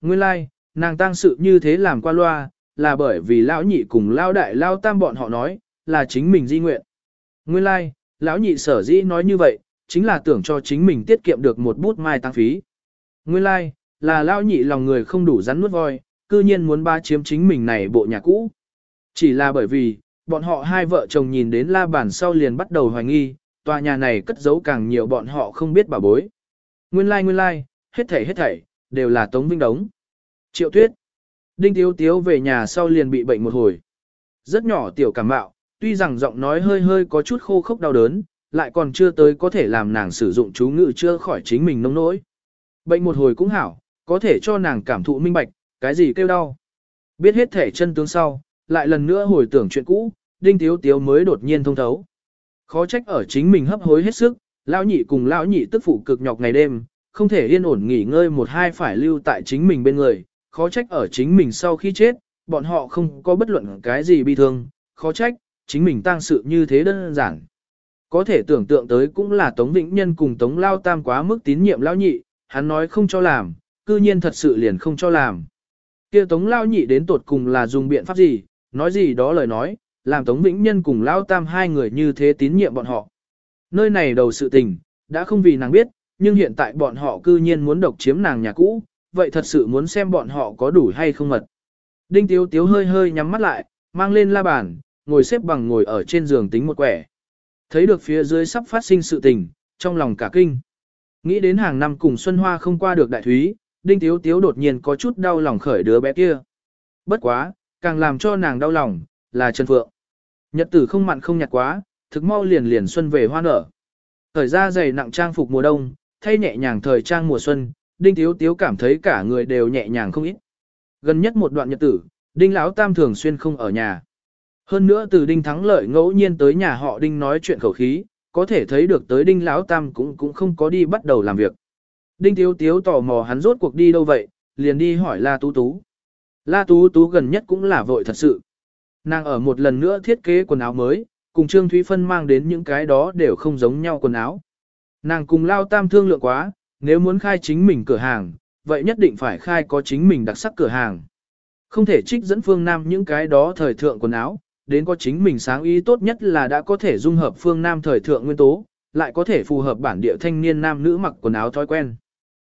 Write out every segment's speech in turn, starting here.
Nguyên lai, like, nàng tang sự như thế làm qua loa, là bởi vì lão nhị cùng lão đại lão tam bọn họ nói, là chính mình di nguyện. Nguyên lai, like, lão nhị sở dĩ nói như vậy, chính là tưởng cho chính mình tiết kiệm được một bút mai tăng phí. Nguyên lai, like, là lão nhị lòng người không đủ rắn nuốt voi, cư nhiên muốn ba chiếm chính mình này bộ nhà cũ. Chỉ là bởi vì, bọn họ hai vợ chồng nhìn đến la bàn sau liền bắt đầu hoài nghi, tòa nhà này cất giấu càng nhiều bọn họ không biết bà bối. Nguyên lai like, nguyên lai, like, hết thảy hết thảy, đều là Tống Vinh Đống. Triệu Tuyết. Đinh Tiếu Tiếu về nhà sau liền bị bệnh một hồi. Rất nhỏ tiểu cảm mạo, tuy rằng giọng nói hơi hơi có chút khô khốc đau đớn, lại còn chưa tới có thể làm nàng sử dụng chú ngữ chưa khỏi chính mình nông nỗi. Bệnh một hồi cũng hảo, có thể cho nàng cảm thụ minh bạch, cái gì kêu đau. Biết hết thể chân tướng sau, lại lần nữa hồi tưởng chuyện cũ, Đinh Tiếu Tiếu mới đột nhiên thông thấu. Khó trách ở chính mình hấp hối hết sức, lão nhị cùng lão nhị tức phụ cực nhọc ngày đêm, không thể yên ổn nghỉ ngơi một hai phải lưu tại chính mình bên người, khó trách ở chính mình sau khi chết, bọn họ không có bất luận cái gì bi thương, khó trách, chính mình tang sự như thế đơn giản. Có thể tưởng tượng tới cũng là Tống Vĩnh Nhân cùng Tống Lao Tam quá mức tín nhiệm lão nhị, hắn nói không cho làm, cư nhiên thật sự liền không cho làm. kia Tống Lao nhị đến tột cùng là dùng biện pháp gì, nói gì đó lời nói, làm Tống Vĩnh Nhân cùng Lao Tam hai người như thế tín nhiệm bọn họ. Nơi này đầu sự tình, đã không vì nàng biết, nhưng hiện tại bọn họ cư nhiên muốn độc chiếm nàng nhà cũ, vậy thật sự muốn xem bọn họ có đủ hay không mật. Đinh Tiếu Tiếu hơi hơi nhắm mắt lại, mang lên la bàn, ngồi xếp bằng ngồi ở trên giường tính một quẻ. Thấy được phía dưới sắp phát sinh sự tình, trong lòng cả kinh. Nghĩ đến hàng năm cùng Xuân Hoa không qua được đại thúy, Đinh Tiếu Tiếu đột nhiên có chút đau lòng khởi đứa bé kia. Bất quá, càng làm cho nàng đau lòng, là Trần Phượng. Nhật tử không mặn không nhạt quá, thực mau liền liền xuân về hoa nở. Thời ra dày nặng trang phục mùa đông, thay nhẹ nhàng thời trang mùa xuân, Đinh Tiếu Tiếu cảm thấy cả người đều nhẹ nhàng không ít. Gần nhất một đoạn nhật tử, Đinh Lão Tam thường xuyên không ở nhà. Hơn nữa từ Đinh Thắng Lợi ngẫu nhiên tới nhà họ Đinh nói chuyện khẩu khí, có thể thấy được tới Đinh Lão Tam cũng cũng không có đi bắt đầu làm việc. Đinh Tiếu Tiếu tò mò hắn rốt cuộc đi đâu vậy, liền đi hỏi La Tú Tú. La Tú Tú gần nhất cũng là vội thật sự. Nàng ở một lần nữa thiết kế quần áo mới, cùng Trương Thúy Phân mang đến những cái đó đều không giống nhau quần áo. Nàng cùng Lao Tam thương lượng quá, nếu muốn khai chính mình cửa hàng, vậy nhất định phải khai có chính mình đặc sắc cửa hàng. Không thể trích dẫn phương Nam những cái đó thời thượng quần áo, đến có chính mình sáng ý tốt nhất là đã có thể dung hợp phương Nam thời thượng nguyên tố, lại có thể phù hợp bản địa thanh niên nam nữ mặc quần áo thói quen.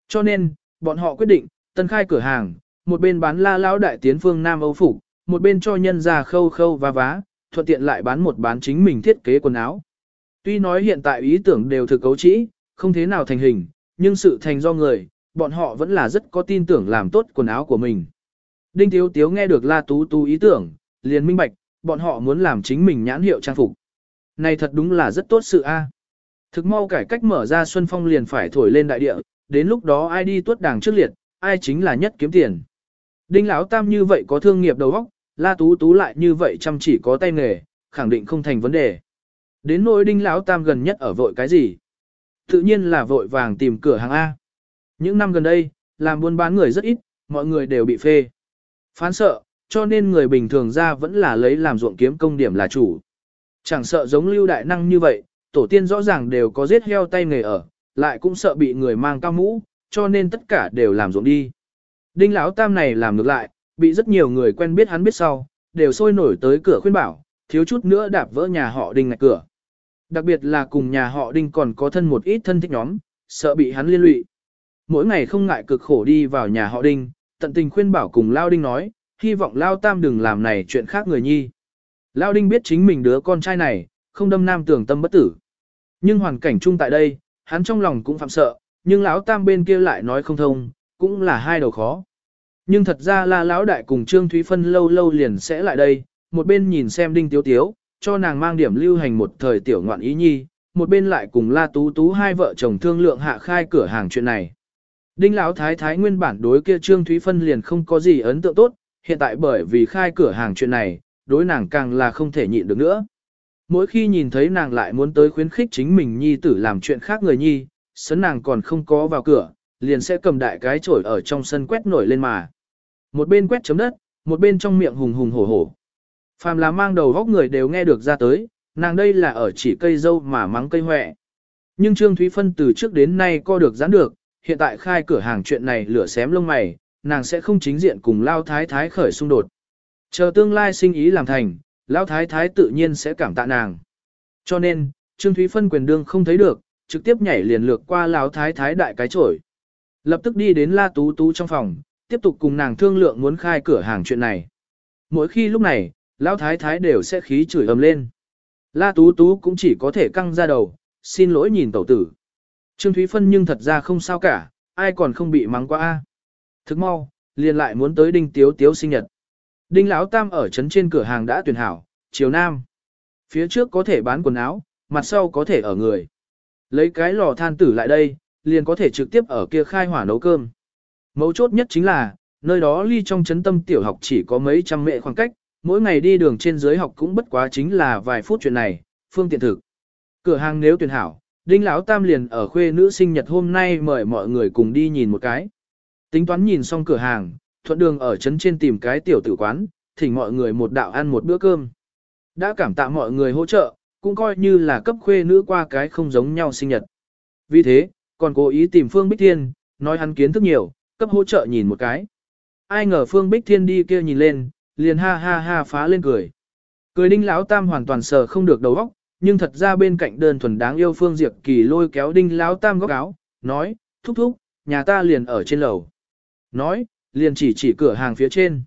Cho nên, bọn họ quyết định, tân khai cửa hàng, một bên bán la lão đại tiến phương Nam Âu phủ, một bên cho nhân ra khâu khâu và vá, thuận tiện lại bán một bán chính mình thiết kế quần áo. Tuy nói hiện tại ý tưởng đều thực cấu trĩ, không thế nào thành hình, nhưng sự thành do người, bọn họ vẫn là rất có tin tưởng làm tốt quần áo của mình. Đinh Tiếu Tiếu nghe được La Tú Tú ý tưởng, liền minh bạch, bọn họ muốn làm chính mình nhãn hiệu trang phục. Này thật đúng là rất tốt sự a. Thực mau cải cách mở ra Xuân Phong liền phải thổi lên đại địa, đến lúc đó ai đi tuốt đảng trước liệt, ai chính là nhất kiếm tiền. Đinh Lão Tam như vậy có thương nghiệp đầu óc, La Tú Tú lại như vậy chăm chỉ có tay nghề, khẳng định không thành vấn đề. Đến nỗi Đinh Lão Tam gần nhất ở vội cái gì? Tự nhiên là vội vàng tìm cửa hàng A. Những năm gần đây, làm buôn bán người rất ít, mọi người đều bị phê. Phán sợ, cho nên người bình thường ra vẫn là lấy làm ruộng kiếm công điểm là chủ. Chẳng sợ giống lưu đại năng như vậy, tổ tiên rõ ràng đều có giết heo tay nghề ở, lại cũng sợ bị người mang cao mũ, cho nên tất cả đều làm ruộng đi. Đinh lão tam này làm ngược lại, bị rất nhiều người quen biết hắn biết sau, đều sôi nổi tới cửa khuyên bảo, thiếu chút nữa đạp vỡ nhà họ đinh ngạch cửa. Đặc biệt là cùng nhà họ đinh còn có thân một ít thân thích nhóm, sợ bị hắn liên lụy. Mỗi ngày không ngại cực khổ đi vào nhà họ đinh, tận tình khuyên bảo cùng Lao Đinh nói, hy vọng Lao Tam đừng làm này chuyện khác người nhi. Lao Đinh biết chính mình đứa con trai này, không đâm nam tưởng tâm bất tử. Nhưng hoàn cảnh chung tại đây, hắn trong lòng cũng phạm sợ, nhưng lão Tam bên kia lại nói không thông, cũng là hai đầu khó. Nhưng thật ra là lão đại cùng Trương Thúy Phân lâu lâu liền sẽ lại đây, một bên nhìn xem Đinh Tiếu Tiếu, cho nàng mang điểm lưu hành một thời tiểu ngoạn ý nhi, một bên lại cùng La Tú Tú hai vợ chồng thương lượng hạ khai cửa hàng chuyện này. Đinh Lão Thái Thái nguyên bản đối kia Trương Thúy Phân liền không có gì ấn tượng tốt, hiện tại bởi vì khai cửa hàng chuyện này, đối nàng càng là không thể nhịn được nữa. Mỗi khi nhìn thấy nàng lại muốn tới khuyến khích chính mình nhi tử làm chuyện khác người nhi, sấn nàng còn không có vào cửa, liền sẽ cầm đại cái chổi ở trong sân quét nổi lên mà. Một bên quét chấm đất, một bên trong miệng hùng hùng hổ hổ. Phàm là mang đầu góc người đều nghe được ra tới, nàng đây là ở chỉ cây dâu mà mắng cây hoẹ. Nhưng Trương Thúy Phân từ trước đến nay co được giãn được, hiện tại khai cửa hàng chuyện này lửa xém lông mày, nàng sẽ không chính diện cùng Lao Thái Thái khởi xung đột. Chờ tương lai sinh ý làm thành, Lao Thái Thái tự nhiên sẽ cảm tạ nàng. Cho nên, Trương Thúy Phân quyền đương không thấy được, trực tiếp nhảy liền lược qua Lao Thái Thái đại cái chổi. Lập tức đi đến La Tú Tú trong phòng, tiếp tục cùng nàng thương lượng muốn khai cửa hàng chuyện này. Mỗi khi lúc này, Lão Thái Thái đều sẽ khí chửi ầm lên. La Tú Tú cũng chỉ có thể căng ra đầu, xin lỗi nhìn tẩu tử. Trương Thúy Phân nhưng thật ra không sao cả, ai còn không bị mắng quá a. Thức mau, liền lại muốn tới Đinh Tiếu Tiếu sinh nhật. Đinh Lão Tam ở trấn trên cửa hàng đã tuyển hảo, chiều nam. Phía trước có thể bán quần áo, mặt sau có thể ở người. Lấy cái lò than tử lại đây, liền có thể trực tiếp ở kia khai hỏa nấu cơm. Mấu chốt nhất chính là, nơi đó ly trong trấn tâm tiểu học chỉ có mấy trăm mệ khoảng cách, mỗi ngày đi đường trên dưới học cũng bất quá chính là vài phút chuyện này, phương tiện thực. Cửa hàng nếu tuyển hảo, Đinh Lão Tam liền ở khuê nữ sinh nhật hôm nay mời mọi người cùng đi nhìn một cái. Tính toán nhìn xong cửa hàng, thuận đường ở trấn trên tìm cái tiểu tử quán, thỉnh mọi người một đạo ăn một bữa cơm. Đã cảm tạ mọi người hỗ trợ, cũng coi như là cấp khuê nữ qua cái không giống nhau sinh nhật. Vì thế, còn cố ý tìm Phương Bích Thiên, nói hắn kiến thức nhiều, cấp hỗ trợ nhìn một cái. Ai ngờ Phương Bích Thiên đi kia nhìn lên, liền ha ha ha phá lên cười. Cười đinh lão tam hoàn toàn sờ không được đầu óc, nhưng thật ra bên cạnh đơn thuần đáng yêu Phương Diệp Kỳ lôi kéo đinh lão tam góc áo, nói, thúc thúc, nhà ta liền ở trên lầu. Nói, liền chỉ chỉ cửa hàng phía trên.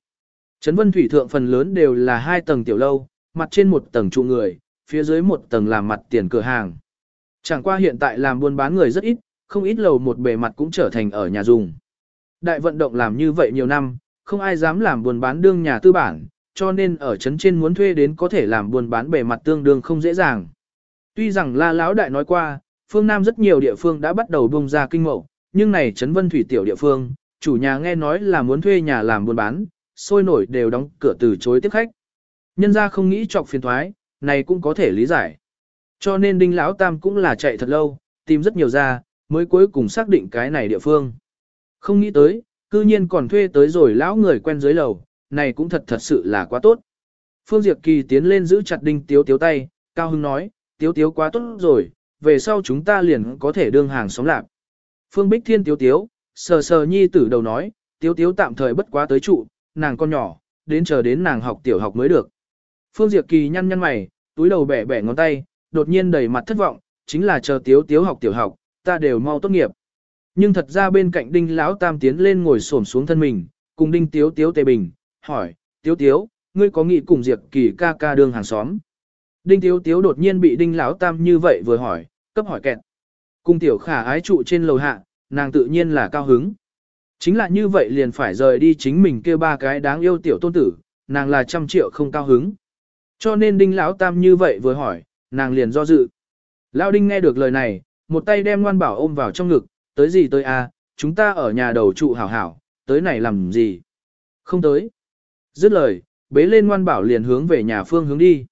Trấn Vân Thủy Thượng phần lớn đều là hai tầng tiểu lâu, mặt trên một tầng trụ người, phía dưới một tầng làm mặt tiền cửa hàng. Chẳng qua hiện tại làm buôn bán người rất ít, không ít lầu một bề mặt cũng trở thành ở nhà dùng. Đại vận động làm như vậy nhiều năm, không ai dám làm buôn bán đương nhà tư bản, cho nên ở trấn trên muốn thuê đến có thể làm buôn bán bề mặt tương đương không dễ dàng. Tuy rằng La Lão Đại nói qua, phương Nam rất nhiều địa phương đã bắt đầu bung ra kinh mậu, nhưng này trấn Vân Thủy tiểu địa phương, chủ nhà nghe nói là muốn thuê nhà làm buôn bán, sôi nổi đều đóng cửa từ chối tiếp khách. Nhân ra không nghĩ chọc phiền thoái, này cũng có thể lý giải. Cho nên Đinh Lão Tam cũng là chạy thật lâu, tìm rất nhiều ra, mới cuối cùng xác định cái này địa phương. Không nghĩ tới, cư nhiên còn thuê tới rồi lão người quen dưới lầu, này cũng thật thật sự là quá tốt. Phương Diệp Kỳ tiến lên giữ chặt đinh tiếu tiếu tay, Cao Hưng nói, tiếu tiếu quá tốt rồi, về sau chúng ta liền có thể đương hàng sống lạc. Phương Bích Thiên tiếu tiếu, sờ sờ nhi tử đầu nói, tiếu tiếu tạm thời bất quá tới trụ, nàng con nhỏ, đến chờ đến nàng học tiểu học mới được. Phương Diệp Kỳ nhăn nhăn mày, túi đầu bẻ bẻ ngón tay, đột nhiên đầy mặt thất vọng, chính là chờ tiếu tiếu học tiểu học, ta đều mau tốt nghiệp. Nhưng thật ra bên cạnh đinh lão tam tiến lên ngồi xổm xuống thân mình, cùng đinh tiếu tiếu tề bình, hỏi, tiếu tiếu, ngươi có nghĩ cùng diệt kỳ ca ca đương hàng xóm. Đinh tiếu tiếu đột nhiên bị đinh lão tam như vậy vừa hỏi, cấp hỏi kẹt. Cùng tiểu khả ái trụ trên lầu hạ, nàng tự nhiên là cao hứng. Chính là như vậy liền phải rời đi chính mình kêu ba cái đáng yêu tiểu tôn tử, nàng là trăm triệu không cao hứng. Cho nên đinh lão tam như vậy vừa hỏi, nàng liền do dự. Lão đinh nghe được lời này, một tay đem ngoan bảo ôm vào trong ngực, tới gì tới a, à, chúng ta ở nhà đầu trụ hảo hảo, tới này làm gì? Không tới. Dứt lời, bế lên ngoan bảo liền hướng về nhà phương hướng đi.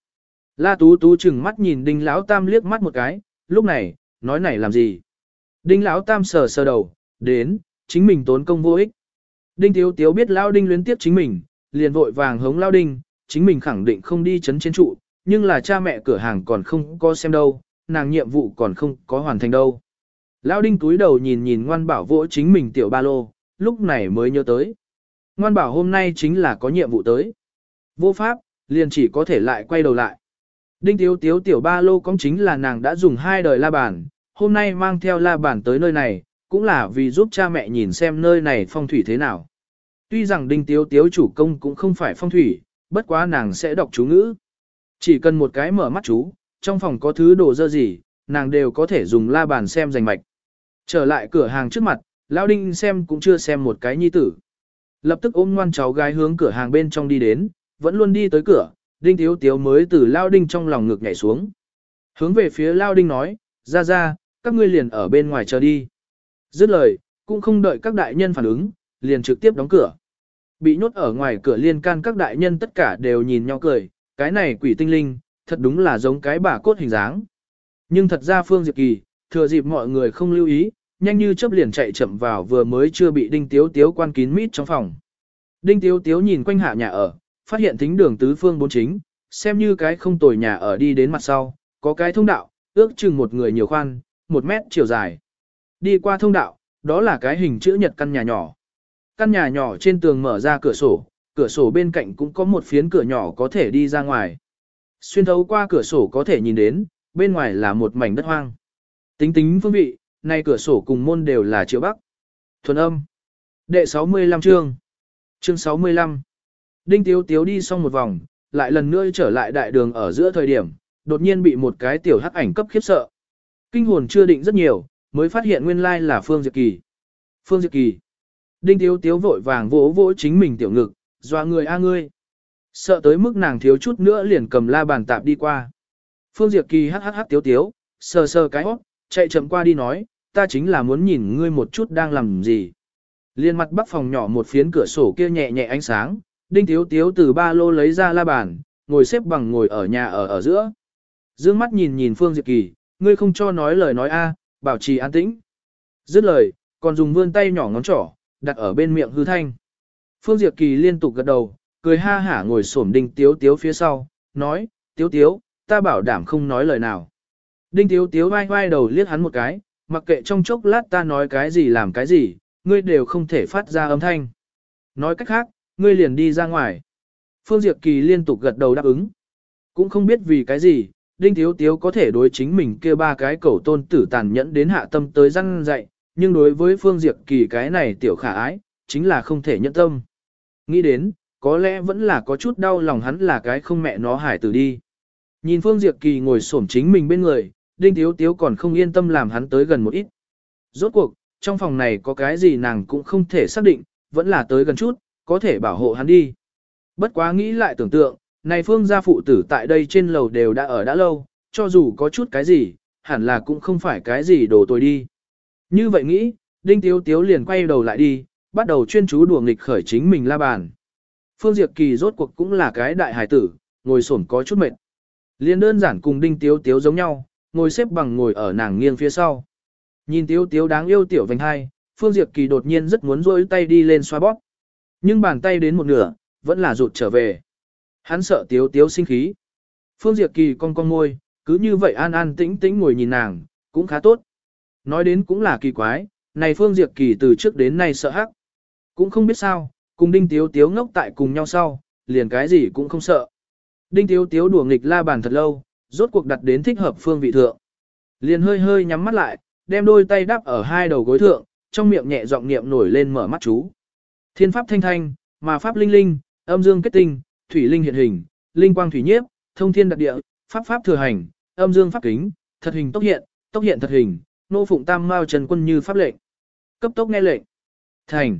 La Tú Tú chừng mắt nhìn Đinh Lão Tam liếc mắt một cái, lúc này, nói này làm gì? Đinh Lão Tam sờ sờ đầu, đến, chính mình tốn công vô ích. Đinh Tiếu Tiếu biết Lão Đinh luyến tiếp chính mình, liền vội vàng hống Lão Đinh, chính mình khẳng định không đi chấn trên trụ, nhưng là cha mẹ cửa hàng còn không có xem đâu, nàng nhiệm vụ còn không có hoàn thành đâu. Lão đinh túi đầu nhìn nhìn ngoan bảo vỗ chính mình tiểu ba lô, lúc này mới nhớ tới. Ngoan bảo hôm nay chính là có nhiệm vụ tới. Vô pháp, liền chỉ có thể lại quay đầu lại. Đinh tiếu tiếu tiểu ba lô cũng chính là nàng đã dùng hai đời la bàn, hôm nay mang theo la bàn tới nơi này, cũng là vì giúp cha mẹ nhìn xem nơi này phong thủy thế nào. Tuy rằng đinh tiếu tiếu chủ công cũng không phải phong thủy, bất quá nàng sẽ đọc chú ngữ. Chỉ cần một cái mở mắt chú, trong phòng có thứ đồ dơ gì, nàng đều có thể dùng la bàn xem rành mạch. Trở lại cửa hàng trước mặt, Lão Đinh xem cũng chưa xem một cái nhi tử. Lập tức ôm ngoan cháu gái hướng cửa hàng bên trong đi đến, vẫn luôn đi tới cửa, Đinh Tiếu Tiếu mới từ Lão Đinh trong lòng ngực nhảy xuống. Hướng về phía Lão Đinh nói, ra ra, các ngươi liền ở bên ngoài chờ đi. Dứt lời, cũng không đợi các đại nhân phản ứng, liền trực tiếp đóng cửa. Bị nhốt ở ngoài cửa liên can các đại nhân tất cả đều nhìn nhau cười, cái này quỷ tinh linh, thật đúng là giống cái bà cốt hình dáng. Nhưng thật ra Phương Diệp Kỳ, thừa dịp mọi người không lưu ý, nhanh như chớp liền chạy chậm vào vừa mới chưa bị Đinh Tiếu Tiếu quan kín mít trong phòng. Đinh Tiếu Tiếu nhìn quanh hạ nhà ở, phát hiện thính đường tứ phương bốn chính, xem như cái không tồi nhà ở đi đến mặt sau, có cái thông đạo, ước chừng một người nhiều khoan, một mét chiều dài. Đi qua thông đạo, đó là cái hình chữ nhật căn nhà nhỏ. căn nhà nhỏ trên tường mở ra cửa sổ, cửa sổ bên cạnh cũng có một phiến cửa nhỏ có thể đi ra ngoài. Xuyên thấu qua cửa sổ có thể nhìn đến, bên ngoài là một mảnh đất hoang. Tính tính phương vị, nay cửa sổ cùng môn đều là triệu bắc. Thuần âm. Đệ 65 chương. Chương 65. Đinh Tiếu Tiếu đi xong một vòng, lại lần nữa trở lại đại đường ở giữa thời điểm, đột nhiên bị một cái tiểu hắc ảnh cấp khiếp sợ. Kinh hồn chưa định rất nhiều, mới phát hiện nguyên lai là Phương Diệp Kỳ. Phương Diệp Kỳ. Đinh Tiếu Tiếu vội vàng vỗ vỗ chính mình tiểu ngực, doa người a ngươi. Sợ tới mức nàng thiếu chút nữa liền cầm la bàn tạp đi qua. Phương Diệp Kỳ hắc hắc hắc tiếu tiếu, sờ sờ cái hót, chạy chậm qua đi nói, ta chính là muốn nhìn ngươi một chút đang làm gì. Liên mặt bắc phòng nhỏ một phiến cửa sổ kia nhẹ nhẹ ánh sáng, đinh thiếu tiếu từ ba lô lấy ra la bàn, ngồi xếp bằng ngồi ở nhà ở ở giữa. Dương mắt nhìn nhìn Phương Diệp Kỳ, ngươi không cho nói lời nói a, bảo trì an tĩnh. Dứt lời, còn dùng vươn tay nhỏ ngón trỏ, đặt ở bên miệng hư thanh. Phương Diệp Kỳ liên tục gật đầu, cười ha hả ngồi xổm đinh tiếu tiếu phía sau, nói, tiếu tiếu, ta bảo đảm không nói lời nào. Đinh tiếu tiếu vai vai đầu liếc hắn một cái, mặc kệ trong chốc lát ta nói cái gì làm cái gì, ngươi đều không thể phát ra âm thanh. Nói cách khác, ngươi liền đi ra ngoài. Phương Diệp Kỳ liên tục gật đầu đáp ứng. Cũng không biết vì cái gì, Đinh Tiếu Tiếu có thể đối chính mình kia ba cái cẩu tôn tử tàn nhẫn đến hạ tâm tới răng dạy, nhưng đối với Phương Diệp Kỳ cái này tiểu khả ái, chính là không thể nhẫn tâm. Nghĩ đến, có lẽ vẫn là có chút đau lòng hắn là cái không mẹ nó hải tử đi. Nhìn Phương Diệp Kỳ ngồi xổm chính mình bên người, Đinh Tiếu Tiếu còn không yên tâm làm hắn tới gần một ít. Rốt cuộc, trong phòng này có cái gì nàng cũng không thể xác định, vẫn là tới gần chút, có thể bảo hộ hắn đi. Bất quá nghĩ lại tưởng tượng, này Phương gia phụ tử tại đây trên lầu đều đã ở đã lâu, cho dù có chút cái gì, hẳn là cũng không phải cái gì đồ tồi đi. Như vậy nghĩ, Đinh Tiếu Tiếu liền quay đầu lại đi, bắt đầu chuyên chú đùa nghịch khởi chính mình la bàn. Phương Diệp Kỳ rốt cuộc cũng là cái đại hải tử, ngồi xổm có chút mệt. Liên đơn giản cùng Đinh Tiếu Tiếu giống nhau, ngồi xếp bằng ngồi ở nàng nghiêng phía sau. Nhìn Tiếu Tiếu đáng yêu tiểu vành hai, Phương Diệp Kỳ đột nhiên rất muốn rôi tay đi lên xoa bóp. Nhưng bàn tay đến một nửa, vẫn là rụt trở về. Hắn sợ Tiếu Tiếu sinh khí. Phương Diệp Kỳ cong cong môi, cứ như vậy an an tĩnh tĩnh ngồi nhìn nàng, cũng khá tốt. Nói đến cũng là kỳ quái, này Phương Diệp Kỳ từ trước đến nay sợ hắc. Cũng không biết sao, cùng Đinh Tiếu Tiếu ngốc tại cùng nhau sau, liền cái gì cũng không sợ. Đinh Tiếu Tiếu đùa nghịch la bàn thật lâu, rốt cuộc đặt đến thích hợp phương vị thượng. Liền hơi hơi nhắm mắt lại, đem đôi tay đắp ở hai đầu gối thượng, trong miệng nhẹ giọng niệm nổi lên mở mắt chú. Thiên pháp thanh thanh, mà pháp linh linh, âm dương kết tinh, thủy linh hiện hình, linh quang thủy nhiếp, thông thiên đặc địa, pháp pháp thừa hành, âm dương pháp kính, thật hình tốc hiện, tốc hiện thật hình, nô phụng tam mao trần quân như pháp lệnh. Cấp tốc nghe lệnh. Thành.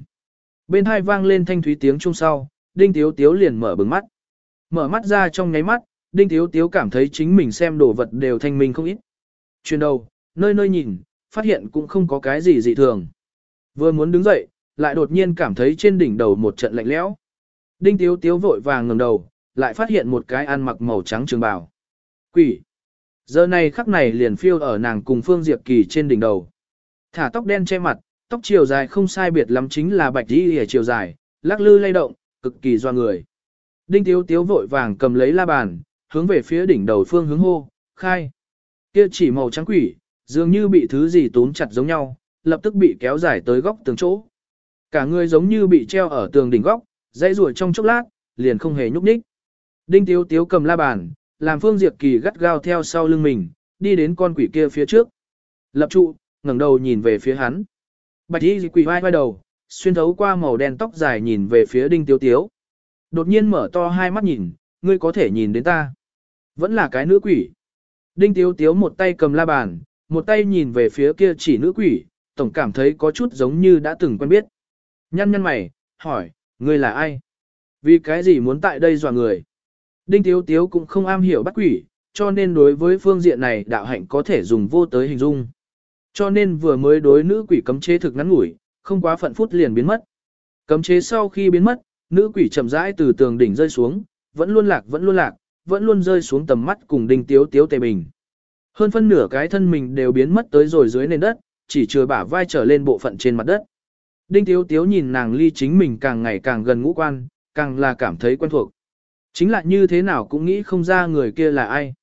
Bên hai vang lên thanh thúy tiếng trung sau, Đinh Tiếu Tiếu liền mở bừng mắt. Mở mắt ra trong nháy mắt, Đinh Tiếu Tiếu cảm thấy chính mình xem đồ vật đều thanh minh không ít. Chuyển đầu, nơi nơi nhìn, phát hiện cũng không có cái gì dị thường. Vừa muốn đứng dậy, lại đột nhiên cảm thấy trên đỉnh đầu một trận lạnh lẽo. Đinh Tiếu Tiếu vội vàng ngẩng đầu, lại phát hiện một cái ăn mặc màu trắng trường bào. Quỷ! Giờ này khắc này liền phiêu ở nàng cùng Phương Diệp Kỳ trên đỉnh đầu. Thả tóc đen che mặt, tóc chiều dài không sai biệt lắm chính là bạch đi hề chiều dài, lắc lư lay động, cực kỳ doa người. Đinh Tiếu Tiếu vội vàng cầm lấy la bàn, hướng về phía đỉnh đầu phương hướng hô, khai. Kia chỉ màu trắng quỷ, dường như bị thứ gì túm chặt giống nhau, lập tức bị kéo dài tới góc tường chỗ. Cả người giống như bị treo ở tường đỉnh góc, dãy ruồi trong chốc lát, liền không hề nhúc nhích. Đinh Tiếu Tiếu cầm la bàn, làm Phương Diệp Kỳ gắt gao theo sau lưng mình, đi đến con quỷ kia phía trước. Lập trụ, ngẩng đầu nhìn về phía hắn. Bạch y quỷ vai vai đầu, xuyên thấu qua màu đen tóc dài nhìn về phía Đinh Tiếu Tiếu. Đột nhiên mở to hai mắt nhìn, ngươi có thể nhìn đến ta. Vẫn là cái nữ quỷ. Đinh Tiếu Tiếu một tay cầm la bàn, một tay nhìn về phía kia chỉ nữ quỷ, tổng cảm thấy có chút giống như đã từng quen biết. Nhăn nhăn mày, hỏi, ngươi là ai? Vì cái gì muốn tại đây dọa người? Đinh Tiếu Tiếu cũng không am hiểu bắt quỷ, cho nên đối với phương diện này đạo hạnh có thể dùng vô tới hình dung. Cho nên vừa mới đối nữ quỷ cấm chế thực ngắn ngủi, không quá phận phút liền biến mất. Cấm chế sau khi biến mất, nữ quỷ chậm rãi từ tường đỉnh rơi xuống, vẫn luôn lạc vẫn luôn lạc, vẫn luôn rơi xuống tầm mắt cùng đinh tiếu tiếu tề bình. Hơn phân nửa cái thân mình đều biến mất tới rồi dưới nền đất, chỉ chừa bả vai trở lên bộ phận trên mặt đất. Đinh tiếu tiếu nhìn nàng ly chính mình càng ngày càng gần ngũ quan, càng là cảm thấy quen thuộc. Chính là như thế nào cũng nghĩ không ra người kia là ai.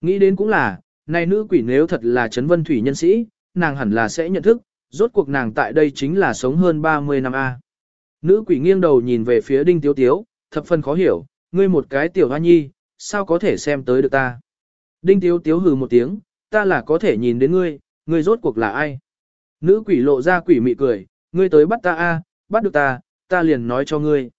Nghĩ đến cũng là, này nữ quỷ nếu thật là Trấn Vân Thủy nhân sĩ, nàng hẳn là sẽ nhận thức, rốt cuộc nàng tại đây chính là sống hơn 30 năm A. Nữ quỷ nghiêng đầu nhìn về phía đinh tiếu tiếu, thập phần khó hiểu, ngươi một cái tiểu hoa nhi, sao có thể xem tới được ta. Đinh tiếu tiếu hừ một tiếng, ta là có thể nhìn đến ngươi, ngươi rốt cuộc là ai. Nữ quỷ lộ ra quỷ mị cười, ngươi tới bắt ta a, bắt được ta, ta liền nói cho ngươi.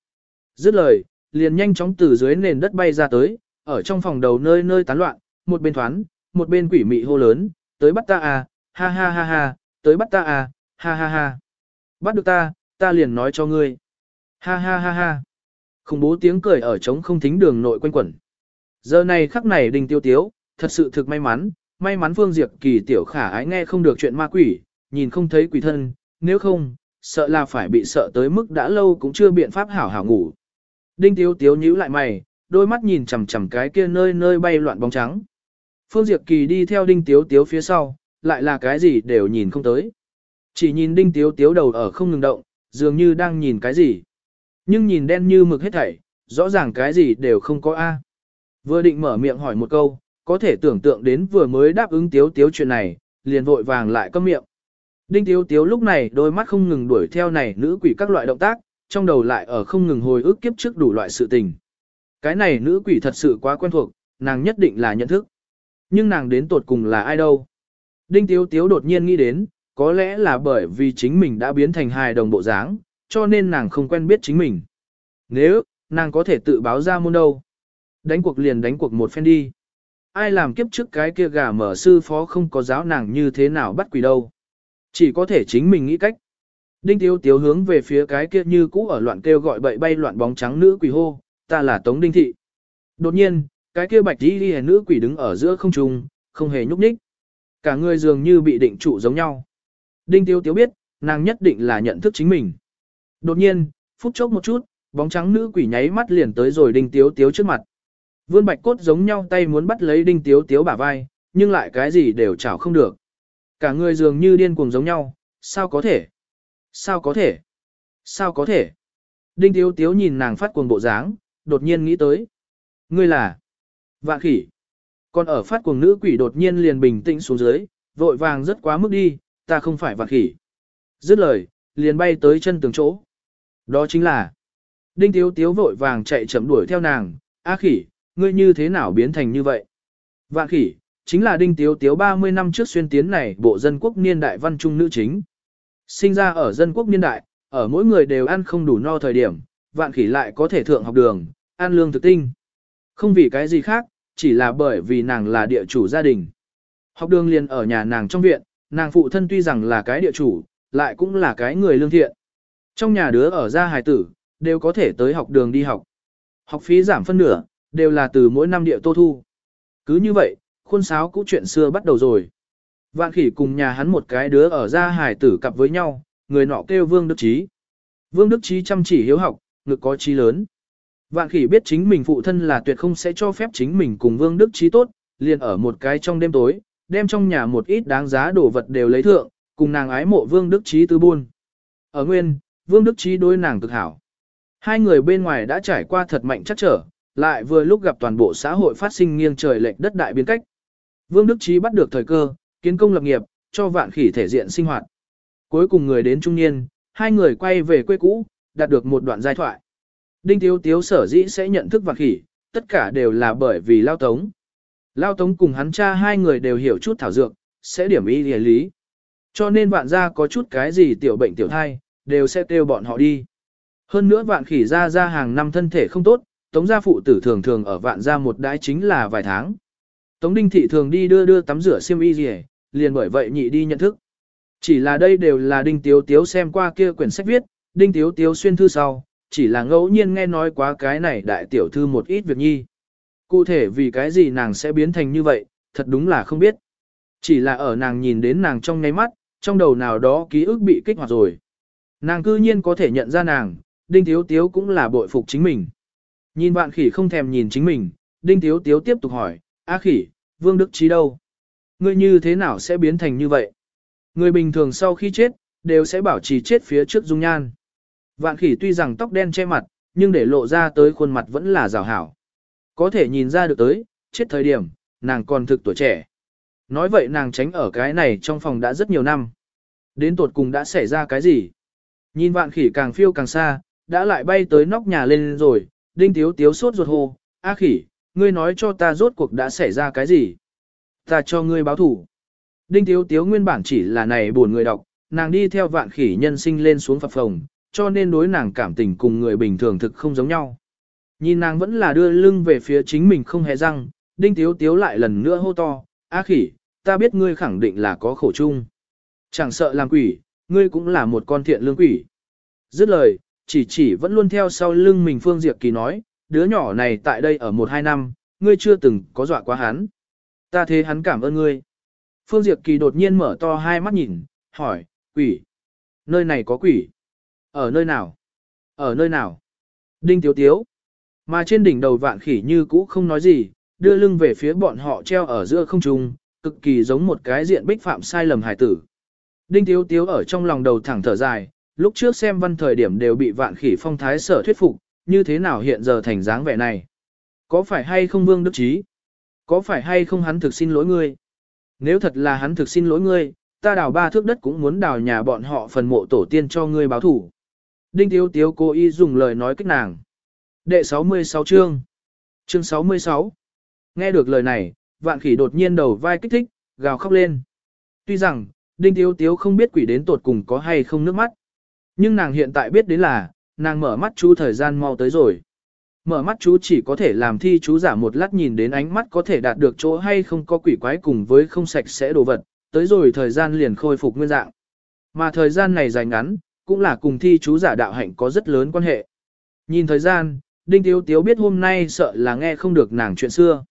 Dứt lời, liền nhanh chóng từ dưới nền đất bay ra tới, ở trong phòng đầu nơi nơi tán loạn, một bên thoán, một bên quỷ mị hô lớn, tới bắt ta à, ha ha ha ha, tới bắt ta à, ha ha ha. Bắt được ta, ta liền nói cho ngươi. Ha ha ha ha. Khủng bố tiếng cười ở trống không thính đường nội quanh quẩn. Giờ này khắc này đình tiêu tiếu, thật sự thực may mắn, may mắn Phương Diệp kỳ tiểu khả ái nghe không được chuyện ma quỷ, nhìn không thấy quỷ thân, nếu không, sợ là phải bị sợ tới mức đã lâu cũng chưa biện pháp hảo hảo ngủ. Đinh tiếu tiếu nhíu lại mày, đôi mắt nhìn chằm chằm cái kia nơi nơi bay loạn bóng trắng. Phương Diệp Kỳ đi theo Đinh Tiếu Tiếu phía sau, lại là cái gì đều nhìn không tới. Chỉ nhìn Đinh Tiếu Tiếu đầu ở không ngừng động, dường như đang nhìn cái gì. Nhưng nhìn đen như mực hết thảy, rõ ràng cái gì đều không có A. Vừa định mở miệng hỏi một câu, có thể tưởng tượng đến vừa mới đáp ứng Tiếu Tiếu chuyện này, liền vội vàng lại câm miệng. Đinh Tiếu Tiếu lúc này đôi mắt không ngừng đuổi theo này nữ quỷ các loại động tác, trong đầu lại ở không ngừng hồi ức kiếp trước đủ loại sự tình. Cái này nữ quỷ thật sự quá quen thuộc, nàng nhất định là nhận thức. Nhưng nàng đến tột cùng là ai đâu? Đinh Tiếu Tiếu đột nhiên nghĩ đến, có lẽ là bởi vì chính mình đã biến thành hài đồng bộ dáng, cho nên nàng không quen biết chính mình. Nếu, nàng có thể tự báo ra môn đâu. Đánh cuộc liền đánh cuộc một phen đi. Ai làm kiếp trước cái kia gà mở sư phó không có giáo nàng như thế nào bắt quỷ đâu. Chỉ có thể chính mình nghĩ cách. Đinh Tiếu Tiếu hướng về phía cái kia như cũ ở loạn kêu gọi bậy bay loạn bóng trắng nữ quỷ hô, ta là Tống Đinh Thị. Đột nhiên, cái kia bạch đi đi nữ quỷ đứng ở giữa không trung, không hề nhúc nhích. Cả người dường như bị định trụ giống nhau. Đinh Tiếu Tiếu biết, nàng nhất định là nhận thức chính mình. Đột nhiên, phút chốc một chút, bóng trắng nữ quỷ nháy mắt liền tới rồi Đinh Tiếu Tiếu trước mặt. Vươn bạch cốt giống nhau tay muốn bắt lấy Đinh Tiếu Tiếu bả vai, nhưng lại cái gì đều chảo không được. Cả người dường như điên cuồng giống nhau, sao có thể? Sao có thể? Sao có thể? Đinh Tiếu Tiếu nhìn nàng phát cuồng bộ dáng, đột nhiên nghĩ tới. Ngươi là vạn khỉ. Còn ở phát cuồng nữ quỷ đột nhiên liền bình tĩnh xuống dưới, vội vàng rất quá mức đi, ta không phải vạn khỉ. Dứt lời, liền bay tới chân tường chỗ. Đó chính là Đinh Tiếu Tiếu vội vàng chạy chậm đuổi theo nàng, A khỉ, ngươi như thế nào biến thành như vậy? Vạn khỉ, chính là Đinh Tiếu Tiếu 30 năm trước xuyên tiến này bộ dân quốc niên đại văn trung nữ chính. Sinh ra ở dân quốc niên đại, ở mỗi người đều ăn không đủ no thời điểm, vạn khỉ lại có thể thượng học đường, ăn lương thực tinh. Không vì cái gì khác, chỉ là bởi vì nàng là địa chủ gia đình. Học đường liền ở nhà nàng trong viện, nàng phụ thân tuy rằng là cái địa chủ, lại cũng là cái người lương thiện. Trong nhà đứa ở gia hài tử, đều có thể tới học đường đi học. Học phí giảm phân nửa, đều là từ mỗi năm địa tô thu. Cứ như vậy, khuôn sáo cũ chuyện xưa bắt đầu rồi. Vạn khỉ cùng nhà hắn một cái đứa ở gia hải tử cặp với nhau, người nọ kêu Vương Đức Trí. Vương Đức Trí chăm chỉ hiếu học, ngực có trí lớn. Vạn khỉ biết chính mình phụ thân là tuyệt không sẽ cho phép chính mình cùng Vương Đức Trí tốt, liền ở một cái trong đêm tối, đem trong nhà một ít đáng giá đồ vật đều lấy thượng, cùng nàng ái mộ Vương Đức Trí tư buôn. Ở nguyên, Vương Đức Trí đối nàng cực hảo. Hai người bên ngoài đã trải qua thật mạnh chắc trở, lại vừa lúc gặp toàn bộ xã hội phát sinh nghiêng trời lệch đất đại biến cách. Vương Đức Trí bắt được thời cơ, kiến công lập nghiệp, cho vạn khỉ thể diện sinh hoạt. Cuối cùng người đến trung niên, hai người quay về quê cũ, đạt được một đoạn giai thoại. Đinh Tiếu Tiếu sở dĩ sẽ nhận thức vạn khỉ, tất cả đều là bởi vì Lao Tống. Lao Tống cùng hắn cha hai người đều hiểu chút thảo dược, sẽ điểm ý địa lý. Cho nên vạn gia có chút cái gì tiểu bệnh tiểu thai, đều sẽ kêu bọn họ đi. Hơn nữa vạn khỉ ra ra hàng năm thân thể không tốt, Tống gia phụ tử thường thường ở vạn gia một đái chính là vài tháng. Tống Đinh Thị thường đi đưa đưa tắm rửa xiêm y gì, liền bởi vậy nhị đi nhận thức. Chỉ là đây đều là Đinh Tiếu Tiếu xem qua kia quyển sách viết, Đinh Tiếu Tiếu xuyên thư sau, chỉ là ngẫu nhiên nghe nói quá cái này đại tiểu thư một ít việc nhi. Cụ thể vì cái gì nàng sẽ biến thành như vậy, thật đúng là không biết. Chỉ là ở nàng nhìn đến nàng trong ngay mắt, trong đầu nào đó ký ức bị kích hoạt rồi. Nàng cư nhiên có thể nhận ra nàng, Đinh Tiếu Tiếu cũng là bội phục chính mình. Nhìn Vạn khỉ không thèm nhìn chính mình, Đinh Tiếu Tiếu tiếp tục hỏi, A khỉ, Vương Đức Trí đâu? Ngươi như thế nào sẽ biến thành như vậy? Người bình thường sau khi chết, đều sẽ bảo trì chết phía trước dung nhan. Vạn khỉ tuy rằng tóc đen che mặt, nhưng để lộ ra tới khuôn mặt vẫn là rào hảo. Có thể nhìn ra được tới, chết thời điểm, nàng còn thực tuổi trẻ. Nói vậy nàng tránh ở cái này trong phòng đã rất nhiều năm. Đến tột cùng đã xảy ra cái gì? Nhìn vạn khỉ càng phiêu càng xa, đã lại bay tới nóc nhà lên rồi, đinh tiếu tiếu sốt ruột hô, A khỉ, ngươi nói cho ta rốt cuộc đã xảy ra cái gì? Ta cho ngươi báo thủ. Đinh tiếu tiếu nguyên bản chỉ là này buồn người đọc, nàng đi theo vạn khỉ nhân sinh lên xuống phập phồng, cho nên đối nàng cảm tình cùng người bình thường thực không giống nhau. Nhìn nàng vẫn là đưa lưng về phía chính mình không hề răng, đinh tiếu tiếu lại lần nữa hô to, A khỉ, ta biết ngươi khẳng định là có khổ chung. Chẳng sợ làm quỷ, ngươi cũng là một con thiện lương quỷ. Dứt lời, chỉ chỉ vẫn luôn theo sau lưng mình Phương Diệp Kỳ nói, đứa nhỏ này tại đây ở một hai năm, ngươi chưa từng có dọa quá hắn. Ta thế hắn cảm ơn ngươi. Phương Diệp Kỳ đột nhiên mở to hai mắt nhìn, hỏi, quỷ. Nơi này có quỷ. Ở nơi nào? Ở nơi nào? Đinh Tiếu Tiếu. Mà trên đỉnh đầu vạn khỉ như cũ không nói gì, đưa lưng về phía bọn họ treo ở giữa không trung, cực kỳ giống một cái diện bích phạm sai lầm hải tử. Đinh Tiếu Tiếu ở trong lòng đầu thẳng thở dài, lúc trước xem văn thời điểm đều bị vạn khỉ phong thái sở thuyết phục, như thế nào hiện giờ thành dáng vẻ này? Có phải hay không Vương Đức Trí? Có phải hay không hắn thực xin lỗi ngươi? Nếu thật là hắn thực xin lỗi ngươi, ta đào ba thước đất cũng muốn đào nhà bọn họ phần mộ tổ tiên cho ngươi báo thủ. Đinh Tiếu Tiếu cố ý dùng lời nói kích nàng. Đệ 66 chương. Chương 66. Nghe được lời này, vạn khỉ đột nhiên đầu vai kích thích, gào khóc lên. Tuy rằng, Đinh Tiếu Tiếu không biết quỷ đến tột cùng có hay không nước mắt. Nhưng nàng hiện tại biết đến là, nàng mở mắt chú thời gian mau tới rồi. Mở mắt chú chỉ có thể làm thi chú giả một lát nhìn đến ánh mắt có thể đạt được chỗ hay không có quỷ quái cùng với không sạch sẽ đồ vật, tới rồi thời gian liền khôi phục nguyên dạng. Mà thời gian này dài ngắn, cũng là cùng thi chú giả đạo hạnh có rất lớn quan hệ. Nhìn thời gian, Đinh Tiếu Tiếu biết hôm nay sợ là nghe không được nàng chuyện xưa.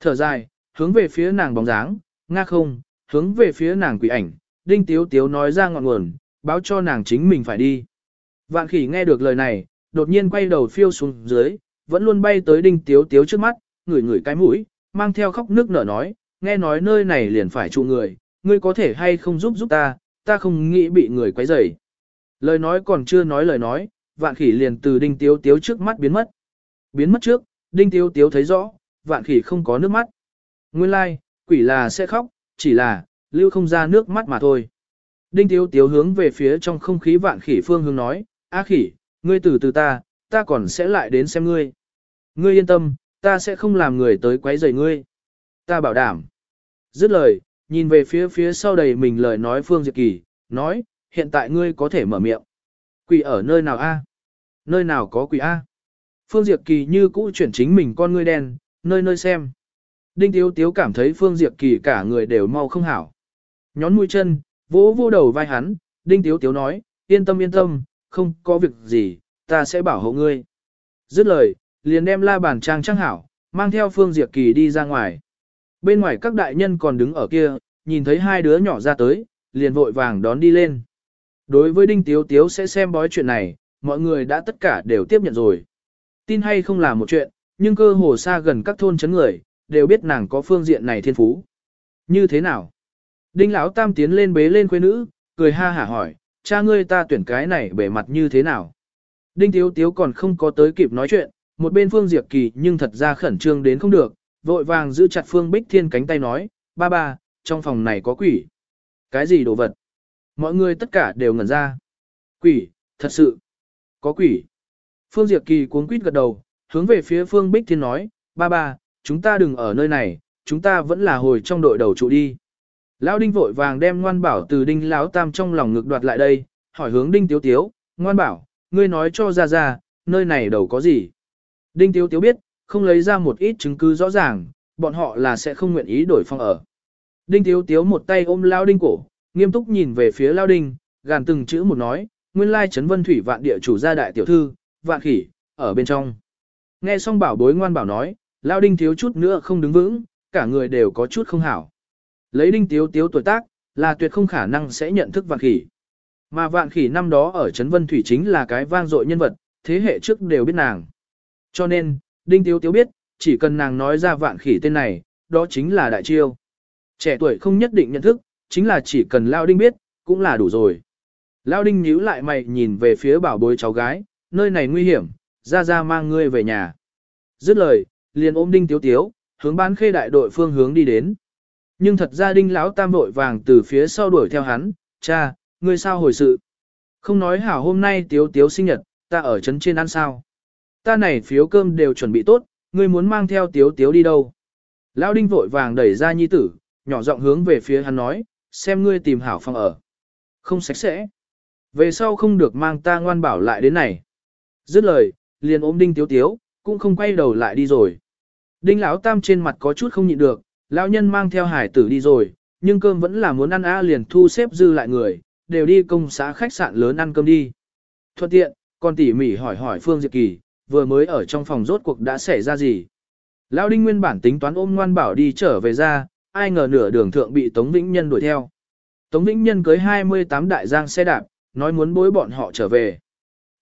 Thở dài, hướng về phía nàng bóng dáng, nga không, hướng về phía nàng quỷ ảnh, Đinh Tiếu Tiếu nói ra ngọn nguồn, báo cho nàng chính mình phải đi. Vạn khỉ nghe được lời này, đột nhiên quay đầu phiêu xuống dưới, vẫn luôn bay tới Đinh Tiếu Tiếu trước mắt, ngửi ngửi cái mũi, mang theo khóc nước nở nói, nghe nói nơi này liền phải trụ người, ngươi có thể hay không giúp giúp ta, ta không nghĩ bị người quấy rầy. Lời nói còn chưa nói lời nói, vạn khỉ liền từ Đinh Tiếu Tiếu trước mắt biến mất. Biến mất trước, Đinh Tiếu Tiếu thấy rõ, vạn khỉ không có nước mắt. Nguyên lai, like, quỷ là sẽ khóc, chỉ là, lưu không ra nước mắt mà thôi. Đinh Tiếu Tiếu hướng về phía trong không khí vạn khỉ phương hướng nói, A khỉ, ngươi từ từ ta, ta còn sẽ lại đến xem ngươi. Ngươi yên tâm, ta sẽ không làm người tới quấy rầy ngươi. Ta bảo đảm. Dứt lời, nhìn về phía phía sau đầy mình lời nói Phương Diệp Kỳ, nói, hiện tại ngươi có thể mở miệng. Quỷ ở nơi nào a? Nơi nào có quỷ a? Phương Diệp Kỳ như cũ chuyển chính mình con ngươi đen, nơi nơi xem. Đinh Tiếu Tiếu cảm thấy Phương Diệp Kỳ cả người đều mau không hảo. Nhón mũi chân, vỗ vô đầu vai hắn, Đinh Tiếu Tiếu nói, yên tâm yên tâm, không có việc gì, ta sẽ bảo hộ ngươi. Dứt lời, liền đem la bàn trang trang hảo, mang theo Phương Diệp Kỳ đi ra ngoài. Bên ngoài các đại nhân còn đứng ở kia, nhìn thấy hai đứa nhỏ ra tới, liền vội vàng đón đi lên. Đối với Đinh Tiếu Tiếu sẽ xem bói chuyện này, mọi người đã tất cả đều tiếp nhận rồi. Tin hay không là một chuyện, nhưng cơ hồ xa gần các thôn chấn người, đều biết nàng có phương diện này thiên phú. Như thế nào? Đinh Lão Tam tiến lên bế lên quê nữ, cười ha hả hỏi, cha ngươi ta tuyển cái này bề mặt như thế nào? Đinh Tiếu Tiếu còn không có tới kịp nói chuyện, một bên Phương Diệp Kỳ nhưng thật ra khẩn trương đến không được, vội vàng giữ chặt Phương Bích Thiên cánh tay nói, ba ba, trong phòng này có quỷ. Cái gì đồ vật? Mọi người tất cả đều ngẩn ra. Quỷ, thật sự. Có quỷ. Phương Diệp Kỳ cuống quýt gật đầu, hướng về phía Phương Bích Thiên nói, ba ba, chúng ta đừng ở nơi này, chúng ta vẫn là hồi trong đội đầu trụ đi. Lão Đinh vội vàng đem ngoan bảo từ Đinh Lão Tam trong lòng ngực đoạt lại đây, hỏi hướng Đinh Tiếu Tiếu, ngoan bảo, ngươi nói cho ra ra, nơi này đầu có gì? Đinh Tiếu Tiếu biết, không lấy ra một ít chứng cứ rõ ràng, bọn họ là sẽ không nguyện ý đổi phòng ở. Đinh Tiếu Tiếu một tay ôm Lão Đinh cổ, nghiêm túc nhìn về phía Lão Đinh, gàn từng chữ một nói, nguyên lai trấn vân thủy vạn địa chủ gia đại tiểu thư, vạn khỉ, ở bên trong. Nghe xong bảo bối ngoan bảo nói, Lão Đinh thiếu chút nữa không đứng vững, cả người đều có chút không hảo. Lấy đinh tiếu tiếu tuổi tác, là tuyệt không khả năng sẽ nhận thức vạn khỉ. Mà vạn khỉ năm đó ở Trấn Vân Thủy chính là cái vang dội nhân vật, thế hệ trước đều biết nàng. Cho nên, đinh tiếu tiếu biết, chỉ cần nàng nói ra vạn khỉ tên này, đó chính là đại chiêu. Trẻ tuổi không nhất định nhận thức, chính là chỉ cần Lao Đinh biết, cũng là đủ rồi. Lao Đinh nhíu lại mày nhìn về phía bảo bối cháu gái, nơi này nguy hiểm, ra ra mang ngươi về nhà. Dứt lời, liền ôm đinh tiếu tiếu, hướng bán khê đại đội phương hướng đi đến. Nhưng thật ra đinh lão tam vội vàng từ phía sau đuổi theo hắn, cha, ngươi sao hồi sự. Không nói hảo hôm nay tiếu tiếu sinh nhật, ta ở trấn trên ăn sao. Ta này phiếu cơm đều chuẩn bị tốt, ngươi muốn mang theo tiếu tiếu đi đâu. Lão đinh vội vàng đẩy ra nhi tử, nhỏ giọng hướng về phía hắn nói, xem ngươi tìm hảo phòng ở. Không sạch sẽ. Về sau không được mang ta ngoan bảo lại đến này. Dứt lời, liền ôm đinh tiếu tiếu, cũng không quay đầu lại đi rồi. Đinh lão tam trên mặt có chút không nhịn được, lão nhân mang theo hải tử đi rồi, nhưng cơm vẫn là muốn ăn a liền thu xếp dư lại người, đều đi công xã khách sạn lớn ăn cơm đi. Thuận tiện, còn tỉ mỉ hỏi hỏi Phương Diệp Kỳ, vừa mới ở trong phòng rốt cuộc đã xảy ra gì. Lão Đinh nguyên bản tính toán ôm ngoan bảo đi trở về ra, ai ngờ nửa đường thượng bị Tống Vĩnh Nhân đuổi theo. Tống Vĩnh Nhân cưới 28 đại giang xe đạp, nói muốn bối bọn họ trở về.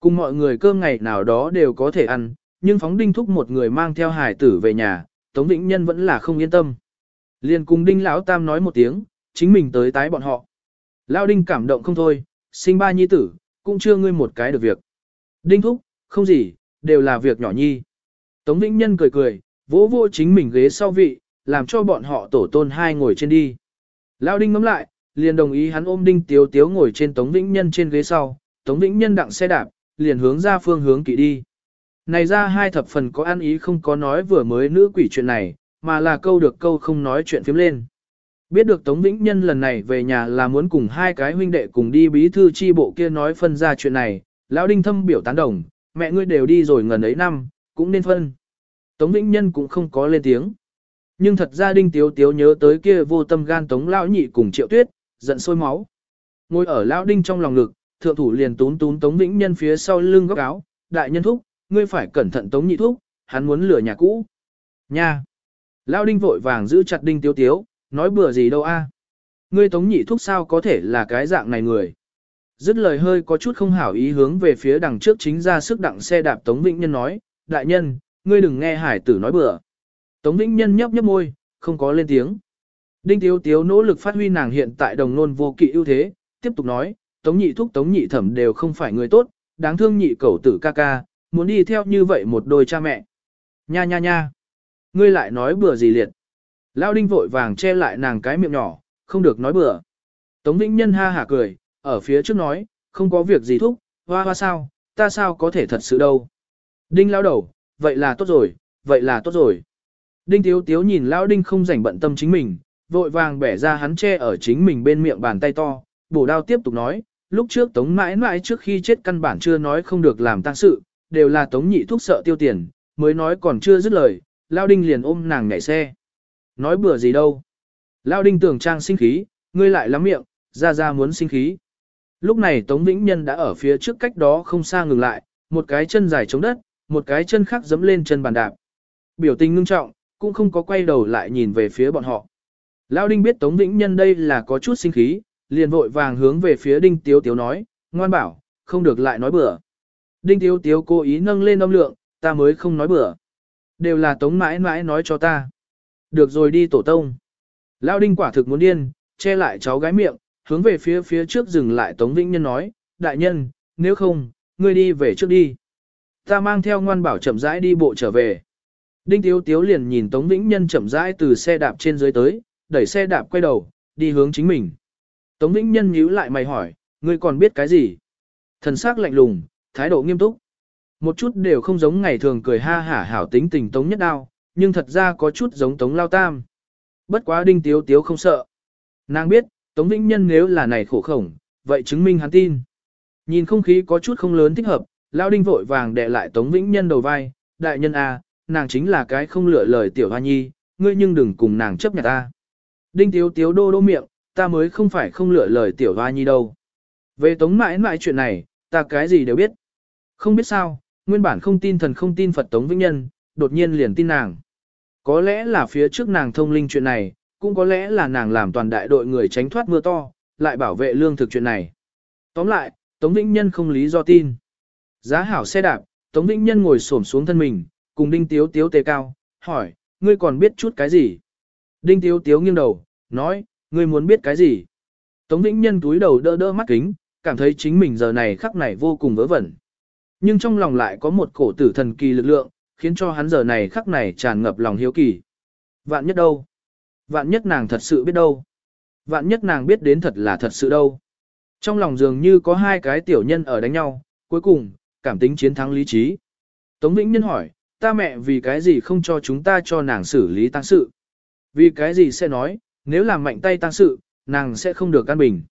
Cùng mọi người cơm ngày nào đó đều có thể ăn, nhưng phóng đinh thúc một người mang theo hải tử về nhà, Tống Vĩnh Nhân vẫn là không yên tâm. Liền cùng đinh lão tam nói một tiếng, chính mình tới tái bọn họ. Lão đinh cảm động không thôi, sinh ba nhi tử, cũng chưa ngươi một cái được việc. Đinh thúc, không gì, đều là việc nhỏ nhi. Tống Vĩnh Nhân cười cười, vỗ vô chính mình ghế sau vị, làm cho bọn họ tổ tôn hai ngồi trên đi. Lão đinh ngắm lại, liền đồng ý hắn ôm đinh tiếu tiếu ngồi trên Tống Vĩnh Nhân trên ghế sau, Tống Vĩnh Nhân đặng xe đạp, liền hướng ra phương hướng kỵ đi. Này ra hai thập phần có ăn ý không có nói vừa mới nữ quỷ chuyện này, mà là câu được câu không nói chuyện phiếm lên. Biết được Tống Vĩnh Nhân lần này về nhà là muốn cùng hai cái huynh đệ cùng đi bí thư chi bộ kia nói phân ra chuyện này, lão đinh thâm biểu tán đồng, mẹ ngươi đều đi rồi ngần ấy năm, cũng nên phân. Tống Vĩnh Nhân cũng không có lên tiếng. Nhưng thật ra đinh tiếu tiếu nhớ tới kia vô tâm gan Tống Lão Nhị cùng Triệu Tuyết, giận sôi máu. Ngồi ở Lão Đinh trong lòng ngực, thượng thủ liền tún tún Tống Vĩnh Nhân phía sau lưng góc áo, đại nhân thúc, ngươi phải cẩn thận Tống Nhị thúc, hắn muốn lửa nhà cũ. Nha! Lão Đinh vội vàng giữ chặt đinh tiếu tiếu, nói bừa gì đâu a? Ngươi Tống Nhị thúc sao có thể là cái dạng này người. Dứt lời hơi có chút không hảo ý hướng về phía đằng trước chính ra sức đặng xe đạp Tống Vĩnh Nhân nói, đại nhân, ngươi đừng nghe hải tử nói bừa. Tống Vĩnh Nhân nhấp nhấp môi, không có lên tiếng. Đinh Tiếu Tiếu nỗ lực phát huy nàng hiện tại đồng nôn vô kỵ ưu thế, tiếp tục nói, Tống Nhị Thúc Tống Nhị Thẩm đều không phải người tốt, đáng thương nhị cầu tử ca ca, muốn đi theo như vậy một đôi cha mẹ. Nha nha nha, ngươi lại nói bừa gì liệt. Lao Đinh vội vàng che lại nàng cái miệng nhỏ, không được nói bừa. Tống Vĩnh Nhân ha hả cười, ở phía trước nói, không có việc gì thúc, hoa hoa sao, ta sao có thể thật sự đâu. Đinh lao đầu, vậy là tốt rồi, vậy là tốt rồi. Đinh Tiếu Tiếu nhìn Lão Đinh không rảnh bận tâm chính mình, vội vàng bẻ ra hắn che ở chính mình bên miệng bàn tay to, bổ đao tiếp tục nói, lúc trước Tống mãi mãi trước khi chết căn bản chưa nói không được làm tăng sự, đều là Tống nhị thuốc sợ tiêu tiền, mới nói còn chưa dứt lời, Lão Đinh liền ôm nàng nhảy xe. Nói bừa gì đâu. Lão Đinh tưởng trang sinh khí, ngươi lại lắm miệng, ra ra muốn sinh khí. Lúc này Tống Vĩnh Nhân đã ở phía trước cách đó không xa ngừng lại, một cái chân dài chống đất, một cái chân khác dẫm lên chân bàn đạp. Biểu tình ngưng trọng, cũng không có quay đầu lại nhìn về phía bọn họ. Lão Đinh biết Tống Vĩnh Nhân đây là có chút sinh khí, liền vội vàng hướng về phía Đinh Tiếu Tiếu nói, ngoan bảo, không được lại nói bừa. Đinh Tiếu Tiếu cố ý nâng lên âm lượng, ta mới không nói bừa. Đều là Tống mãi mãi nói cho ta. Được rồi đi tổ tông. lao Đinh quả thực muốn điên, che lại cháu gái miệng, hướng về phía phía trước dừng lại Tống Vĩnh Nhân nói, đại nhân, nếu không, ngươi đi về trước đi. Ta mang theo ngoan bảo chậm rãi đi bộ trở về. Đinh Tiếu Tiếu liền nhìn Tống Vĩnh Nhân chậm rãi từ xe đạp trên dưới tới, đẩy xe đạp quay đầu, đi hướng chính mình. Tống Vĩnh Nhân nhíu lại mày hỏi, ngươi còn biết cái gì? Thần sắc lạnh lùng, thái độ nghiêm túc. Một chút đều không giống ngày thường cười ha hả hảo tính tình Tống Nhất Đao, nhưng thật ra có chút giống Tống Lao Tam. Bất quá Đinh Tiếu Tiếu không sợ. Nàng biết, Tống Vĩnh Nhân nếu là này khổ khổng, vậy chứng minh hắn tin. Nhìn không khí có chút không lớn thích hợp, Lao Đinh vội vàng đè lại Tống Vĩnh Nhân đầu vai, đại nhân A, nàng chính là cái không lựa lời tiểu hoa nhi, ngươi nhưng đừng cùng nàng chấp nhận ta. Đinh Tiếu Tiếu đô đô miệng, ta mới không phải không lựa lời tiểu hoa nhi đâu. Về Tống mãi mãi chuyện này, ta cái gì đều biết. Không biết sao, nguyên bản không tin thần không tin Phật Tống Vĩnh Nhân, đột nhiên liền tin nàng. Có lẽ là phía trước nàng thông linh chuyện này, cũng có lẽ là nàng làm toàn đại đội người tránh thoát mưa to, lại bảo vệ lương thực chuyện này. Tóm lại, Tống Vĩnh Nhân không lý do tin. Giá hảo xe đạp, Tống Vĩnh Nhân ngồi xổm xuống thân mình, cùng Đinh Tiếu Tiếu tề cao, hỏi, ngươi còn biết chút cái gì? Đinh Tiếu Tiếu nghiêng đầu, nói, ngươi muốn biết cái gì? Tống Vĩnh Nhân túi đầu đỡ đỡ mắt kính, cảm thấy chính mình giờ này khắc này vô cùng vớ vẩn. Nhưng trong lòng lại có một cổ tử thần kỳ lực lượng, khiến cho hắn giờ này khắc này tràn ngập lòng hiếu kỳ. Vạn nhất đâu? Vạn nhất nàng thật sự biết đâu? Vạn nhất nàng biết đến thật là thật sự đâu? Trong lòng dường như có hai cái tiểu nhân ở đánh nhau, cuối cùng, cảm tính chiến thắng lý trí. Tống Vĩnh Nhân hỏi, ta mẹ vì cái gì không cho chúng ta cho nàng xử lý tăng sự? Vì cái gì sẽ nói, nếu làm mạnh tay tăng sự, nàng sẽ không được căn bình.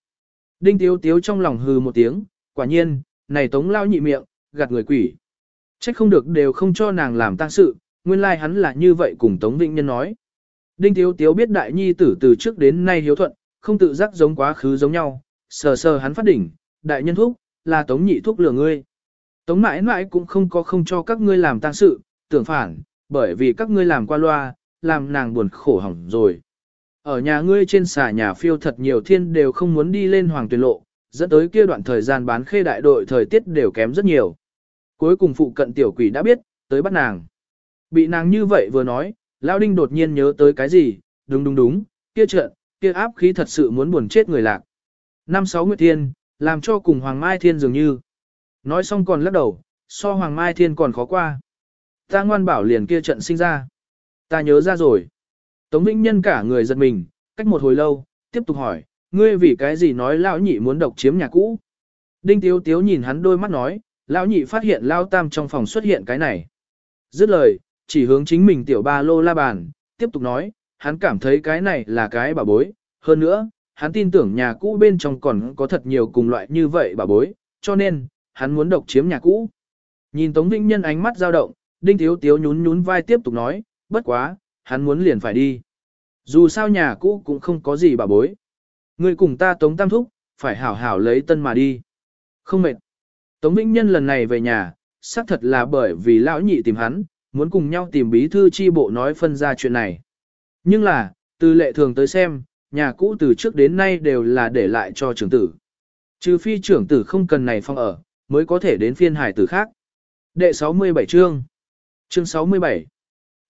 Đinh Tiếu Tiếu trong lòng hừ một tiếng, quả nhiên, này Tống lao nhị miệng, gạt người quỷ. Trách không được đều không cho nàng làm tang sự, nguyên lai like hắn là như vậy cùng Tống Vĩnh Nhân nói. Đinh Tiếu Tiếu biết đại nhi tử từ trước đến nay hiếu thuận, không tự giác giống quá khứ giống nhau, sờ sờ hắn phát đỉnh, đại nhân thúc, là Tống nhị thúc lừa ngươi. Tống mãi mãi cũng không có không cho các ngươi làm tang sự, tưởng phản, bởi vì các ngươi làm qua loa, làm nàng buồn khổ hỏng rồi. Ở nhà ngươi trên xà nhà phiêu thật nhiều thiên đều không muốn đi lên hoàng tuyển lộ, dẫn tới kia đoạn thời gian bán khê đại đội thời tiết đều kém rất nhiều. Cuối cùng phụ cận tiểu quỷ đã biết, tới bắt nàng. Bị nàng như vậy vừa nói, Lão Đinh đột nhiên nhớ tới cái gì, đúng đúng đúng, kia trận, kia áp khí thật sự muốn buồn chết người lạc. Năm sáu Nguyệt Thiên, làm cho cùng Hoàng Mai Thiên dường như. Nói xong còn lắc đầu, so Hoàng Mai Thiên còn khó qua. Ta ngoan bảo liền kia trận sinh ra. Ta nhớ ra rồi. Tống Vĩnh Nhân cả người giật mình, cách một hồi lâu, tiếp tục hỏi, ngươi vì cái gì nói lão nhị muốn độc chiếm nhà cũ? Đinh Tiếu Tiếu nhìn hắn đôi mắt nói, lão nhị phát hiện lao tam trong phòng xuất hiện cái này. Dứt lời, chỉ hướng chính mình tiểu ba lô la bàn, tiếp tục nói, hắn cảm thấy cái này là cái bà bối, hơn nữa, hắn tin tưởng nhà cũ bên trong còn có thật nhiều cùng loại như vậy bà bối, cho nên, hắn muốn độc chiếm nhà cũ. Nhìn Tống Vĩnh Nhân ánh mắt dao động, Đinh thiếu Tiếu nhún nhún vai tiếp tục nói, bất quá, hắn muốn liền phải đi. Dù sao nhà cũ cũng không có gì bà bối. Người cùng ta Tống Tam Thúc, phải hảo hảo lấy tân mà đi. Không mệt. Tống Vĩnh Nhân lần này về nhà, xác thật là bởi vì lão nhị tìm hắn, muốn cùng nhau tìm bí thư chi bộ nói phân ra chuyện này. Nhưng là, từ lệ thường tới xem, nhà cũ từ trước đến nay đều là để lại cho trưởng tử. Trừ phi trưởng tử không cần này phong ở, mới có thể đến phiên hải tử khác. Đệ 67 chương Chương 67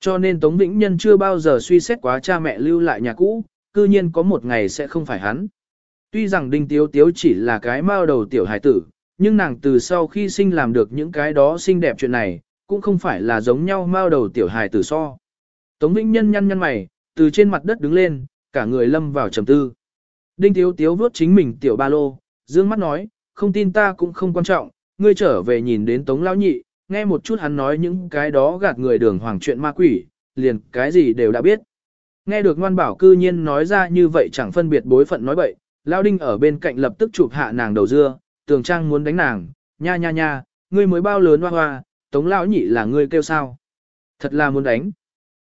Cho nên Tống Vĩnh Nhân chưa bao giờ suy xét quá cha mẹ lưu lại nhà cũ, cư nhiên có một ngày sẽ không phải hắn. Tuy rằng Đinh Tiếu Tiếu chỉ là cái mao đầu tiểu hải tử, nhưng nàng từ sau khi sinh làm được những cái đó xinh đẹp chuyện này, cũng không phải là giống nhau mao đầu tiểu hài tử so. Tống Vĩnh Nhân nhăn nhăn mày, từ trên mặt đất đứng lên, cả người lâm vào trầm tư. Đinh Tiếu Tiếu vuốt chính mình tiểu ba lô, dương mắt nói, không tin ta cũng không quan trọng, ngươi trở về nhìn đến Tống Lão Nhị, nghe một chút hắn nói những cái đó gạt người đường hoàng chuyện ma quỷ, liền cái gì đều đã biết. Nghe được ngoan bảo cư nhiên nói ra như vậy chẳng phân biệt bối phận nói bậy, Lão Đinh ở bên cạnh lập tức chụp hạ nàng đầu dưa, tường trang muốn đánh nàng, nha nha nha, ngươi mới bao lớn hoa hoa, tống lão nhị là ngươi kêu sao. Thật là muốn đánh.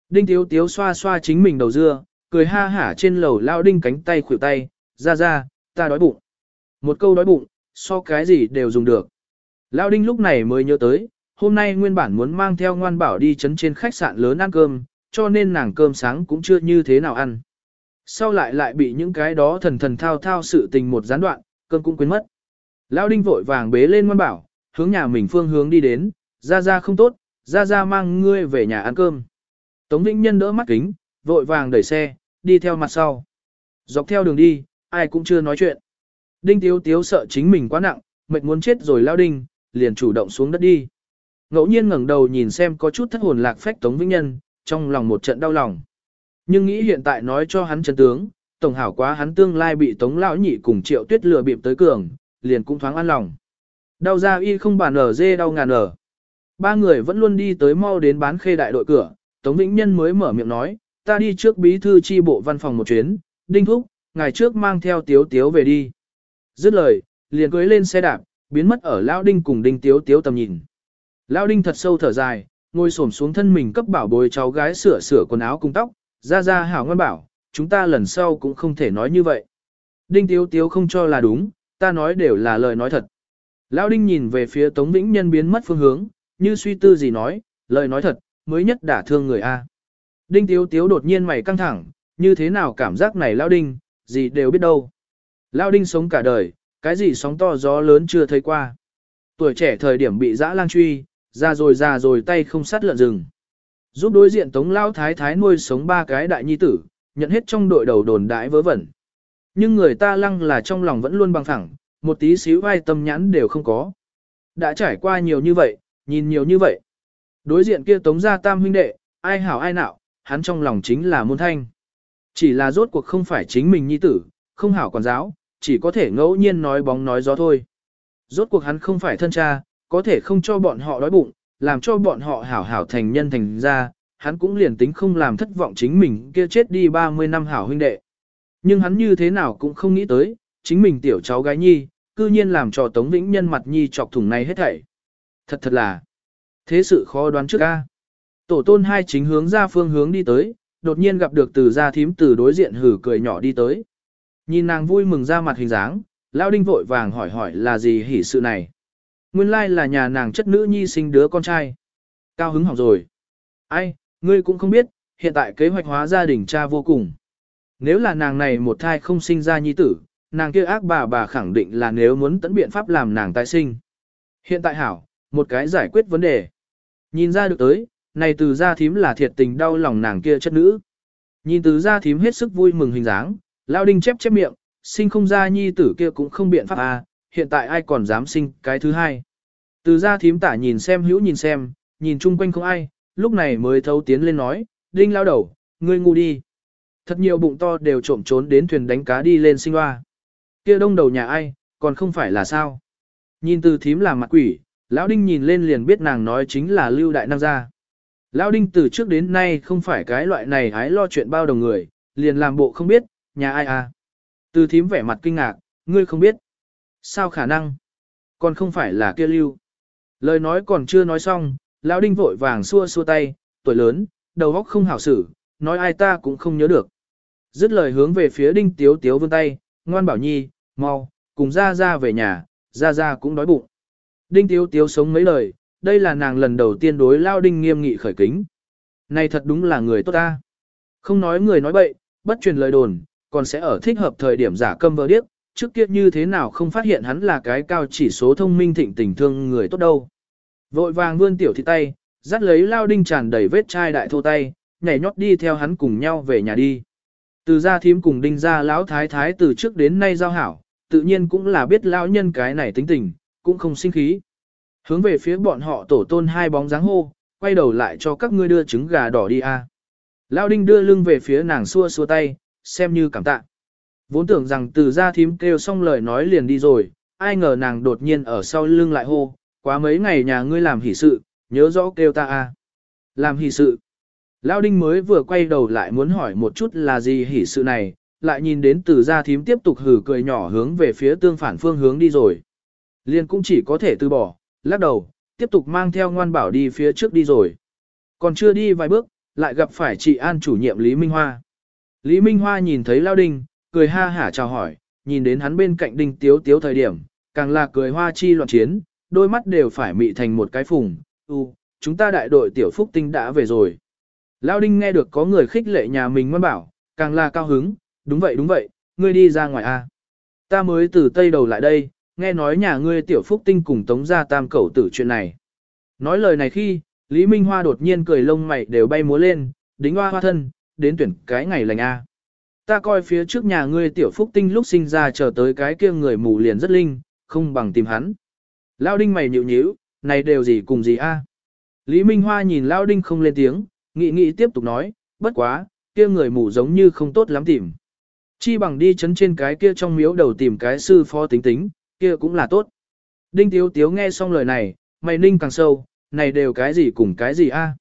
Đinh tiếu tiếu xoa xoa chính mình đầu dưa, cười ha hả trên lầu lao đinh cánh tay khuỷu tay, ra ra, ta đói bụng. Một câu đói bụng, so cái gì đều dùng được. Lao đinh lúc này mới nhớ tới, hôm nay nguyên bản muốn mang theo ngoan bảo đi chấn trên khách sạn lớn ăn cơm, cho nên nàng cơm sáng cũng chưa như thế nào ăn. Sau lại lại bị những cái đó thần thần thao thao sự tình một gián đoạn, cơm cũng quên mất. Lão đinh vội vàng bế lên ngoan bảo, hướng nhà mình phương hướng đi đến, ra ra không tốt, ra ra mang ngươi về nhà ăn cơm. Tống Vĩnh Nhân đỡ mắt kính, vội vàng đẩy xe, đi theo mặt sau. Dọc theo đường đi, ai cũng chưa nói chuyện. Đinh Tiếu Tiếu sợ chính mình quá nặng, mệt muốn chết rồi lao đinh, liền chủ động xuống đất đi. Ngẫu nhiên ngẩng đầu nhìn xem có chút thất hồn lạc phách Tống Vĩnh Nhân, trong lòng một trận đau lòng. Nhưng nghĩ hiện tại nói cho hắn chân tướng, tổng hảo quá hắn tương lai bị Tống lão nhị cùng Triệu Tuyết lừa bịp tới cường, liền cũng thoáng an lòng. Đau ra y không bàn ở dê đau ngàn ở. Ba người vẫn luôn đi tới mau đến bán khê đại đội cửa, Tống Vĩnh Nhân mới mở miệng nói, ta đi trước bí thư chi bộ văn phòng một chuyến, đinh thúc, ngày trước mang theo tiếu tiếu về đi. Dứt lời, liền cưới lên xe đạp, biến mất ở Lao Đinh cùng đinh tiếu tiếu tầm nhìn. Lao Đinh thật sâu thở dài, ngồi xổm xuống thân mình cấp bảo bồi cháu gái sửa sửa quần áo cùng tóc, ra ra hảo ngoan bảo, chúng ta lần sau cũng không thể nói như vậy. Đinh tiếu tiếu không cho là đúng, ta nói đều là lời nói thật. Lão Đinh nhìn về phía Tống Vĩnh Nhân biến mất phương hướng, như suy tư gì nói, lời nói thật, mới nhất đả thương người A. Đinh Tiếu Tiếu đột nhiên mày căng thẳng, như thế nào cảm giác này Lão Đinh, gì đều biết đâu. Lão Đinh sống cả đời, cái gì sóng to gió lớn chưa thấy qua. Tuổi trẻ thời điểm bị dã lang truy, ra rồi ra rồi tay không sát lợn rừng. Giúp đối diện Tống Lão Thái Thái nuôi sống ba cái đại nhi tử, nhận hết trong đội đầu đồn đãi vớ vẩn. Nhưng người ta lăng là trong lòng vẫn luôn bằng thẳng, một tí xíu vai tâm nhãn đều không có. Đã trải qua nhiều như vậy, Nhìn nhiều như vậy, đối diện kia tống gia tam huynh đệ, ai hảo ai nạo, hắn trong lòng chính là môn thanh. Chỉ là rốt cuộc không phải chính mình nhi tử, không hảo quản giáo, chỉ có thể ngẫu nhiên nói bóng nói gió thôi. Rốt cuộc hắn không phải thân cha, có thể không cho bọn họ đói bụng, làm cho bọn họ hảo hảo thành nhân thành ra, hắn cũng liền tính không làm thất vọng chính mình kia chết đi 30 năm hảo huynh đệ. Nhưng hắn như thế nào cũng không nghĩ tới, chính mình tiểu cháu gái nhi, cư nhiên làm cho Tống Vĩnh Nhân mặt nhi chọc thủng này hết thảy. Thật thật là, thế sự khó đoán trước ca. Tổ tôn hai chính hướng ra phương hướng đi tới, đột nhiên gặp được từ gia thím từ đối diện hử cười nhỏ đi tới. Nhìn nàng vui mừng ra mặt hình dáng, Lao Đinh vội vàng hỏi hỏi là gì hỉ sự này. Nguyên lai là nhà nàng chất nữ nhi sinh đứa con trai. Cao hứng hỏng rồi. Ai, ngươi cũng không biết, hiện tại kế hoạch hóa gia đình cha vô cùng. Nếu là nàng này một thai không sinh ra nhi tử, nàng kia ác bà bà khẳng định là nếu muốn tận biện pháp làm nàng tái sinh. Hiện tại hảo, một cái giải quyết vấn đề. Nhìn ra được tới, này từ gia thím là thiệt tình đau lòng nàng kia chất nữ. Nhìn từ gia thím hết sức vui mừng hình dáng, lao đinh chép chép miệng, sinh không ra nhi tử kia cũng không biện pháp à, hiện tại ai còn dám sinh cái thứ hai. Từ gia thím tả nhìn xem hữu nhìn xem, nhìn chung quanh không ai, lúc này mới thấu tiến lên nói, đinh lao đầu, ngươi ngu đi. Thật nhiều bụng to đều trộm trốn đến thuyền đánh cá đi lên sinh hoa. kia đông đầu nhà ai, còn không phải là sao. Nhìn từ thím làm mặt quỷ, lão đinh nhìn lên liền biết nàng nói chính là lưu đại năng gia. Lão đinh từ trước đến nay không phải cái loại này hái lo chuyện bao đồng người, liền làm bộ không biết, nhà ai à. Từ thím vẻ mặt kinh ngạc, ngươi không biết. Sao khả năng? Còn không phải là kia lưu. Lời nói còn chưa nói xong, lão đinh vội vàng xua xua tay, tuổi lớn, đầu óc không hảo xử, nói ai ta cũng không nhớ được. Dứt lời hướng về phía đinh tiếu tiếu vươn tay, ngoan bảo nhi, mau, cùng ra ra về nhà, ra ra cũng đói bụng. Đinh tiếu tiếu sống mấy lời, đây là nàng lần đầu tiên đối lao đinh nghiêm nghị khởi kính. Này thật đúng là người tốt ta. Không nói người nói bậy, bất truyền lời đồn, còn sẽ ở thích hợp thời điểm giả câm vỡ điếc, trước kia như thế nào không phát hiện hắn là cái cao chỉ số thông minh thịnh tình thương người tốt đâu. Vội vàng vươn tiểu thị tay, dắt lấy lao đinh tràn đầy vết chai đại thô tay, nhảy nhót đi theo hắn cùng nhau về nhà đi. Từ gia thím cùng đinh gia lão thái thái từ trước đến nay giao hảo, tự nhiên cũng là biết lão nhân cái này tính tình, cũng không sinh khí. Hướng về phía bọn họ tổ tôn hai bóng dáng hô, quay đầu lại cho các ngươi đưa trứng gà đỏ đi a. Lão đinh đưa lưng về phía nàng xua xua tay, xem như cảm tạ. Vốn tưởng rằng từ gia thím kêu xong lời nói liền đi rồi, ai ngờ nàng đột nhiên ở sau lưng lại hô, quá mấy ngày nhà ngươi làm hỷ sự, nhớ rõ kêu ta a. Làm hỷ sự. Lão đinh mới vừa quay đầu lại muốn hỏi một chút là gì hỉ sự này, lại nhìn đến từ gia thím tiếp tục hử cười nhỏ hướng về phía tương phản phương hướng đi rồi. Liên cũng chỉ có thể từ bỏ, lắc đầu, tiếp tục mang theo ngoan bảo đi phía trước đi rồi. Còn chưa đi vài bước, lại gặp phải chị An chủ nhiệm Lý Minh Hoa. Lý Minh Hoa nhìn thấy Lao Đinh, cười ha hả chào hỏi, nhìn đến hắn bên cạnh Đinh Tiếu Tiếu thời điểm, càng là cười hoa chi loạn chiến, đôi mắt đều phải mị thành một cái phùng. U, chúng ta đại đội tiểu phúc tinh đã về rồi. Lao Đinh nghe được có người khích lệ nhà mình ngoan bảo, càng là cao hứng, đúng vậy đúng vậy, ngươi đi ra ngoài a. Ta mới từ Tây đầu lại đây, nghe nói nhà ngươi tiểu phúc tinh cùng tống gia tam cẩu tử chuyện này. Nói lời này khi, Lý Minh Hoa đột nhiên cười lông mày đều bay múa lên, đính hoa hoa thân, đến tuyển cái ngày lành A. Ta coi phía trước nhà ngươi tiểu phúc tinh lúc sinh ra chờ tới cái kia người mù liền rất linh, không bằng tìm hắn. Lao đinh mày nhịu nhíu, này đều gì cùng gì A. Lý Minh Hoa nhìn Lao đinh không lên tiếng, nghị nghị tiếp tục nói, bất quá, kia người mù giống như không tốt lắm tìm. Chi bằng đi chấn trên cái kia trong miếu đầu tìm cái sư phó tính tính, kia cũng là tốt. Đinh Tiếu Tiếu nghe xong lời này, mày ninh càng sâu, này đều cái gì cùng cái gì a?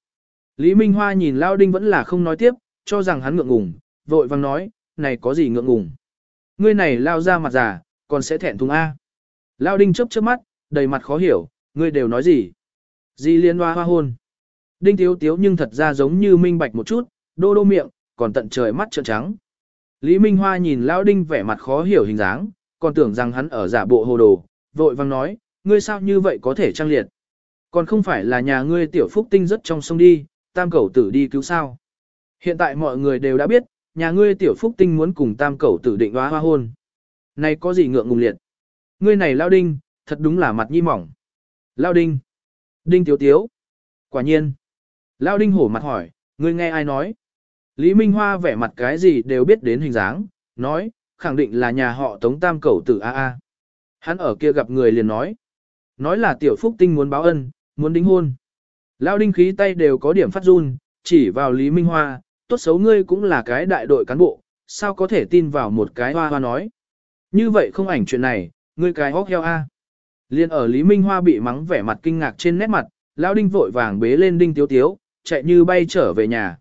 Lý Minh Hoa nhìn Lao Đinh vẫn là không nói tiếp, cho rằng hắn ngượng ngùng, vội vàng nói, này có gì ngượng ngùng. Ngươi này lao ra mặt già, còn sẽ thẹn thùng A. Lao Đinh chớp chớp mắt, đầy mặt khó hiểu, ngươi đều nói gì. Di liên hoa hoa hôn. Đinh Tiếu Tiếu nhưng thật ra giống như minh bạch một chút, đô đô miệng, còn tận trời mắt trợn trắng. Lý Minh Hoa nhìn Lão Đinh vẻ mặt khó hiểu hình dáng, còn tưởng rằng hắn ở giả bộ hồ đồ, vội vang nói, ngươi sao như vậy có thể trang liệt. Còn không phải là nhà ngươi tiểu phúc tinh rất trong sông đi, tam cẩu tử đi cứu sao. Hiện tại mọi người đều đã biết, nhà ngươi tiểu phúc tinh muốn cùng tam cẩu tử định hóa hoa hôn. Này có gì ngượng ngùng liệt. Ngươi này Lão đinh, thật đúng là mặt nhi mỏng. Lão đinh. Đinh tiếu tiếu. Quả nhiên. Lao đinh hổ mặt hỏi, ngươi nghe ai nói? Lý Minh Hoa vẻ mặt cái gì đều biết đến hình dáng, nói, khẳng định là nhà họ Tống Tam Cẩu tử A A. Hắn ở kia gặp người liền nói. Nói là tiểu phúc tinh muốn báo ân, muốn đính hôn. Lao đinh khí tay đều có điểm phát run, chỉ vào Lý Minh Hoa, tốt xấu ngươi cũng là cái đại đội cán bộ, sao có thể tin vào một cái hoa hoa nói. Như vậy không ảnh chuyện này, ngươi cái hóc heo A. Liên ở Lý Minh Hoa bị mắng vẻ mặt kinh ngạc trên nét mặt, Lão Đinh vội vàng bế lên Đinh Tiếu Tiếu, chạy như bay trở về nhà.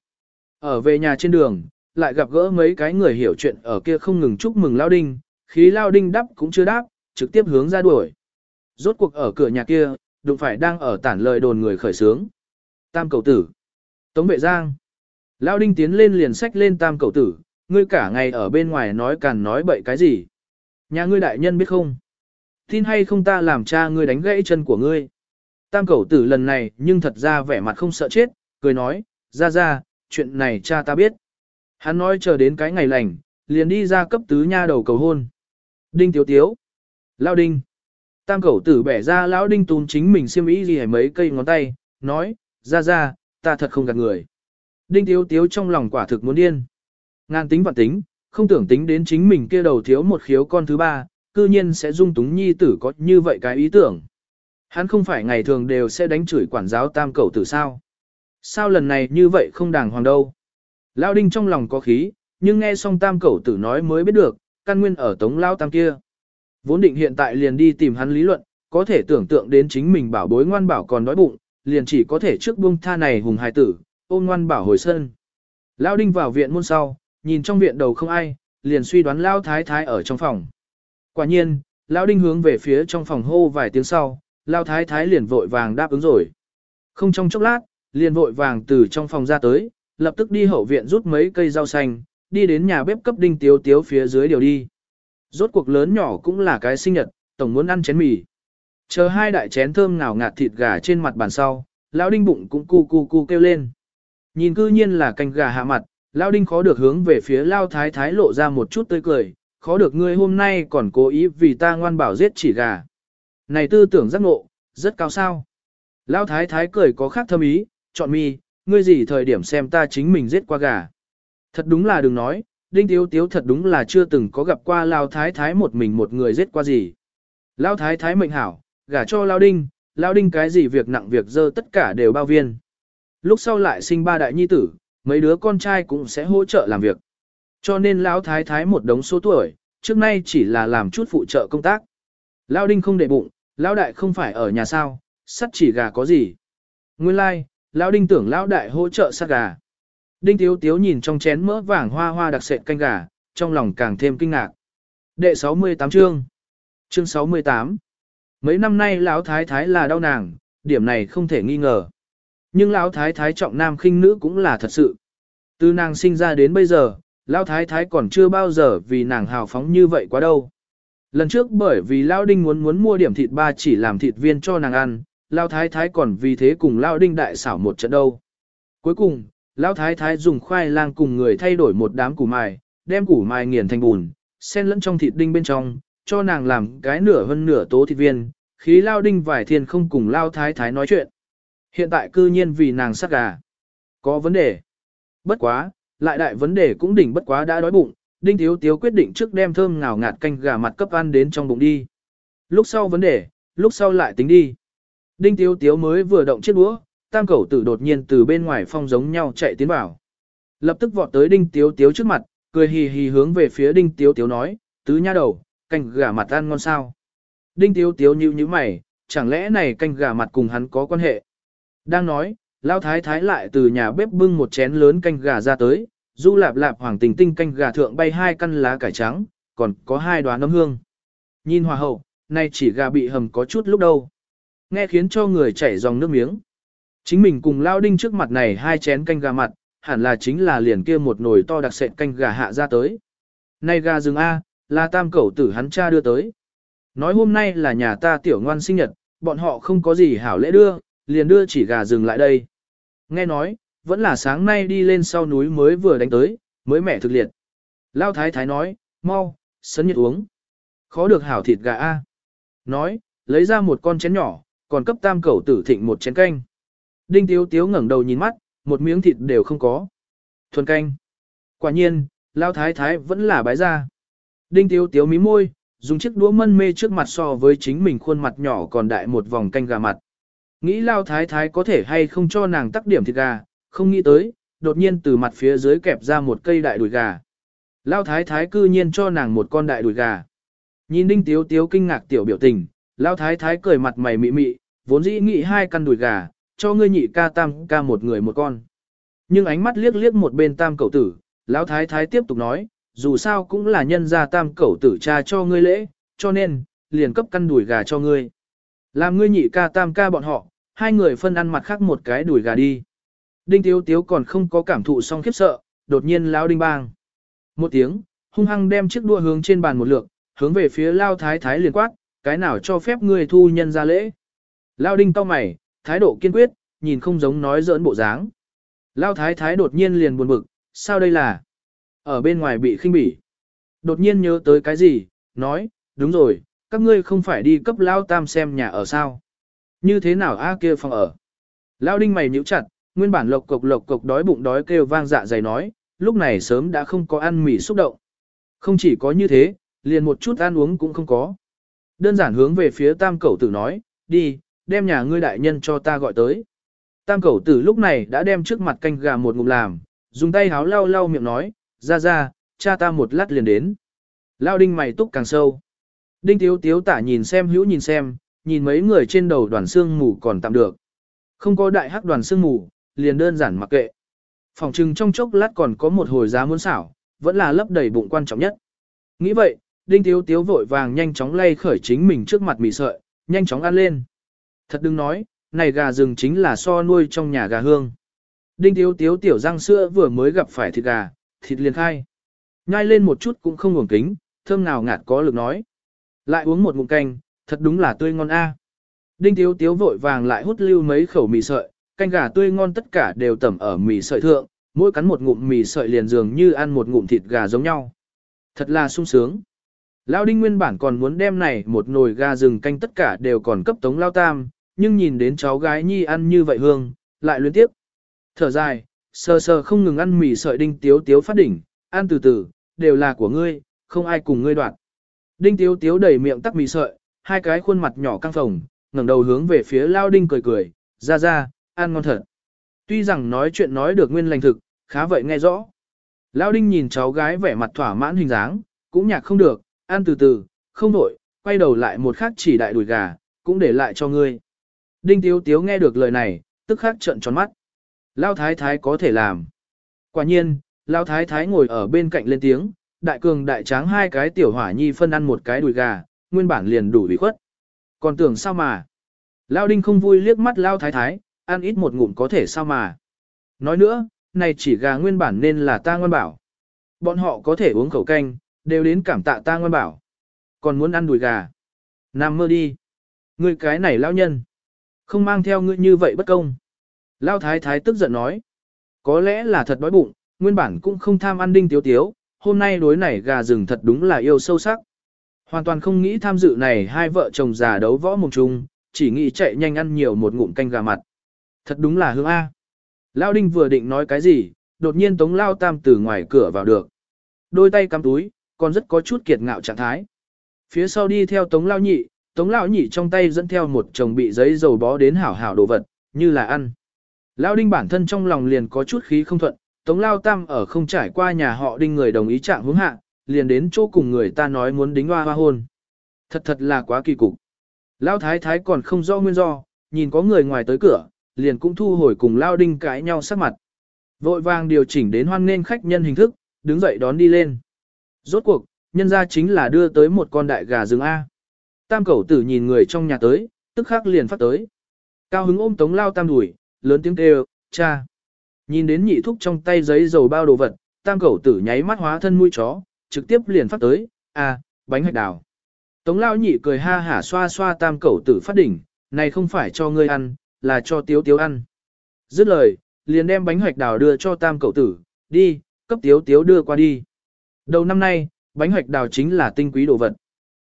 Ở về nhà trên đường, lại gặp gỡ mấy cái người hiểu chuyện ở kia không ngừng chúc mừng Lão Đinh, khí Lão Đinh đáp cũng chưa đáp, trực tiếp hướng ra đuổi. Rốt cuộc ở cửa nhà kia, đụng phải đang ở tản lời đồn người khởi sướng. Tam cầu tử. Tống vệ giang. Lão Đinh tiến lên liền sách lên tam cầu tử, ngươi cả ngày ở bên ngoài nói càn nói bậy cái gì. Nhà ngươi đại nhân biết không? Tin hay không ta làm cha ngươi đánh gãy chân của ngươi. Tam Cầu tử lần này nhưng thật ra vẻ mặt không sợ chết, cười nói, ra ra, chuyện này cha ta biết. Hắn nói chờ đến cái ngày lành, liền đi ra cấp tứ nha đầu cầu hôn. Đinh tiếu tiếu. Lao đinh. Tam cẩu tử bẻ ra lão đinh tún chính mình xiêm ý gì hay mấy cây ngón tay, nói, ra ra, ta thật không gạt người. Đinh tiếu tiếu trong lòng quả thực muốn điên. Ngàn tính và tính, không tưởng tính đến chính mình kia đầu thiếu một khiếu con thứ ba, cư nhiên sẽ dung túng nhi tử có như vậy cái ý tưởng. Hắn không phải ngày thường đều sẽ đánh chửi quản giáo tam cẩu tử sao. Sao lần này như vậy không đàng hoàng đâu. Lao đinh trong lòng có khí, nhưng nghe xong tam cẩu tử nói mới biết được, căn nguyên ở tống lao tam kia. Vốn định hiện tại liền đi tìm hắn lý luận, có thể tưởng tượng đến chính mình bảo bối ngoan bảo còn đói bụng, liền chỉ có thể trước buông tha này hùng hài tử, ôm ngoan bảo hồi sân. Lao đinh vào viện môn sau, nhìn trong viện đầu không ai, liền suy đoán Lao thái thái ở trong phòng. Quả nhiên, Lão Đinh hướng về phía trong phòng hô vài tiếng sau, Lao thái thái liền vội vàng đáp ứng rồi. Không trong chốc lát, liền vội vàng từ trong phòng ra tới, lập tức đi hậu viện rút mấy cây rau xanh, đi đến nhà bếp cấp Đinh Tiếu Tiếu phía dưới điều đi. Rốt cuộc lớn nhỏ cũng là cái sinh nhật, tổng muốn ăn chén mì. Chờ hai đại chén thơm ngào ngạt thịt gà trên mặt bàn sau, lão đinh bụng cũng cu cu cu kêu lên. Nhìn cư nhiên là canh gà hạ mặt, lão đinh khó được hướng về phía lao thái thái lộ ra một chút tươi cười, khó được ngươi hôm nay còn cố ý vì ta ngoan bảo giết chỉ gà. Này tư tưởng giác ngộ, rất cao sao. Lão thái thái cười có khác thâm ý, chọn mi, ngươi gì thời điểm xem ta chính mình giết qua gà. Thật đúng là đừng nói, đinh tiếu tiếu thật đúng là chưa từng có gặp qua Lão thái thái một mình một người giết qua gì. Lão thái thái mệnh hảo, gả cho Lão đinh, Lão đinh cái gì việc nặng việc dơ tất cả đều bao viên. Lúc sau lại sinh ba đại nhi tử, mấy đứa con trai cũng sẽ hỗ trợ làm việc. Cho nên lão thái thái một đống số tuổi, trước nay chỉ là làm chút phụ trợ công tác. Lão đinh không để bụng, lão đại không phải ở nhà sao, sắt chỉ gà có gì. Nguyên lai, like, lão đinh tưởng lão đại hỗ trợ sát gà. Đinh tiếu tiếu nhìn trong chén mỡ vàng hoa hoa đặc sệt canh gà, trong lòng càng thêm kinh ngạc. Đệ 68 chương. Chương 68. Mấy năm nay lão thái thái là đau nàng, điểm này không thể nghi ngờ. Nhưng lão thái thái trọng nam khinh nữ cũng là thật sự. Từ nàng sinh ra đến bây giờ, Lão thái thái còn chưa bao giờ vì nàng hào phóng như vậy quá đâu. Lần trước bởi vì Lão Đinh muốn muốn mua điểm thịt ba chỉ làm thịt viên cho nàng ăn, Lão thái thái còn vì thế cùng Lão Đinh đại xảo một trận đâu. Cuối cùng, Lão thái thái dùng khoai lang cùng người thay đổi một đám củ mài, đem củ mài nghiền thành bùn, xen lẫn trong thịt đinh bên trong, cho nàng làm cái nửa hơn nửa tố thịt viên, khí Lão Đinh vải thiên không cùng Lão thái thái nói chuyện. Hiện tại cư nhiên vì nàng sát gà. Có vấn đề. Bất quá, lại đại vấn đề cũng đỉnh bất quá đã đói bụng, Đinh Thiếu Tiếu quyết định trước đem thơm ngào ngạt canh gà mặt cấp ăn đến trong bụng đi. Lúc sau vấn đề, lúc sau lại tính đi. Đinh Tiếu Tiếu mới vừa động chiếc đũa, tam cẩu tử đột nhiên từ bên ngoài phong giống nhau chạy tiến vào. Lập tức vọt tới Đinh Tiếu Tiếu trước mặt, cười hì hì hướng về phía Đinh Tiếu Tiếu nói, tứ nha đầu, canh gà mặt ăn ngon sao. Đinh Tiếu Tiếu nhíu nhíu mày, chẳng lẽ này canh gà mặt cùng hắn có quan hệ. Đang nói, Lao thái thái lại từ nhà bếp bưng một chén lớn canh gà ra tới, du lạp lạp hoàng tình tinh canh gà thượng bay hai căn lá cải trắng, còn có hai đoá nấm hương. Nhìn hòa hậu, nay chỉ gà bị hầm có chút lúc đâu. Nghe khiến cho người chảy dòng nước miếng. Chính mình cùng lao đinh trước mặt này hai chén canh gà mặt, hẳn là chính là liền kia một nồi to đặc sệt canh gà hạ ra tới. Này gà rừng A, là tam cẩu tử hắn cha đưa tới. Nói hôm nay là nhà ta tiểu ngoan sinh nhật, bọn họ không có gì hảo lễ đưa, liền đưa chỉ gà rừng lại đây. Nghe nói, vẫn là sáng nay đi lên sau núi mới vừa đánh tới, mới mẻ thực liệt. Lao thái thái nói, mau, sấn nhiệt uống. Khó được hảo thịt gà A. Nói, lấy ra một con chén nhỏ, còn cấp tam cẩu tử thịnh một chén canh. Đinh tiếu tiếu ngẩng đầu nhìn mắt, một miếng thịt đều không có. Thuần canh. Quả nhiên, Lao thái thái vẫn là bái ra. Đinh tiếu tiếu mí môi, dùng chiếc đũa mân mê trước mặt so với chính mình khuôn mặt nhỏ còn đại một vòng canh gà mặt. Nghĩ lao thái thái có thể hay không cho nàng tắc điểm thịt gà, không nghĩ tới, đột nhiên từ mặt phía dưới kẹp ra một cây đại đùi gà. Lao thái thái cư nhiên cho nàng một con đại đùi gà. Nhìn đinh tiếu tiếu kinh ngạc tiểu biểu tình, Lão thái thái cười mặt mày mị mị, vốn dĩ nghĩ hai căn đùi gà, cho ngươi nhị ca tam ca một người một con. Nhưng ánh mắt liếc liếc một bên tam cậu tử, lão thái thái tiếp tục nói, dù sao cũng là nhân gia tam cậu tử cha cho ngươi lễ, cho nên, liền cấp căn đùi gà cho ngươi. Làm ngươi nhị ca tam ca bọn họ, hai người phân ăn mặt khác một cái đùi gà đi. Đinh Tiếu Tiếu còn không có cảm thụ xong khiếp sợ, đột nhiên lão đinh bang. Một tiếng, hung hăng đem chiếc đua hướng trên bàn một lượt, hướng về phía lao thái thái liền quát, cái nào cho phép ngươi thu nhân ra lễ. Lao đinh to mày, thái độ kiên quyết, nhìn không giống nói giỡn bộ dáng. Lao thái thái đột nhiên liền buồn bực, sao đây là? Ở bên ngoài bị khinh bỉ. Đột nhiên nhớ tới cái gì, nói, đúng rồi, các ngươi không phải đi cấp Lao Tam xem nhà ở sao? Như thế nào a kia phòng ở? Lao đinh mày nhíu chặt, nguyên bản lộc cộc lộc cộc đói bụng đói kêu vang dạ dày nói, lúc này sớm đã không có ăn mì xúc động. Không chỉ có như thế, liền một chút ăn uống cũng không có. Đơn giản hướng về phía tam cẩu tử nói, đi, đem nhà ngươi đại nhân cho ta gọi tới. Tam cẩu tử lúc này đã đem trước mặt canh gà một ngụm làm, dùng tay háo lau lau miệng nói, ra ra, cha ta một lát liền đến. Lao đinh mày túc càng sâu. Đinh tiếu tiếu tả nhìn xem hữu nhìn xem, nhìn mấy người trên đầu đoàn xương mù còn tạm được. Không có đại hắc đoàn xương mù, liền đơn giản mặc kệ. Phòng trừng trong chốc lát còn có một hồi giá muốn xảo, vẫn là lấp đầy bụng quan trọng nhất. Nghĩ vậy, Đinh Tiếu Tiếu vội vàng nhanh chóng lay khởi chính mình trước mặt mì sợi, nhanh chóng ăn lên. Thật đừng nói, này gà rừng chính là so nuôi trong nhà gà hương. Đinh Tiếu Tiếu tiểu răng sữa vừa mới gặp phải thịt gà, thịt liền khai. Nhai lên một chút cũng không ngủng kính, thơm nào ngạt có lực nói. Lại uống một ngụm canh, thật đúng là tươi ngon a. Đinh Tiếu Tiếu vội vàng lại hút lưu mấy khẩu mì sợi, canh gà tươi ngon tất cả đều tẩm ở mì sợi thượng, mỗi cắn một ngụm mì sợi liền dường như ăn một ngụm thịt gà giống nhau. Thật là sung sướng. Lao Đinh nguyên bản còn muốn đem này một nồi gà rừng canh tất cả đều còn cấp tống Lao Tam, nhưng nhìn đến cháu gái Nhi ăn như vậy hương, lại luyến tiếp. Thở dài, sờ sờ không ngừng ăn mì sợi Đinh Tiếu Tiếu phát đỉnh, ăn từ từ, đều là của ngươi, không ai cùng ngươi đoạt. Đinh Tiếu Tiếu đẩy miệng tắc mì sợi, hai cái khuôn mặt nhỏ căng phồng, ngẩng đầu hướng về phía Lao Đinh cười cười, ra ra, ăn ngon thật. Tuy rằng nói chuyện nói được nguyên lành thực, khá vậy nghe rõ. Lao Đinh nhìn cháu gái vẻ mặt thỏa mãn hình dáng, cũng nhạc không được, ăn từ từ, không nổi, quay đầu lại một khắc chỉ đại đùi gà, cũng để lại cho ngươi. Đinh Tiếu Tiếu nghe được lời này, tức khắc trợn tròn mắt. Lao Thái Thái có thể làm. Quả nhiên, Lao Thái Thái ngồi ở bên cạnh lên tiếng, đại cường đại tráng hai cái tiểu hỏa nhi phân ăn một cái đùi gà, nguyên bản liền đủ bị khuất. Còn tưởng sao mà. Lao Đinh không vui liếc mắt Lao Thái Thái, ăn ít một ngụm có thể sao mà. Nói nữa, này chỉ gà nguyên bản nên là ta ngoan bảo. Bọn họ có thể uống khẩu canh, đều đến cảm tạ ta ngoan bảo. Còn muốn ăn đùi gà. Nằm mơ đi. Ngươi cái này lao nhân. Không mang theo ngươi như vậy bất công. Lao thái thái tức giận nói. Có lẽ là thật đói bụng, nguyên bản cũng không tham ăn đinh tiếu tiếu, hôm nay đối này gà rừng thật đúng là yêu sâu sắc. Hoàn toàn không nghĩ tham dự này hai vợ chồng già đấu võ mồm chung, chỉ nghĩ chạy nhanh ăn nhiều một ngụm canh gà mặt. Thật đúng là hương A. Lao Đinh vừa định nói cái gì, đột nhiên Tống Lao Tam từ ngoài cửa vào được. Đôi tay cắm túi, còn rất có chút kiệt ngạo trạng thái. Phía sau đi theo Tống Lao Nhị, Tống Lao Nhị trong tay dẫn theo một chồng bị giấy dầu bó đến hảo hảo đồ vật, như là ăn. Lao Đinh bản thân trong lòng liền có chút khí không thuận, Tống Lao Tam ở không trải qua nhà họ Đinh người đồng ý trạng hướng hạ, liền đến chỗ cùng người ta nói muốn đính hoa hoa hôn. Thật thật là quá kỳ cục. Lao Thái Thái còn không rõ nguyên do, nhìn có người ngoài tới cửa, liền cũng thu hồi cùng lao đinh cãi nhau sắc mặt. Vội vàng điều chỉnh đến hoan nên khách nhân hình thức, đứng dậy đón đi lên. Rốt cuộc, nhân ra chính là đưa tới một con đại gà rừng A. Tam cẩu tử nhìn người trong nhà tới, tức khắc liền phát tới. Cao hứng ôm tống lao tam đuổi, lớn tiếng kêu, cha. Nhìn đến nhị thúc trong tay giấy dầu bao đồ vật, tam cẩu tử nháy mắt hóa thân mũi chó, trực tiếp liền phát tới, a, bánh hạch đào. Tống lao nhị cười ha hả xoa xoa tam cẩu tử phát đỉnh, này không phải cho ngươi ăn, là cho tiếu tiếu ăn. Dứt lời, liền đem bánh hoạch đào đưa cho tam cậu tử, đi, cấp tiếu tiếu đưa qua đi. Đầu năm nay, bánh hoạch đào chính là tinh quý đồ vật.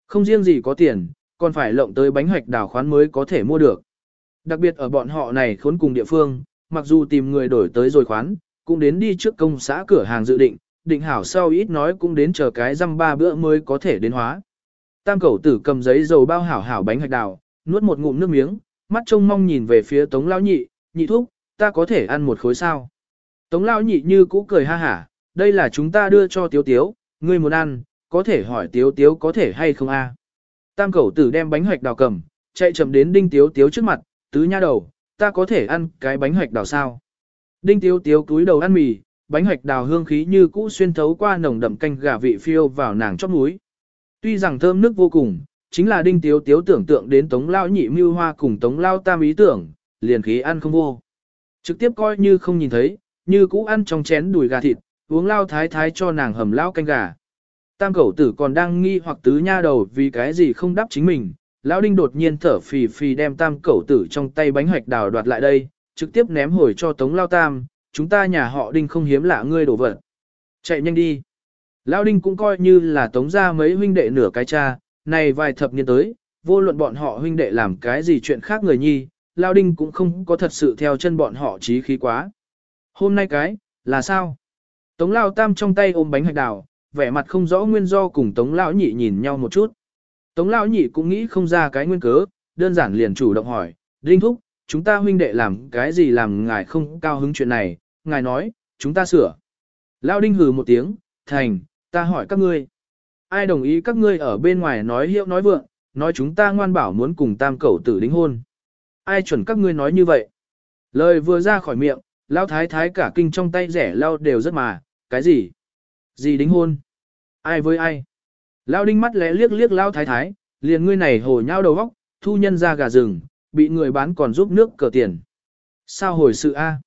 Không riêng gì có tiền, còn phải lộng tới bánh hoạch đào khoán mới có thể mua được. Đặc biệt ở bọn họ này khốn cùng địa phương, mặc dù tìm người đổi tới rồi khoán, cũng đến đi trước công xã cửa hàng dự định, định hảo sau ít nói cũng đến chờ cái răm ba bữa mới có thể đến hóa. Tam cẩu tử cầm giấy dầu bao hảo hảo bánh hoạch đào, nuốt một ngụm nước miếng, mắt trông mong nhìn về phía Tống Lão Nhị, nhị thúc, ta có thể ăn một khối sao. Tống Lão Nhị như cũ cười ha hả, đây là chúng ta đưa cho Tiếu Tiếu, ngươi muốn ăn, có thể hỏi Tiếu Tiếu có thể hay không a? Tam cẩu tử đem bánh hoạch đào cầm, chạy chậm đến đinh tiếu tiếu trước mặt, tứ nha đầu, ta có thể ăn cái bánh hoạch đào sao? Đinh tiếu tiếu cúi đầu ăn mì, bánh hoạch đào hương khí như cũ xuyên thấu qua nồng đậm canh gà vị phiêu vào nàng chóp núi. Tuy rằng thơm nước vô cùng, chính là đinh tiếu tiếu tưởng tượng đến tống lao nhị mưu hoa cùng tống lao tam ý tưởng, liền khí ăn không vô. Trực tiếp coi như không nhìn thấy, như cũ ăn trong chén đùi gà thịt, uống lao thái thái cho nàng hầm lao canh gà. Tam cẩu tử còn đang nghi hoặc tứ nha đầu vì cái gì không đáp chính mình. Lão đinh đột nhiên thở phì phì đem tam cẩu tử trong tay bánh hoạch đào đoạt lại đây, trực tiếp ném hồi cho tống lao tam, chúng ta nhà họ đinh không hiếm lạ ngươi đổ vật. Chạy nhanh đi. Lão đinh cũng coi như là tống ra mấy huynh đệ nửa cái cha, này vài thập niên tới, vô luận bọn họ huynh đệ làm cái gì chuyện khác người nhi, Lão đinh cũng không có thật sự theo chân bọn họ trí khí quá. Hôm nay cái, là sao? Tống lao tam trong tay ôm bánh hạch đào, vẻ mặt không rõ nguyên do cùng tống lão nhị nhìn nhau một chút. Tống lão nhị cũng nghĩ không ra cái nguyên cớ, đơn giản liền chủ động hỏi, Đinh Thúc, chúng ta huynh đệ làm cái gì làm ngài không cao hứng chuyện này, ngài nói, chúng ta sửa. Lão Đinh hừ một tiếng, thành, ta hỏi các ngươi. Ai đồng ý các ngươi ở bên ngoài nói hiệu nói vượng, nói chúng ta ngoan bảo muốn cùng tam cẩu tử đính hôn. Ai chuẩn các ngươi nói như vậy? Lời vừa ra khỏi miệng, Lão thái thái cả kinh trong tay rẻ lao đều rất mà, cái gì? Gì đính hôn? Ai với ai? Lão đinh mắt lẽ liếc liếc Lão thái thái, liền ngươi này hồ nhau đầu góc, thu nhân ra gà rừng, bị người bán còn giúp nước cờ tiền. Sao hồi sự a?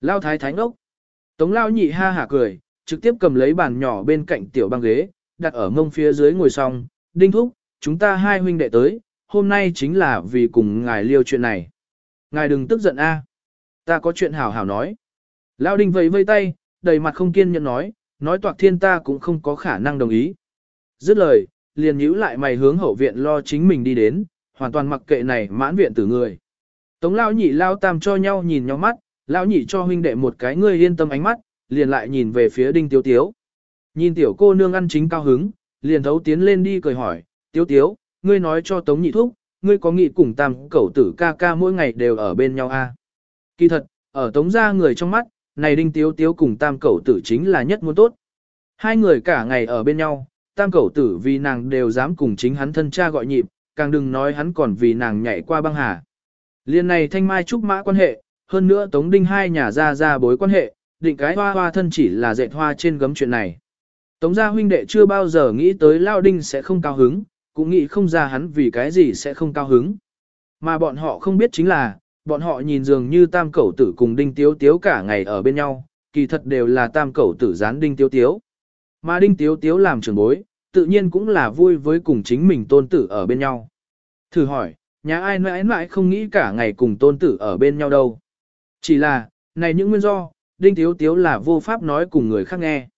Lão thái thái ngốc. Tống Lão nhị ha hả cười, trực tiếp cầm lấy bàn nhỏ bên cạnh tiểu băng ghế, đặt ở mông phía dưới ngồi xong, đinh thúc, chúng ta hai huynh đệ tới, hôm nay chính là vì cùng ngài liêu chuyện này. Ngài đừng tức giận a. Ta có chuyện hảo hảo nói. Lão Đinh vẫy vây tay, đầy mặt không kiên nhẫn nói, nói toạc thiên ta cũng không có khả năng đồng ý. Dứt lời, liền nhíu lại mày hướng hậu viện lo chính mình đi đến, hoàn toàn mặc kệ này mãn viện tử người. Tống lão nhị lao tam cho nhau nhìn nhau mắt, lão nhị cho huynh đệ một cái người yên tâm ánh mắt, liền lại nhìn về phía đinh tiếu tiếu. Nhìn tiểu cô nương ăn chính cao hứng, liền thấu tiến lên đi cười hỏi, tiếu tiếu, ngươi nói cho tống nhị thúc, ngươi có nghị cùng tam cẩu tử ca ca mỗi ngày đều ở bên nhau a? À? Kỳ thật, ở tống gia người trong mắt, này đinh tiếu tiếu cùng tam cẩu tử chính là nhất muốn tốt. Hai người cả ngày ở bên nhau, tam cẩu tử vì nàng đều dám cùng chính hắn thân cha gọi nhịp, càng đừng nói hắn còn vì nàng nhảy qua băng hà. Liên này thanh mai trúc mã quan hệ, hơn nữa tống đinh hai nhà ra ra bối quan hệ, định cái hoa hoa thân chỉ là dệt hoa trên gấm chuyện này. Tống gia huynh đệ chưa bao giờ nghĩ tới Lao Đinh sẽ không cao hứng, cũng nghĩ không ra hắn vì cái gì sẽ không cao hứng. Mà bọn họ không biết chính là, bọn họ nhìn dường như tam cẩu tử cùng đinh tiếu tiếu cả ngày ở bên nhau, kỳ thật đều là tam cẩu tử gián đinh tiếu tiếu. Mà đinh tiếu tiếu làm trưởng bối, tự nhiên cũng là vui với cùng chính mình tôn tử ở bên nhau. Thử hỏi, nhà ai mãi mãi không nghĩ cả ngày cùng tôn tử ở bên nhau đâu. Chỉ là, này những nguyên do, đinh tiếu tiếu là vô pháp nói cùng người khác nghe.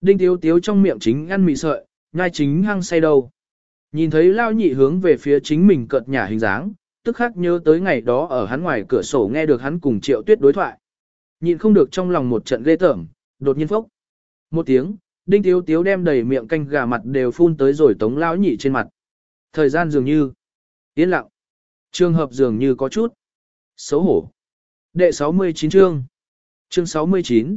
Đinh tiếu tiếu trong miệng chính ăn mì sợi, nhai chính hăng say đâu. Nhìn thấy lao nhị hướng về phía chính mình cợt nhả hình dáng, tức khắc nhớ tới ngày đó ở hắn ngoài cửa sổ nghe được hắn cùng triệu tuyết đối thoại. Nhìn không được trong lòng một trận ghê tởm, đột nhiên phốc. Một tiếng, đinh tiếu tiếu đem đầy miệng canh gà mặt đều phun tới rồi tống lão nhị trên mặt. Thời gian dường như yên lặng. Trường hợp dường như có chút xấu hổ. Đệ 69 chương. Chương 69.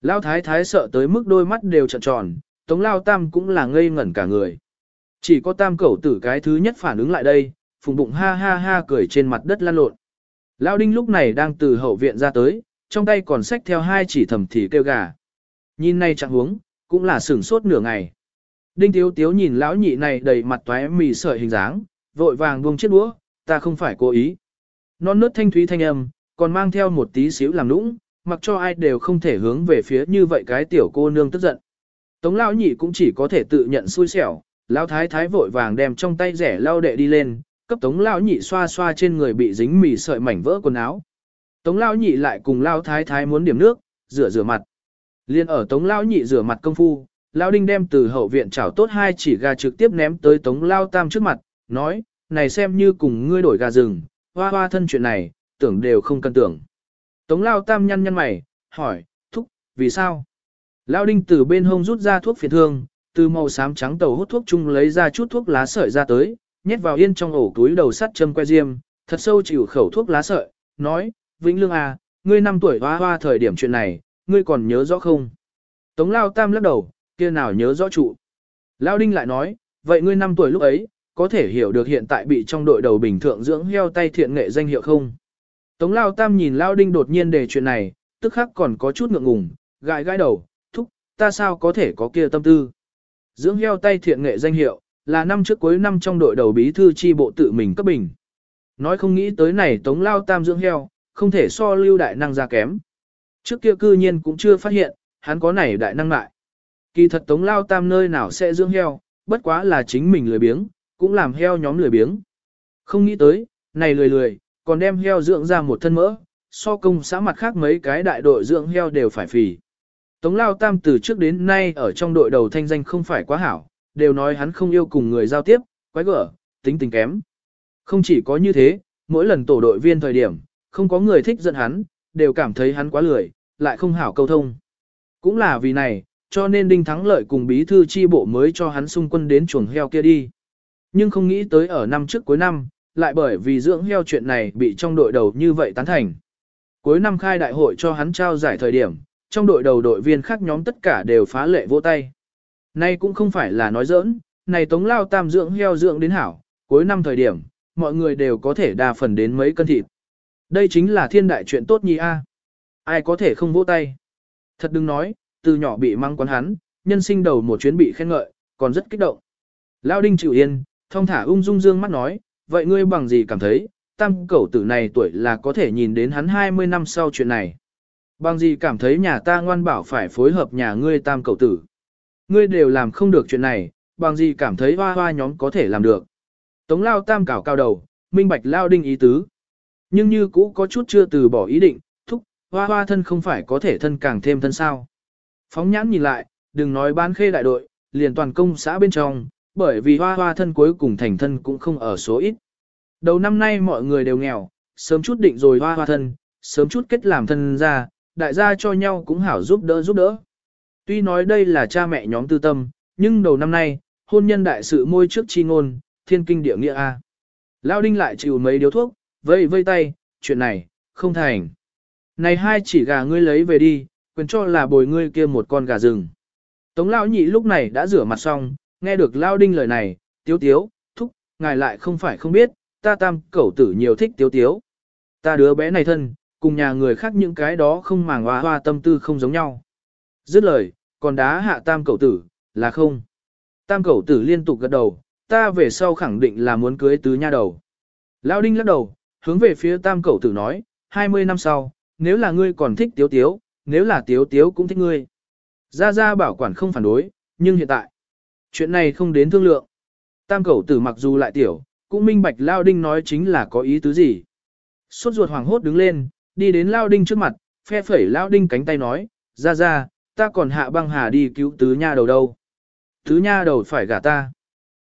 Lão thái thái sợ tới mức đôi mắt đều trợn tròn, tống lao tam cũng là ngây ngẩn cả người. Chỉ có tam cẩu tử cái thứ nhất phản ứng lại đây, phùng bụng ha ha ha cười trên mặt đất lăn lộn. Lão đinh lúc này đang từ hậu viện ra tới, trong tay còn xách theo hai chỉ thầm thì kêu gà. Nhìn này chẳng huống, cũng là sửng sốt nửa ngày. Đinh tiếu tiếu nhìn lão nhị này đầy mặt toé mì sợi hình dáng, vội vàng buông chiếc đũa, ta không phải cố ý. Non nớt thanh thúy thanh âm, còn mang theo một tí xíu làm nũng, mặc cho ai đều không thể hướng về phía như vậy cái tiểu cô nương tức giận. Tống lão nhị cũng chỉ có thể tự nhận xui xẻo, lão thái thái vội vàng đem trong tay rẻ lau đệ đi lên, cấp tống lão nhị xoa xoa trên người bị dính mì sợi mảnh vỡ quần áo. Tống lão nhị lại cùng lão thái thái muốn điểm nước, rửa rửa mặt. Liên ở tống lão nhị rửa mặt công phu, lão đinh đem từ hậu viện chảo tốt hai chỉ gà trực tiếp ném tới tống lão tam trước mặt, nói, này xem như cùng ngươi đổi gà rừng, hoa hoa thân chuyện này, tưởng đều không cần tưởng. Tống lão tam nhăn nhăn mày, hỏi, thúc, vì sao? Lão đinh từ bên hông rút ra thuốc phiền thương, từ màu xám trắng tàu hút thuốc chung lấy ra chút thuốc lá sợi ra tới, nhét vào yên trong ổ túi đầu sắt châm que diêm, thật sâu chịu khẩu thuốc lá sợi, nói, Vĩnh Lương à, ngươi năm tuổi hoa hoa thời điểm chuyện này, ngươi còn nhớ rõ không? Tống Lao Tam lắc đầu, kia nào nhớ rõ trụ. Lao Đinh lại nói, vậy ngươi năm tuổi lúc ấy, có thể hiểu được hiện tại bị trong đội đầu bình thượng dưỡng heo tay thiện nghệ danh hiệu không. Tống Lao Tam nhìn Lao Đinh đột nhiên đề chuyện này, tức khắc còn có chút ngượng ngùng, gãi gãi đầu, thúc, ta sao có thể có kia tâm tư. Dưỡng heo tay thiện nghệ danh hiệu, là năm trước cuối năm trong đội đầu bí thư chi bộ tự mình cấp bình. Nói không nghĩ tới này Tống Lao Tam dưỡng heo, không thể so lưu đại năng ra kém. Trước kia cư nhiên cũng chưa phát hiện, hắn có này đại năng lại. Kỳ thật Tống Lao Tam nơi nào sẽ dưỡng heo, bất quá là chính mình lười biếng, cũng làm heo nhóm lười biếng. Không nghĩ tới, này lười lười, còn đem heo dưỡng ra một thân mỡ, so công xã mặt khác mấy cái đại đội dưỡng heo đều phải phì. Tống Lao Tam từ trước đến nay ở trong đội đầu thanh danh không phải quá hảo, đều nói hắn không yêu cùng người giao tiếp, quái gở, tính tình kém. Không chỉ có như thế, mỗi lần tổ đội viên thời điểm, không có người thích giận hắn, đều cảm thấy hắn quá lười, lại không hảo câu thông. Cũng là vì này, cho nên Đinh Thắng Lợi cùng bí thư chi bộ mới cho hắn xung quân đến chuồng heo kia đi. Nhưng không nghĩ tới ở năm trước cuối năm, lại bởi vì dưỡng heo chuyện này bị trong đội đầu như vậy tán thành. Cuối năm khai đại hội cho hắn trao giải thời điểm, trong đội đầu đội viên khác nhóm tất cả đều phá lệ vỗ tay. Nay cũng không phải là nói giỡn, này tống lao tam dưỡng heo dưỡng đến hảo, cuối năm thời điểm, mọi người đều có thể đa phần đến mấy cân thịt. Đây chính là thiên đại chuyện tốt nhi a. Ai có thể không vỗ tay. Thật đừng nói, từ nhỏ bị mang quán hắn, nhân sinh đầu một chuyến bị khen ngợi, còn rất kích động. Lao đinh chịu yên, thông thả ung dung dương mắt nói, vậy ngươi bằng gì cảm thấy, tam cẩu tử này tuổi là có thể nhìn đến hắn 20 năm sau chuyện này. Bằng gì cảm thấy nhà ta ngoan bảo phải phối hợp nhà ngươi tam cẩu tử. Ngươi đều làm không được chuyện này, bằng gì cảm thấy hoa hoa nhóm có thể làm được. Tống lao tam cảo cao đầu, minh bạch lao đinh ý tứ. Nhưng như cũ có chút chưa từ bỏ ý định, thúc, hoa hoa thân không phải có thể thân càng thêm thân sao. Phóng nhãn nhìn lại, đừng nói bán khê đại đội, liền toàn công xã bên trong, bởi vì hoa hoa thân cuối cùng thành thân cũng không ở số ít. Đầu năm nay mọi người đều nghèo, sớm chút định rồi hoa hoa thân, sớm chút kết làm thân ra, đại gia cho nhau cũng hảo giúp đỡ giúp đỡ. Tuy nói đây là cha mẹ nhóm tư tâm, nhưng đầu năm nay, hôn nhân đại sự môi trước chi ngôn, thiên kinh địa nghĩa A. Lao đinh lại chịu mấy điếu thuốc, vây vây tay, chuyện này, không thành. Này hai chỉ gà ngươi lấy về đi, quyền cho là bồi ngươi kia một con gà rừng. Tống Lão nhị lúc này đã rửa mặt xong, nghe được Lao đinh lời này, tiếu tiếu, thúc, ngài lại không phải không biết, ta tam cẩu tử nhiều thích tiếu tiếu. Ta đứa bé này thân, cùng nhà người khác những cái đó không màng hoa hoa tâm tư không giống nhau. Dứt lời, còn đá hạ tam cậu tử, là không. Tam cậu tử liên tục gật đầu, ta về sau khẳng định là muốn cưới tứ nha đầu. Lão đinh lắc đầu, hướng về phía tam cậu tử nói, 20 năm sau, nếu là ngươi còn thích tiếu tiếu, nếu là tiếu tiếu cũng thích ngươi. Gia Gia bảo quản không phản đối, nhưng hiện tại, chuyện này không đến thương lượng. Tam cậu tử mặc dù lại tiểu, cũng minh bạch Lao Đinh nói chính là có ý tứ gì. Suốt ruột hoàng hốt đứng lên, đi đến Lao Đinh trước mặt, phe phẩy Lao Đinh cánh tay nói, ra ra, ta còn hạ băng hà đi cứu tứ nha đầu đâu. Tứ nha đầu phải gả ta.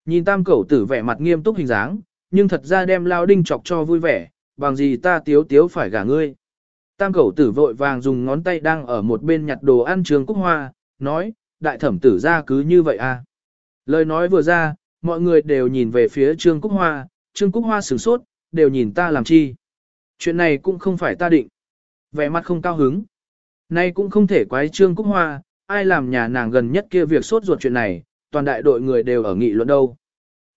Nhìn tam cẩu tử vẻ mặt nghiêm túc hình dáng, nhưng thật ra đem Lao Đinh chọc cho vui vẻ, bằng gì ta tiếu tiếu phải gả ngươi. Tam cẩu tử vội vàng dùng ngón tay đang ở một bên nhặt đồ ăn trường cúc hoa, nói, đại thẩm tử ra cứ như vậy à. Lời nói vừa ra, mọi người đều nhìn về phía Trương Cúc Hoa, Trương Cúc Hoa sửng sốt, đều nhìn ta làm chi. Chuyện này cũng không phải ta định. Vẻ mặt không cao hứng. Nay cũng không thể quái Trương Cúc Hoa, ai làm nhà nàng gần nhất kia việc sốt ruột chuyện này, toàn đại đội người đều ở nghị luận đâu.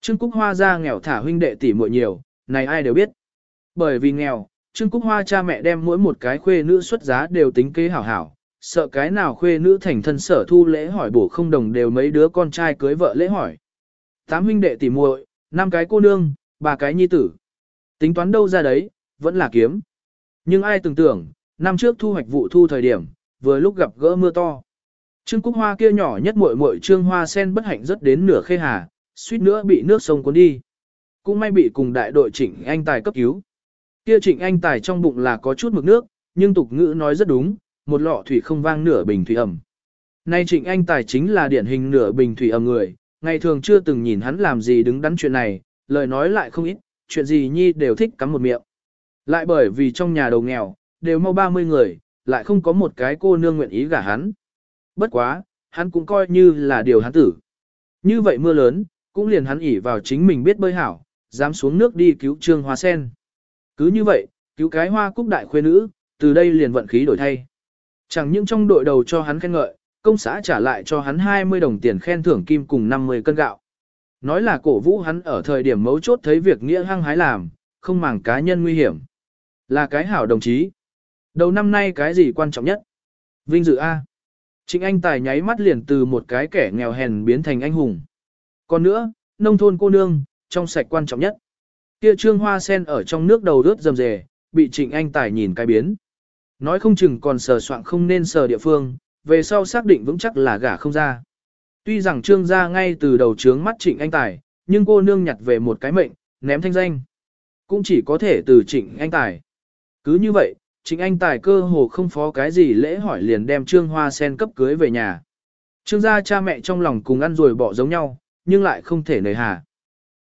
Trương Cúc Hoa ra nghèo thả huynh đệ tỷ muội nhiều, này ai đều biết. Bởi vì nghèo, Trương Cúc Hoa cha mẹ đem mỗi một cái khuê nữ xuất giá đều tính kế hảo hảo, sợ cái nào khuê nữ thành thân sở thu lễ hỏi bổ không đồng đều mấy đứa con trai cưới vợ lễ hỏi. Tám huynh đệ tỷ muội, năm cái cô nương, ba cái nhi tử. Tính toán đâu ra đấy, vẫn là kiếm. Nhưng ai tưởng tưởng, năm trước thu hoạch vụ thu thời điểm, vừa lúc gặp gỡ mưa to. Trương Cúc Hoa kia nhỏ nhất muội muội Trương Hoa sen bất hạnh rất đến nửa khê hà, suýt nữa bị nước sông cuốn đi. Cũng may bị cùng đại đội Trịnh Anh Tài cấp cứu. Kia Trịnh Anh Tài trong bụng là có chút mực nước, nhưng tục ngữ nói rất đúng, một lọ thủy không vang nửa bình thủy ẩm. Nay Trịnh Anh Tài chính là điển hình nửa bình thủy ẩm người, ngày thường chưa từng nhìn hắn làm gì đứng đắn chuyện này, lời nói lại không ít, chuyện gì nhi đều thích cắm một miệng. Lại bởi vì trong nhà đầu nghèo, đều mau 30 người, lại không có một cái cô nương nguyện ý gả hắn. Bất quá, hắn cũng coi như là điều hắn tử. Như vậy mưa lớn, cũng liền hắn ỉ vào chính mình biết bơi hảo, dám xuống nước đi cứu trương hoa sen. Cứ như vậy, cứu cái hoa cúc đại khuê nữ, từ đây liền vận khí đổi thay. Chẳng những trong đội đầu cho hắn khen ngợi, công xã trả lại cho hắn 20 đồng tiền khen thưởng kim cùng 50 cân gạo. Nói là cổ vũ hắn ở thời điểm mấu chốt thấy việc nghĩa hăng hái làm, không màng cá nhân nguy hiểm. Là cái hảo đồng chí. Đầu năm nay cái gì quan trọng nhất? Vinh dự A. Trịnh Anh Tài nháy mắt liền từ một cái kẻ nghèo hèn biến thành anh hùng. Còn nữa, nông thôn cô nương, trong sạch quan trọng nhất. Kia trương hoa sen ở trong nước đầu rớt rầm rề, bị Trịnh Anh Tài nhìn cái biến. Nói không chừng còn sờ soạn không nên sờ địa phương, về sau xác định vững chắc là gả không ra. Tuy rằng trương gia ngay từ đầu trướng mắt Trịnh Anh Tài, nhưng cô nương nhặt về một cái mệnh, ném thanh danh. Cũng chỉ có thể từ Trịnh Anh Tài. Cứ như vậy, Trịnh Anh Tài cơ hồ không phó cái gì lễ hỏi liền đem Trương Hoa Sen cấp cưới về nhà. Trương gia cha mẹ trong lòng cùng ăn rồi bỏ giống nhau, nhưng lại không thể nề hà.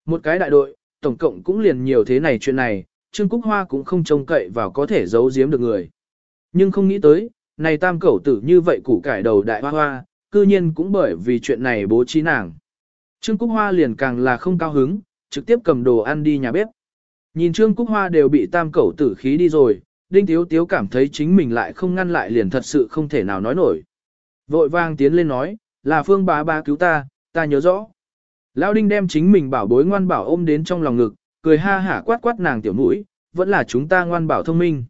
Một cái đại đội, tổng cộng cũng liền nhiều thế này chuyện này, Trương Cúc Hoa cũng không trông cậy vào có thể giấu giếm được người. Nhưng không nghĩ tới, này tam cẩu tử như vậy củ cải đầu đại hoa hoa, cư nhiên cũng bởi vì chuyện này bố trí nàng. Trương Cúc Hoa liền càng là không cao hứng, trực tiếp cầm đồ ăn đi nhà bếp. Nhìn Trương Cúc Hoa đều bị tam cẩu tử khí đi rồi, Đinh Tiếu Tiếu cảm thấy chính mình lại không ngăn lại liền thật sự không thể nào nói nổi. Vội vang tiến lên nói, là phương bá bá cứu ta, ta nhớ rõ. Lão Đinh đem chính mình bảo bối ngoan bảo ôm đến trong lòng ngực, cười ha hả quát quát nàng tiểu mũi, vẫn là chúng ta ngoan bảo thông minh.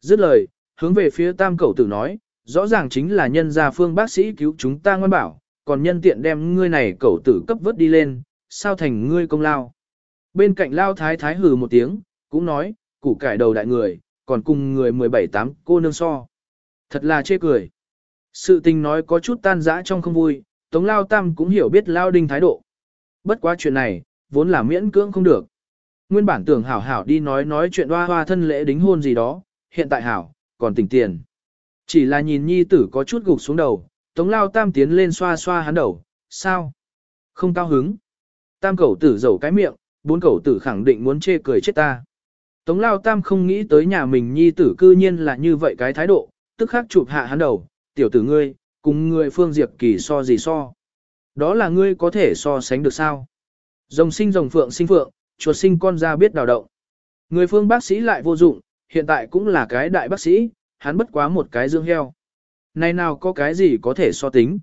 Dứt lời, hướng về phía tam cẩu tử nói, rõ ràng chính là nhân gia phương bác sĩ cứu chúng ta ngoan bảo, còn nhân tiện đem ngươi này cẩu tử cấp vớt đi lên, sao thành ngươi công lao. Bên cạnh lao thái thái hừ một tiếng, cũng nói, củ cải đầu đại người, còn cùng người 17-8 cô nương so. Thật là chê cười. Sự tình nói có chút tan dã trong không vui, Tống Lao Tam cũng hiểu biết Lao Đinh thái độ. Bất quá chuyện này, vốn là miễn cưỡng không được. Nguyên bản tưởng hảo hảo đi nói nói chuyện hoa hoa thân lễ đính hôn gì đó, hiện tại hảo, còn tỉnh tiền. Chỉ là nhìn nhi tử có chút gục xuống đầu, Tống Lao Tam tiến lên xoa xoa hắn đầu, sao? Không cao hứng. Tam cẩu tử dầu cái miệng, bốn cẩu tử khẳng định muốn chê cười chết ta. Tống Lao Tam không nghĩ tới nhà mình nhi tử cư nhiên là như vậy cái thái độ, tức khắc chụp hạ hắn đầu, tiểu tử ngươi, cùng ngươi phương diệp kỳ so gì so. Đó là ngươi có thể so sánh được sao. Rồng sinh rồng phượng sinh phượng, chuột sinh con ra biết đào động. Người phương bác sĩ lại vô dụng, hiện tại cũng là cái đại bác sĩ, hắn bất quá một cái dương heo. Này nào có cái gì có thể so tính.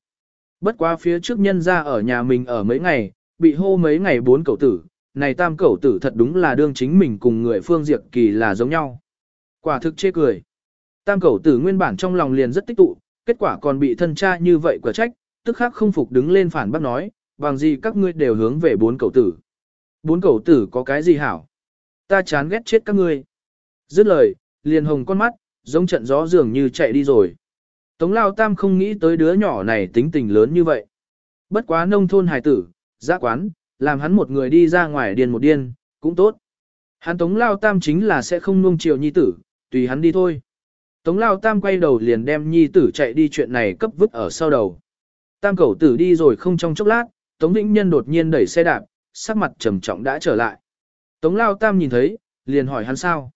Bất quá phía trước nhân ra ở nhà mình ở mấy ngày, bị hô mấy ngày bốn cậu tử, này tam cẩu tử thật đúng là đương chính mình cùng người phương diệt kỳ là giống nhau. Quả thực chê cười. Tam cẩu tử nguyên bản trong lòng liền rất tích tụ, kết quả còn bị thân cha như vậy quả trách, tức khắc không phục đứng lên phản bác nói, bằng gì các ngươi đều hướng về bốn cẩu tử. Bốn cẩu tử có cái gì hảo? Ta chán ghét chết các ngươi. Dứt lời, liền hồng con mắt, giống trận gió dường như chạy đi rồi. Tống Lao Tam không nghĩ tới đứa nhỏ này tính tình lớn như vậy. Bất quá nông thôn hài tử, giã quán, làm hắn một người đi ra ngoài điên một điên, cũng tốt. Hắn Tống Lao Tam chính là sẽ không nuông chiều nhi tử, tùy hắn đi thôi. Tống Lao Tam quay đầu liền đem nhi tử chạy đi chuyện này cấp vứt ở sau đầu. Tam cẩu tử đi rồi không trong chốc lát, Tống Vĩnh Nhân đột nhiên đẩy xe đạp, sắc mặt trầm trọng đã trở lại. Tống Lao Tam nhìn thấy, liền hỏi hắn sao.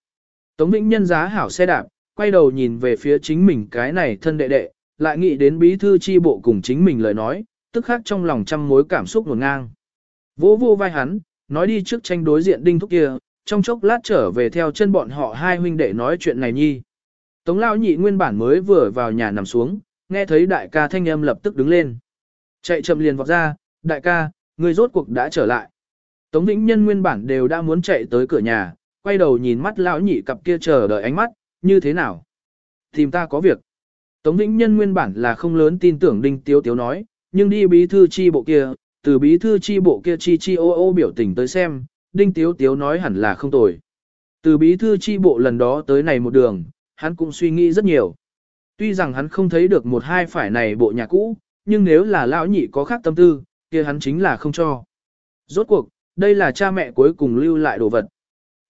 Tống Vĩnh Nhân giá hảo xe đạp, quay đầu nhìn về phía chính mình cái này thân đệ đệ, lại nghĩ đến bí thư chi bộ cùng chính mình lời nói, tức khắc trong lòng trăm mối cảm xúc nguồn ngang. Vỗ vô vai hắn, nói đi trước tranh đối diện đinh thúc kia, trong chốc lát trở về theo chân bọn họ hai huynh đệ nói chuyện này nhi. Tống lao nhị nguyên bản mới vừa vào nhà nằm xuống, nghe thấy đại ca thanh âm lập tức đứng lên. Chạy chậm liền vọt ra, đại ca, người rốt cuộc đã trở lại. Tống Vĩnh Nhân nguyên bản đều đã muốn chạy tới cửa nhà, quay đầu nhìn mắt lão nhị cặp kia chờ đợi ánh mắt, như thế nào? Tìm ta có việc. Tống Vĩnh Nhân nguyên bản là không lớn tin tưởng Đinh Tiếu Tiếu nói, nhưng đi bí thư chi bộ kia, từ bí thư chi bộ kia chi chi ô ô biểu tình tới xem, Đinh Tiếu Tiếu nói hẳn là không tồi. Từ bí thư chi bộ lần đó tới này một đường, hắn cũng suy nghĩ rất nhiều. Tuy rằng hắn không thấy được một hai phải này bộ nhà cũ, nhưng nếu là lão nhị có khác tâm tư, kia hắn chính là không cho. Rốt cuộc, đây là cha mẹ cuối cùng lưu lại đồ vật.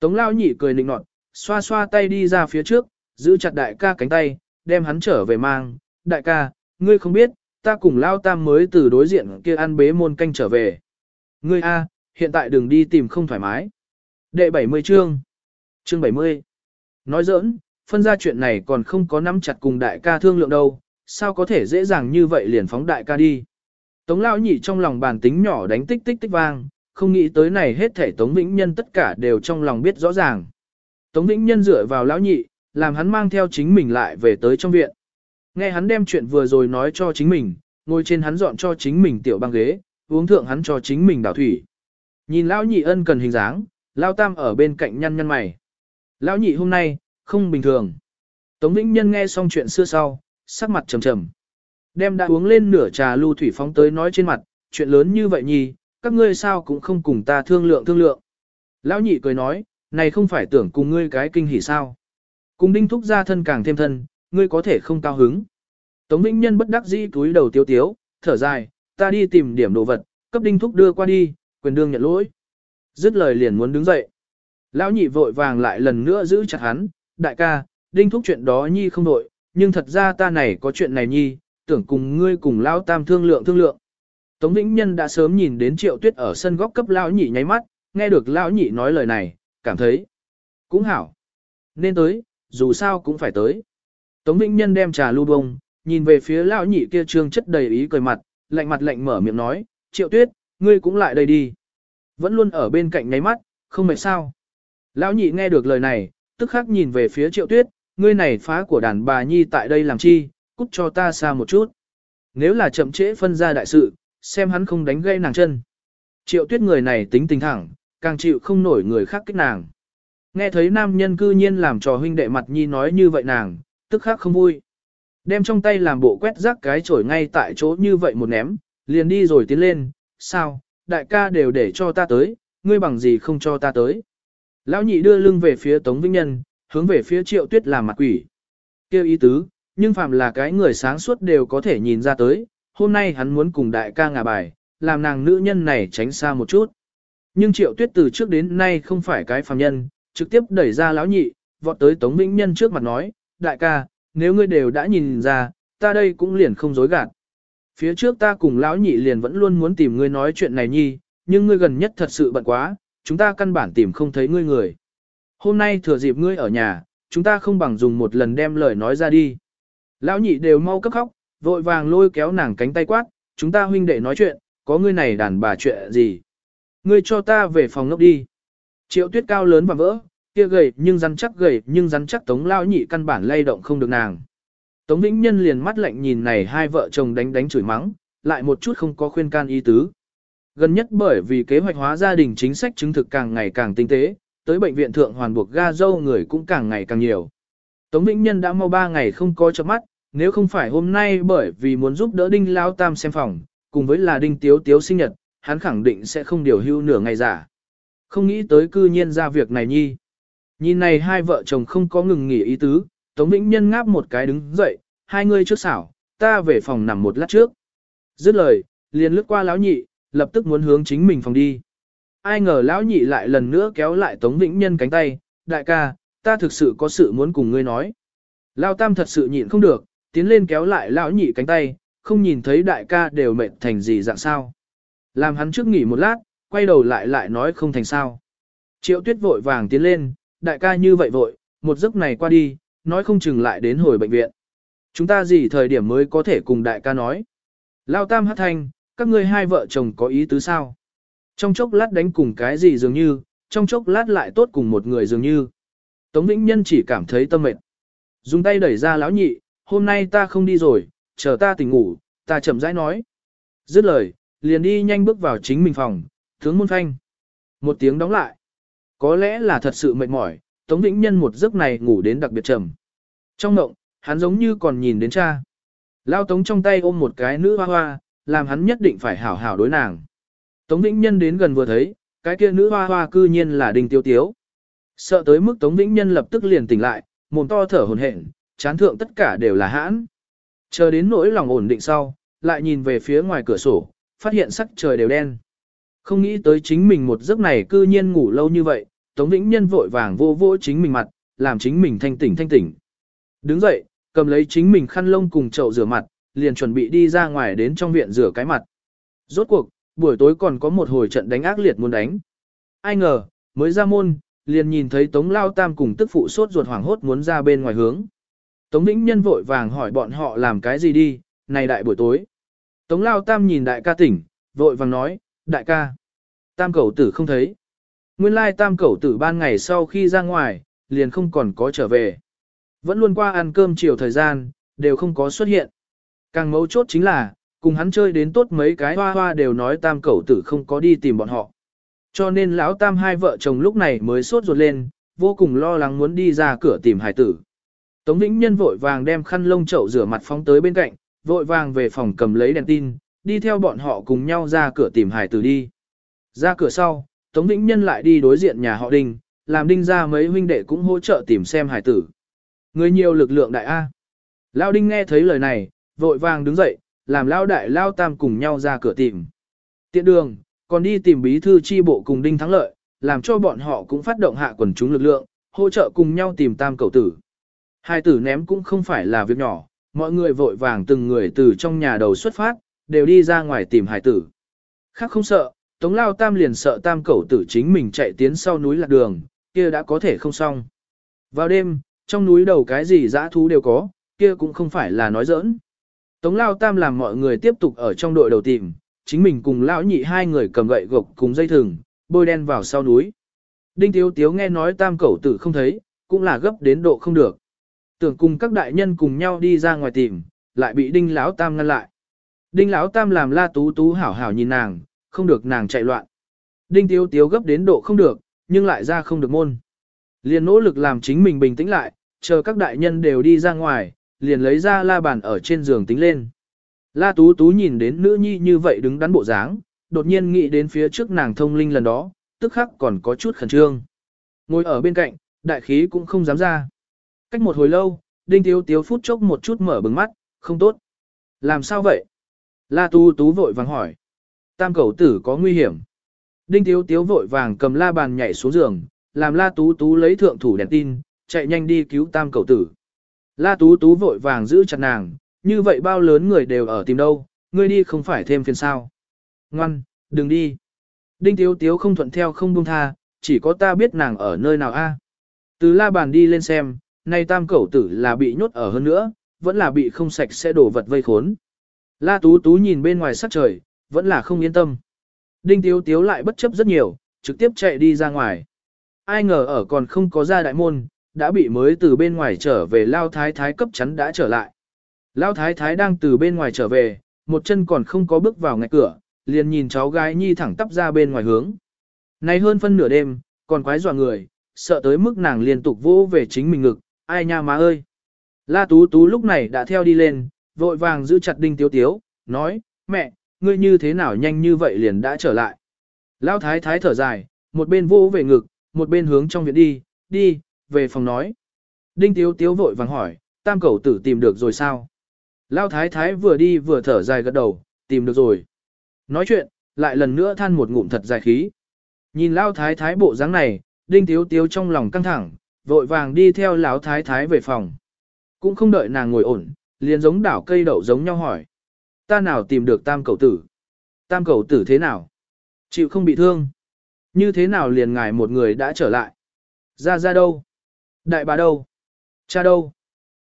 Tống lão nhị cười nịnh nọt, xoa xoa tay đi ra phía trước, giữ chặt đại ca cánh tay, đem hắn trở về mang. Đại ca, ngươi không biết, ta cùng lao tam mới từ đối diện kia ăn bế môn canh trở về. Ngươi A, hiện tại đừng đi tìm không thoải mái. Đệ 70 chương. Chương 70. Nói giỡn, phân ra chuyện này còn không có nắm chặt cùng đại ca thương lượng đâu, sao có thể dễ dàng như vậy liền phóng đại ca đi. Tống lao nhị trong lòng bàn tính nhỏ đánh tích tích tích vang, không nghĩ tới này hết thể Tống Vĩnh Nhân tất cả đều trong lòng biết rõ ràng. Tống Vĩnh Nhân dựa vào lão nhị, làm hắn mang theo chính mình lại về tới trong viện. Nghe hắn đem chuyện vừa rồi nói cho chính mình, ngồi trên hắn dọn cho chính mình tiểu băng ghế, uống thượng hắn cho chính mình đảo thủy. Nhìn lão nhị ân cần hình dáng, lão tam ở bên cạnh nhăn nhăn mày. Lão nhị hôm nay, không bình thường. Tống Vĩnh Nhân nghe xong chuyện xưa sau, sắc mặt trầm trầm. Đem đã uống lên nửa trà lưu thủy phóng tới nói trên mặt, chuyện lớn như vậy nhì, các ngươi sao cũng không cùng ta thương lượng thương lượng. Lão nhị cười nói, này không phải tưởng cùng ngươi cái kinh hỉ sao. Cùng đinh thúc ra thân càng thêm thân, ngươi có thể không cao hứng. Tống Vĩnh Nhân bất đắc dĩ túi đầu tiếu tiếu, thở dài, ta đi tìm điểm đồ vật, cấp đinh thúc đưa qua đi, quyền đương nhận lỗi. Dứt lời liền muốn đứng dậy. Lão nhị vội vàng lại lần nữa giữ chặt hắn, đại ca, đinh thúc chuyện đó nhi không đội, nhưng thật ra ta này có chuyện này nhi, tưởng cùng ngươi cùng lão tam thương lượng thương lượng. Tống Vĩnh Nhân đã sớm nhìn đến Triệu Tuyết ở sân góc cấp lão nhị nháy mắt, nghe được lão nhị nói lời này, cảm thấy cũng hảo. Nên tới, dù sao cũng phải tới. Tống Vĩnh Nhân đem trà lưu bông, nhìn về phía lão nhị kia trương chất đầy ý cười mặt, lạnh mặt lạnh mở miệng nói, Triệu Tuyết, ngươi cũng lại đây đi. Vẫn luôn ở bên cạnh nháy mắt, không mệt sao. Lão nhị nghe được lời này, tức khắc nhìn về phía Triệu Tuyết, ngươi này phá của đàn bà nhi tại đây làm chi, cút cho ta xa một chút. Nếu là chậm trễ phân ra đại sự, xem hắn không đánh gây nàng chân. Triệu tuyết người này tính tình thẳng, càng chịu không nổi người khác kích nàng. Nghe thấy nam nhân cư nhiên làm trò huynh đệ mặt nhi nói như vậy nàng, tức khắc không vui. Đem trong tay làm bộ quét rác cái chổi ngay tại chỗ như vậy một ném, liền đi rồi tiến lên, sao, đại ca đều để cho ta tới, ngươi bằng gì không cho ta tới. Lão nhị đưa lưng về phía Tống Vĩnh Nhân, hướng về phía triệu tuyết làm mặt quỷ. Kêu ý tứ, nhưng phàm là cái người sáng suốt đều có thể nhìn ra tới, hôm nay hắn muốn cùng đại ca ngả bài, làm nàng nữ nhân này tránh xa một chút. Nhưng triệu tuyết từ trước đến nay không phải cái phàm nhân, trực tiếp đẩy ra lão nhị, vọt tới Tống Vĩnh Nhân trước mặt nói, đại ca, nếu ngươi đều đã nhìn ra, ta đây cũng liền không dối gạt. Phía trước ta cùng lão nhị liền vẫn luôn muốn tìm ngươi nói chuyện này nhi, nhưng ngươi gần nhất thật sự bận quá, chúng ta căn bản tìm không thấy ngươi người. Hôm nay thừa dịp ngươi ở nhà, chúng ta không bằng dùng một lần đem lời nói ra đi. Lão nhị đều mau cấp khóc, vội vàng lôi kéo nàng cánh tay quát, chúng ta huynh đệ nói chuyện, có ngươi này đàn bà chuyện gì. Ngươi cho ta về phòng ngốc đi. Triệu tuyết cao lớn và vỡ, kia gầy nhưng rắn chắc gầy nhưng rắn chắc tống lao nhị căn bản lay động không được nàng. Tống Vĩnh Nhân liền mắt lạnh nhìn này hai vợ chồng đánh đánh chửi mắng, lại một chút không có khuyên can ý tứ. Gần nhất bởi vì kế hoạch hóa gia đình chính sách chứng thực càng ngày càng tinh tế, tới bệnh viện thượng hoàn buộc ga dâu người cũng càng ngày càng nhiều. Tống Vĩnh Nhân đã mau ba ngày không có chớp mắt, nếu không phải hôm nay bởi vì muốn giúp đỡ Đinh Lao Tam xem phòng, cùng với là Đinh Tiếu Tiếu sinh nhật, hắn khẳng định sẽ không điều hưu nửa ngày giả. Không nghĩ tới cư nhiên ra việc này nhi. Nhìn này hai vợ chồng không có ngừng nghỉ ý tứ, Tống Vĩnh Nhân ngáp một cái đứng dậy, hai người trước xảo, ta về phòng nằm một lát trước. Dứt lời, liền lướt qua lão nhị, lập tức muốn hướng chính mình phòng đi. Ai ngờ lão nhị lại lần nữa kéo lại Tống Vĩnh Nhân cánh tay, đại ca, ta thực sự có sự muốn cùng ngươi nói. Lao Tam thật sự nhịn không được, tiến lên kéo lại lão nhị cánh tay, không nhìn thấy đại ca đều mệt thành gì dạng sao. Làm hắn trước nghỉ một lát, quay đầu lại lại nói không thành sao. Triệu tuyết vội vàng tiến lên, đại ca như vậy vội, một giấc này qua đi, nói không chừng lại đến hồi bệnh viện. Chúng ta gì thời điểm mới có thể cùng đại ca nói. Lao tam hát thanh, các ngươi hai vợ chồng có ý tứ sao? Trong chốc lát đánh cùng cái gì dường như, trong chốc lát lại tốt cùng một người dường như. Tống Vĩnh Nhân chỉ cảm thấy tâm mệt. Dùng tay đẩy ra lão nhị, hôm nay ta không đi rồi, chờ ta tỉnh ngủ, ta chậm rãi nói. Dứt lời, liền đi nhanh bước vào chính mình phòng, tướng môn phanh. Một tiếng đóng lại. Có lẽ là thật sự mệt mỏi, Tống Vĩnh Nhân một giấc này ngủ đến đặc biệt trầm. Trong mộng, hắn giống như còn nhìn đến cha. Lao Tống trong tay ôm một cái nữ hoa hoa, làm hắn nhất định phải hảo hảo đối nàng. Tống Vĩnh Nhân đến gần vừa thấy, cái kia nữ hoa hoa cư nhiên là Đinh Tiêu Tiếu. Sợ tới mức Tống Vĩnh Nhân lập tức liền tỉnh lại, mồm to thở hổn hển, chán thượng tất cả đều là hãn. Chờ đến nỗi lòng ổn định sau, lại nhìn về phía ngoài cửa sổ, phát hiện sắc trời đều đen. Không nghĩ tới chính mình một giấc này cư nhiên ngủ lâu như vậy, Tống Vĩnh Nhân vội vàng vô vô chính mình mặt, làm chính mình thanh tỉnh thanh tỉnh. Đứng dậy, cầm lấy chính mình khăn lông cùng chậu rửa mặt, liền chuẩn bị đi ra ngoài đến trong viện rửa cái mặt. Rốt cuộc, buổi tối còn có một hồi trận đánh ác liệt muốn đánh. Ai ngờ, mới ra môn, liền nhìn thấy Tống Lao Tam cùng tức phụ sốt ruột hoảng hốt muốn ra bên ngoài hướng. Tống Vĩnh Nhân vội vàng hỏi bọn họ làm cái gì đi, này đại buổi tối. Tống Lao Tam nhìn đại ca tỉnh, vội vàng nói, đại ca. Tam cẩu tử không thấy. Nguyên lai tam cẩu tử ban ngày sau khi ra ngoài, liền không còn có trở về. Vẫn luôn qua ăn cơm chiều thời gian, đều không có xuất hiện. Càng mấu chốt chính là, cùng hắn chơi đến tốt mấy cái hoa hoa đều nói tam cẩu tử không có đi tìm bọn họ. Cho nên lão tam hai vợ chồng lúc này mới sốt ruột lên, vô cùng lo lắng muốn đi ra cửa tìm hải tử. Tống Vĩnh Nhân vội vàng đem khăn lông chậu rửa mặt phóng tới bên cạnh, vội vàng về phòng cầm lấy đèn tin, đi theo bọn họ cùng nhau ra cửa tìm hải tử đi. Ra cửa sau, Tống Vĩnh Nhân lại đi đối diện nhà họ Đinh, làm Đinh ra mấy huynh đệ cũng hỗ trợ tìm xem hải tử. Người nhiều lực lượng đại A. Lao Đinh nghe thấy lời này, vội vàng đứng dậy, làm Lao Đại Lao Tam cùng nhau ra cửa tìm. Tiện đường, còn đi tìm bí thư chi bộ cùng Đinh Thắng Lợi, làm cho bọn họ cũng phát động hạ quần chúng lực lượng, hỗ trợ cùng nhau tìm tam cầu tử. Hai tử ném cũng không phải là việc nhỏ, mọi người vội vàng từng người từ trong nhà đầu xuất phát, đều đi ra ngoài tìm hải tử. Khác không sợ, Tống Lao Tam liền sợ tam Cẩu tử chính mình chạy tiến sau núi lạc đường, kia đã có thể không xong. Vào đêm, trong núi đầu cái gì dã thú đều có, kia cũng không phải là nói giỡn. Tống Lao Tam làm mọi người tiếp tục ở trong đội đầu tìm, chính mình cùng lão nhị hai người cầm gậy gộc cùng dây thừng, bôi đen vào sau núi. Đinh Tiếu Tiếu nghe nói tam cẩu tử không thấy, cũng là gấp đến độ không được. Tưởng cùng các đại nhân cùng nhau đi ra ngoài tìm, lại bị Đinh Lão Tam ngăn lại. Đinh Lão Tam làm la tú tú hảo hảo nhìn nàng, không được nàng chạy loạn. Đinh Tiếu Tiếu gấp đến độ không được, nhưng lại ra không được môn. Liền nỗ lực làm chính mình bình tĩnh lại, chờ các đại nhân đều đi ra ngoài, liền lấy ra la bàn ở trên giường tính lên. La Tú Tú nhìn đến nữ nhi như vậy đứng đắn bộ dáng, đột nhiên nghĩ đến phía trước nàng thông linh lần đó, tức khắc còn có chút khẩn trương. Ngồi ở bên cạnh, đại khí cũng không dám ra. Cách một hồi lâu, Đinh Tiếu Tiếu phút chốc một chút mở bừng mắt, không tốt. Làm sao vậy? La Tú Tú vội vàng hỏi. Tam cầu tử có nguy hiểm. Đinh Tiếu Tiếu vội vàng cầm la bàn nhảy xuống giường, làm La Tú Tú lấy thượng thủ đèn tin, chạy nhanh đi cứu tam cầu tử. La Tú Tú vội vàng giữ chặt nàng, như vậy bao lớn người đều ở tìm đâu, ngươi đi không phải thêm phiền sao. Ngoan, đừng đi. Đinh Tiếu Tiếu không thuận theo không buông tha, chỉ có ta biết nàng ở nơi nào a. Từ la bàn đi lên xem, nay tam cẩu tử là bị nhốt ở hơn nữa, vẫn là bị không sạch sẽ đổ vật vây khốn. La Tú Tú nhìn bên ngoài sắc trời, vẫn là không yên tâm. Đinh Tiếu Tiếu lại bất chấp rất nhiều, trực tiếp chạy đi ra ngoài. Ai ngờ ở còn không có ra đại môn, đã bị mới từ bên ngoài trở về Lao Thái Thái cấp chắn đã trở lại. Lao Thái Thái đang từ bên ngoài trở về, một chân còn không có bước vào ngạch cửa, liền nhìn cháu gái nhi thẳng tắp ra bên ngoài hướng. Này hơn phân nửa đêm, còn quái dọa người, sợ tới mức nàng liên tục vỗ về chính mình ngực, ai nha má ơi. La Tú Tú lúc này đã theo đi lên, vội vàng giữ chặt Đinh Tiếu Tiếu, nói, mẹ, ngươi như thế nào nhanh như vậy liền đã trở lại. Lão Thái Thái thở dài, một bên vỗ về ngực, một bên hướng trong viện đi, đi, về phòng nói. Đinh Tiếu Tiếu vội vàng hỏi, tam cầu tử tìm được rồi sao? Lão Thái Thái vừa đi vừa thở dài gật đầu, tìm được rồi. Nói chuyện, lại lần nữa than một ngụm thật dài khí. Nhìn Lão Thái Thái bộ dáng này, Đinh Tiếu Tiếu trong lòng căng thẳng, vội vàng đi theo Lão Thái Thái về phòng. Cũng không đợi nàng ngồi ổn, liền giống đảo cây đậu giống nhau hỏi. Ta nào tìm được tam cầu tử? Tam cầu tử thế nào? Chịu không bị thương? Như thế nào liền ngài một người đã trở lại? Ra ra đâu? Đại bà đâu? Cha đâu?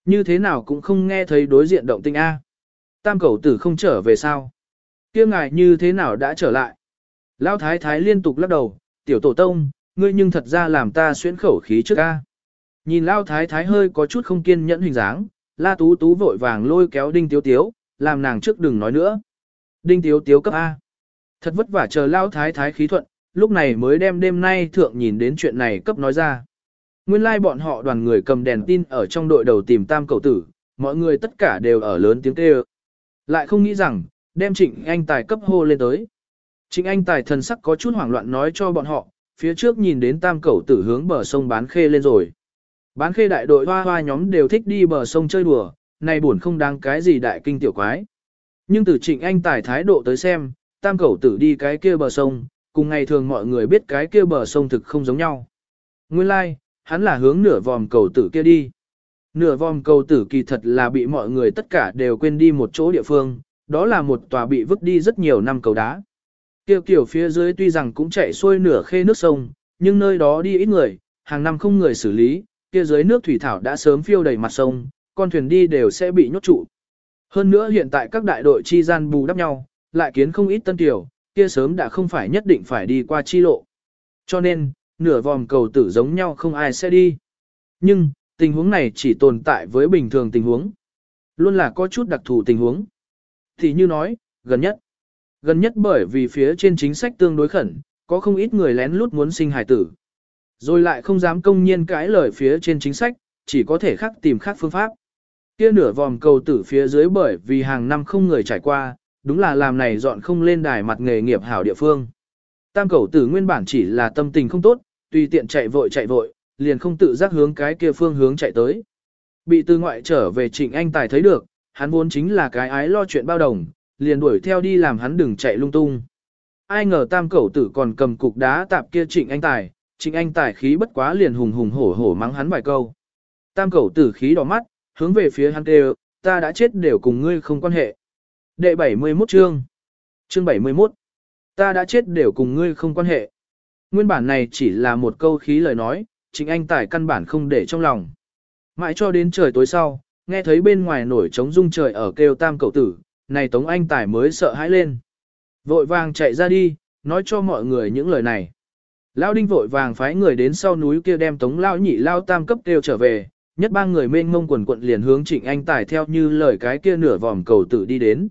Như thế nào cũng không nghe thấy đối diện động tinh A. Tam cầu tử không trở về sao? kia ngài như thế nào đã trở lại? Lão thái thái liên tục lắc đầu, tiểu tổ tông, ngươi nhưng thật ra làm ta xuyến khẩu khí trước A. Nhìn Lão thái thái hơi có chút không kiên nhẫn hình dáng, la tú tú vội vàng lôi kéo đinh tiếu tiếu, làm nàng trước đừng nói nữa. Đinh tiếu tiếu cấp A. Thật vất vả chờ Lão thái thái khí thuận, lúc này mới đem đêm nay thượng nhìn đến chuyện này cấp nói ra. Nguyên lai like bọn họ đoàn người cầm đèn tin ở trong đội đầu tìm tam cầu tử, mọi người tất cả đều ở lớn tiếng kêu. Lại không nghĩ rằng, đem trịnh anh tài cấp hô lên tới. Trịnh anh tài thần sắc có chút hoảng loạn nói cho bọn họ, phía trước nhìn đến tam cầu tử hướng bờ sông bán khê lên rồi. Bán khê đại đội hoa hoa nhóm đều thích đi bờ sông chơi đùa, này buồn không đáng cái gì đại kinh tiểu quái. Nhưng từ trịnh anh tài thái độ tới xem, tam cầu tử đi cái kia bờ sông, cùng ngày thường mọi người biết cái kia bờ sông thực không giống nhau. Nguyên lai, like, hắn là hướng nửa vòm cầu tử kia đi. Nửa vòm cầu tử kỳ thật là bị mọi người tất cả đều quên đi một chỗ địa phương, đó là một tòa bị vứt đi rất nhiều năm cầu đá. Kiều kiểu phía dưới tuy rằng cũng chạy xuôi nửa khê nước sông, nhưng nơi đó đi ít người, hàng năm không người xử lý, kia dưới nước thủy thảo đã sớm phiêu đầy mặt sông, con thuyền đi đều sẽ bị nhốt trụ. Hơn nữa hiện tại các đại đội chi gian bù đắp nhau, lại kiến không ít tân tiểu, kia sớm đã không phải nhất định phải đi qua chi lộ. Cho nên, nửa vòm cầu tử giống nhau không ai sẽ đi. Nhưng, tình huống này chỉ tồn tại với bình thường tình huống. Luôn là có chút đặc thù tình huống. Thì như nói, gần nhất. Gần nhất bởi vì phía trên chính sách tương đối khẩn, có không ít người lén lút muốn sinh hài tử. Rồi lại không dám công nhiên cãi lời phía trên chính sách, chỉ có thể khắc tìm khác phương pháp. Kia nửa vòm cầu tử phía dưới bởi vì hàng năm không người trải qua, đúng là làm này dọn không lên đài mặt nghề nghiệp hảo địa phương. Tam cầu tử nguyên bản chỉ là tâm tình không tốt, tùy tiện chạy vội chạy vội, liền không tự giác hướng cái kia phương hướng chạy tới. Bị từ ngoại trở về Trịnh Anh Tài thấy được, hắn vốn chính là cái ái lo chuyện bao đồng, liền đuổi theo đi làm hắn đừng chạy lung tung. Ai ngờ tam cẩu tử còn cầm cục đá tạp kia Trịnh Anh Tài, Trịnh Anh Tài khí bất quá liền hùng hùng hổ hổ mắng hắn vài câu. Tam cẩu tử khí đỏ mắt, hướng về phía hắn kêu, ta đã chết đều cùng ngươi không quan hệ. Đệ 71 chương. Chương 71. Ta đã chết đều cùng ngươi không quan hệ. Nguyên bản này chỉ là một câu khí lời nói, chính Anh Tài căn bản không để trong lòng. Mãi cho đến trời tối sau, nghe thấy bên ngoài nổi trống rung trời ở kêu tam cậu tử, này Tống Anh Tài mới sợ hãi lên. Vội vàng chạy ra đi, nói cho mọi người những lời này. Lão Đinh vội vàng phái người đến sau núi kia đem Tống Lão nhị Lao tam cấp kêu trở về, nhất ba người mênh mông quần quận liền hướng Trịnh Anh Tài theo như lời cái kia nửa vòm cầu tử đi đến.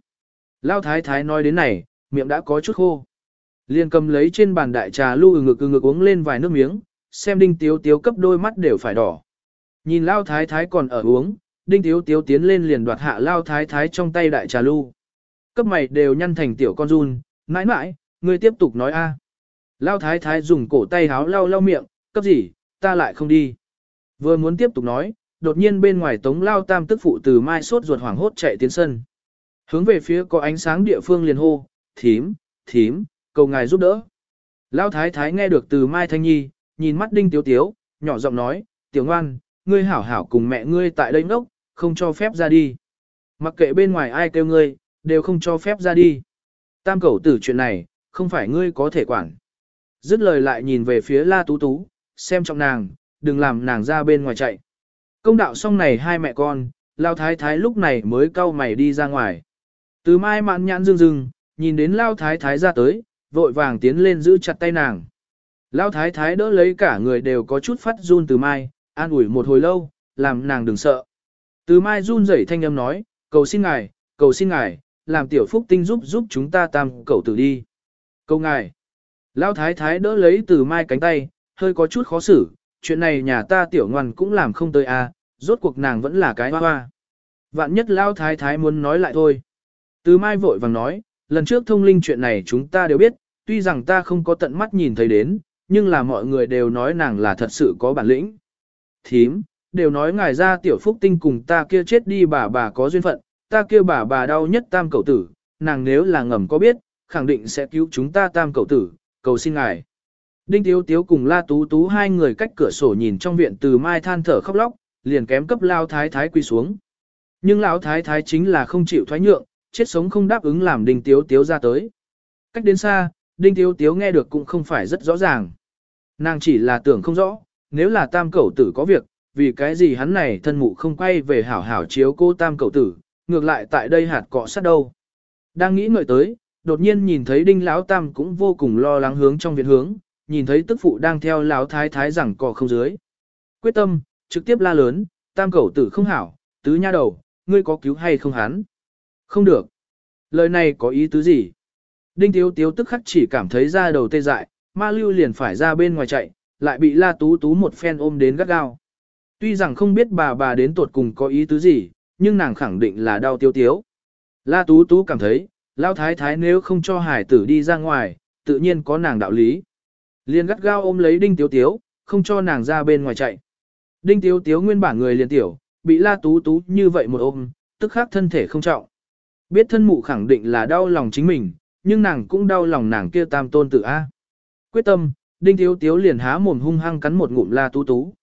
Lao Thái Thái nói đến này, miệng đã có chút khô. Liền cầm lấy trên bàn đại trà lưu ngực ngực uống lên vài nước miếng, xem Đinh Tiếu Tiếu cấp đôi mắt đều phải đỏ. Nhìn Lao Thái Thái còn ở uống, Đinh Tiếu Tiếu tiến lên liền đoạt hạ Lao Thái Thái trong tay đại trà lưu. Cấp mày đều nhăn thành tiểu con run, mãi mãi, ngươi tiếp tục nói a. Lao Thái Thái dùng cổ tay háo lau lau miệng, cấp gì, ta lại không đi. Vừa muốn tiếp tục nói, đột nhiên bên ngoài tống Lao Tam tức phụ từ mai sốt ruột hoảng hốt chạy tiến sân. Hướng về phía có ánh sáng địa phương liền hô, thím, thím, cầu ngài giúp đỡ. Lao Thái Thái nghe được từ Mai Thanh Nhi, nhìn mắt Đinh Tiếu Tiếu, nhỏ giọng nói, tiểu ngoan, ngươi hảo hảo cùng mẹ ngươi tại đây ngốc, không cho phép ra đi. Mặc kệ bên ngoài ai kêu ngươi, đều không cho phép ra đi. Tam cẩu tử chuyện này, không phải ngươi có thể quản. Dứt lời lại nhìn về phía La Tú Tú, xem trong nàng, đừng làm nàng ra bên ngoài chạy. Công đạo xong này hai mẹ con, Lao Thái Thái lúc này mới cau mày đi ra ngoài. Từ mai mạn nhãn dương dưng, nhìn đến Lao Thái Thái ra tới, vội vàng tiến lên giữ chặt tay nàng. Lao Thái Thái đỡ lấy cả người đều có chút phát run từ mai, an ủi một hồi lâu, làm nàng đừng sợ. Từ mai run rẩy thanh âm nói, cầu xin ngài, cầu xin ngài, làm tiểu phúc tinh giúp giúp chúng ta tam cầu tử đi. Cầu ngài. Lão thái thái đỡ lấy từ mai cánh tay, hơi có chút khó xử, chuyện này nhà ta tiểu ngoan cũng làm không tới a, à, rốt cuộc nàng vẫn là cái hoa hoa. Vạn nhất Lão thái thái muốn nói lại thôi. Từ mai vội vàng nói, lần trước thông linh chuyện này chúng ta đều biết, tuy rằng ta không có tận mắt nhìn thấy đến, nhưng là mọi người đều nói nàng là thật sự có bản lĩnh. Thím, đều nói ngài ra tiểu phúc tinh cùng ta kia chết đi bà bà có duyên phận, ta kia bà bà đau nhất tam cầu tử, nàng nếu là ngầm có biết, khẳng định sẽ cứu chúng ta tam cầu tử, cầu xin ngài. Đinh Tiếu Tiếu cùng La Tú Tú hai người cách cửa sổ nhìn trong viện từ mai than thở khóc lóc, liền kém cấp lao thái thái quy xuống. Nhưng lão thái thái chính là không chịu thoái nhượng, chết sống không đáp ứng làm Đinh Tiếu Tiếu ra tới. Cách đến xa, Đinh Tiếu Tiếu nghe được cũng không phải rất rõ ràng. Nàng chỉ là tưởng không rõ, nếu là tam cẩu tử có việc, vì cái gì hắn này thân mụ không quay về hảo hảo chiếu cô tam cẩu tử, ngược lại tại đây hạt cọ sát đâu. Đang nghĩ ngợi tới, đột nhiên nhìn thấy đinh lão tam cũng vô cùng lo lắng hướng trong viện hướng, nhìn thấy tức phụ đang theo lão thái thái rằng cọ không dưới. Quyết tâm, trực tiếp la lớn, tam cẩu tử không hảo, tứ nha đầu, ngươi có cứu hay không hắn? Không được. Lời này có ý tứ gì? Đinh Tiếu Tiếu tức khắc chỉ cảm thấy da đầu tê dại, ma lưu liền phải ra bên ngoài chạy, lại bị La Tú Tú một phen ôm đến gắt gao. Tuy rằng không biết bà bà đến tuột cùng có ý tứ gì, nhưng nàng khẳng định là đau tiêu tiếu. La Tú Tú cảm thấy, Lao Thái Thái nếu không cho hải tử đi ra ngoài, tự nhiên có nàng đạo lý. Liền gắt gao ôm lấy Đinh Tiếu Tiếu, không cho nàng ra bên ngoài chạy. Đinh Tiếu Tiếu nguyên bản người liền tiểu, bị La Tú Tú như vậy một ôm, tức khắc thân thể không trọng. Biết thân mụ khẳng định là đau lòng chính mình, nhưng nàng cũng đau lòng nàng kia tam tôn tử A. Quyết tâm, Đinh Tiếu Tiếu liền há mồm hung hăng cắn một ngụm La Tú Tú.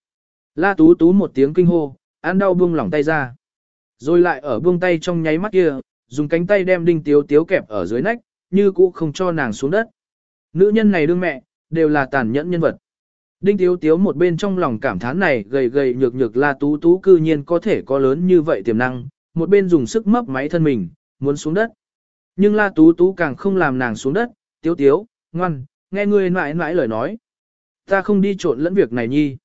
La Tú Tú một tiếng kinh hô, ăn đau buông lỏng tay ra. Rồi lại ở buông tay trong nháy mắt kia, dùng cánh tay đem Đinh Tiếu Tiếu kẹp ở dưới nách, như cũ không cho nàng xuống đất. Nữ nhân này đương mẹ, đều là tàn nhẫn nhân vật. Đinh Tiếu Tiếu một bên trong lòng cảm thán này gầy gầy nhược nhược La Tú Tú cư nhiên có thể có lớn như vậy tiềm năng, một bên dùng sức mấp máy thân mình, muốn xuống đất. Nhưng La Tú Tú càng không làm nàng xuống đất, Tiếu Tiếu, ngoan, nghe ngươi mãi mãi lời nói. Ta không đi trộn lẫn việc này nhi.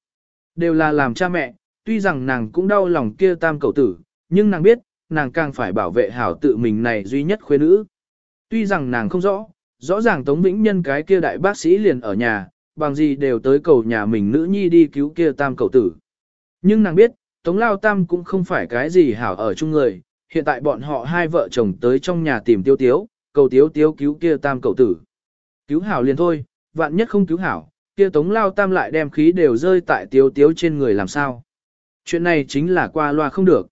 Đều là làm cha mẹ, tuy rằng nàng cũng đau lòng kia tam cầu tử, nhưng nàng biết, nàng càng phải bảo vệ hảo tự mình này duy nhất khuê nữ. Tuy rằng nàng không rõ, Rõ ràng Tống Vĩnh Nhân cái kia đại bác sĩ liền ở nhà, bằng gì đều tới cầu nhà mình nữ nhi đi cứu kia tam cầu tử. Nhưng nàng biết, Tống Lao Tam cũng không phải cái gì hảo ở chung người, hiện tại bọn họ hai vợ chồng tới trong nhà tìm tiêu tiếu, cầu tiếu tiếu cứu kia tam cầu tử. Cứu hảo liền thôi, vạn nhất không cứu hảo, kia Tống Lao Tam lại đem khí đều rơi tại tiếu tiếu trên người làm sao. Chuyện này chính là qua loa không được.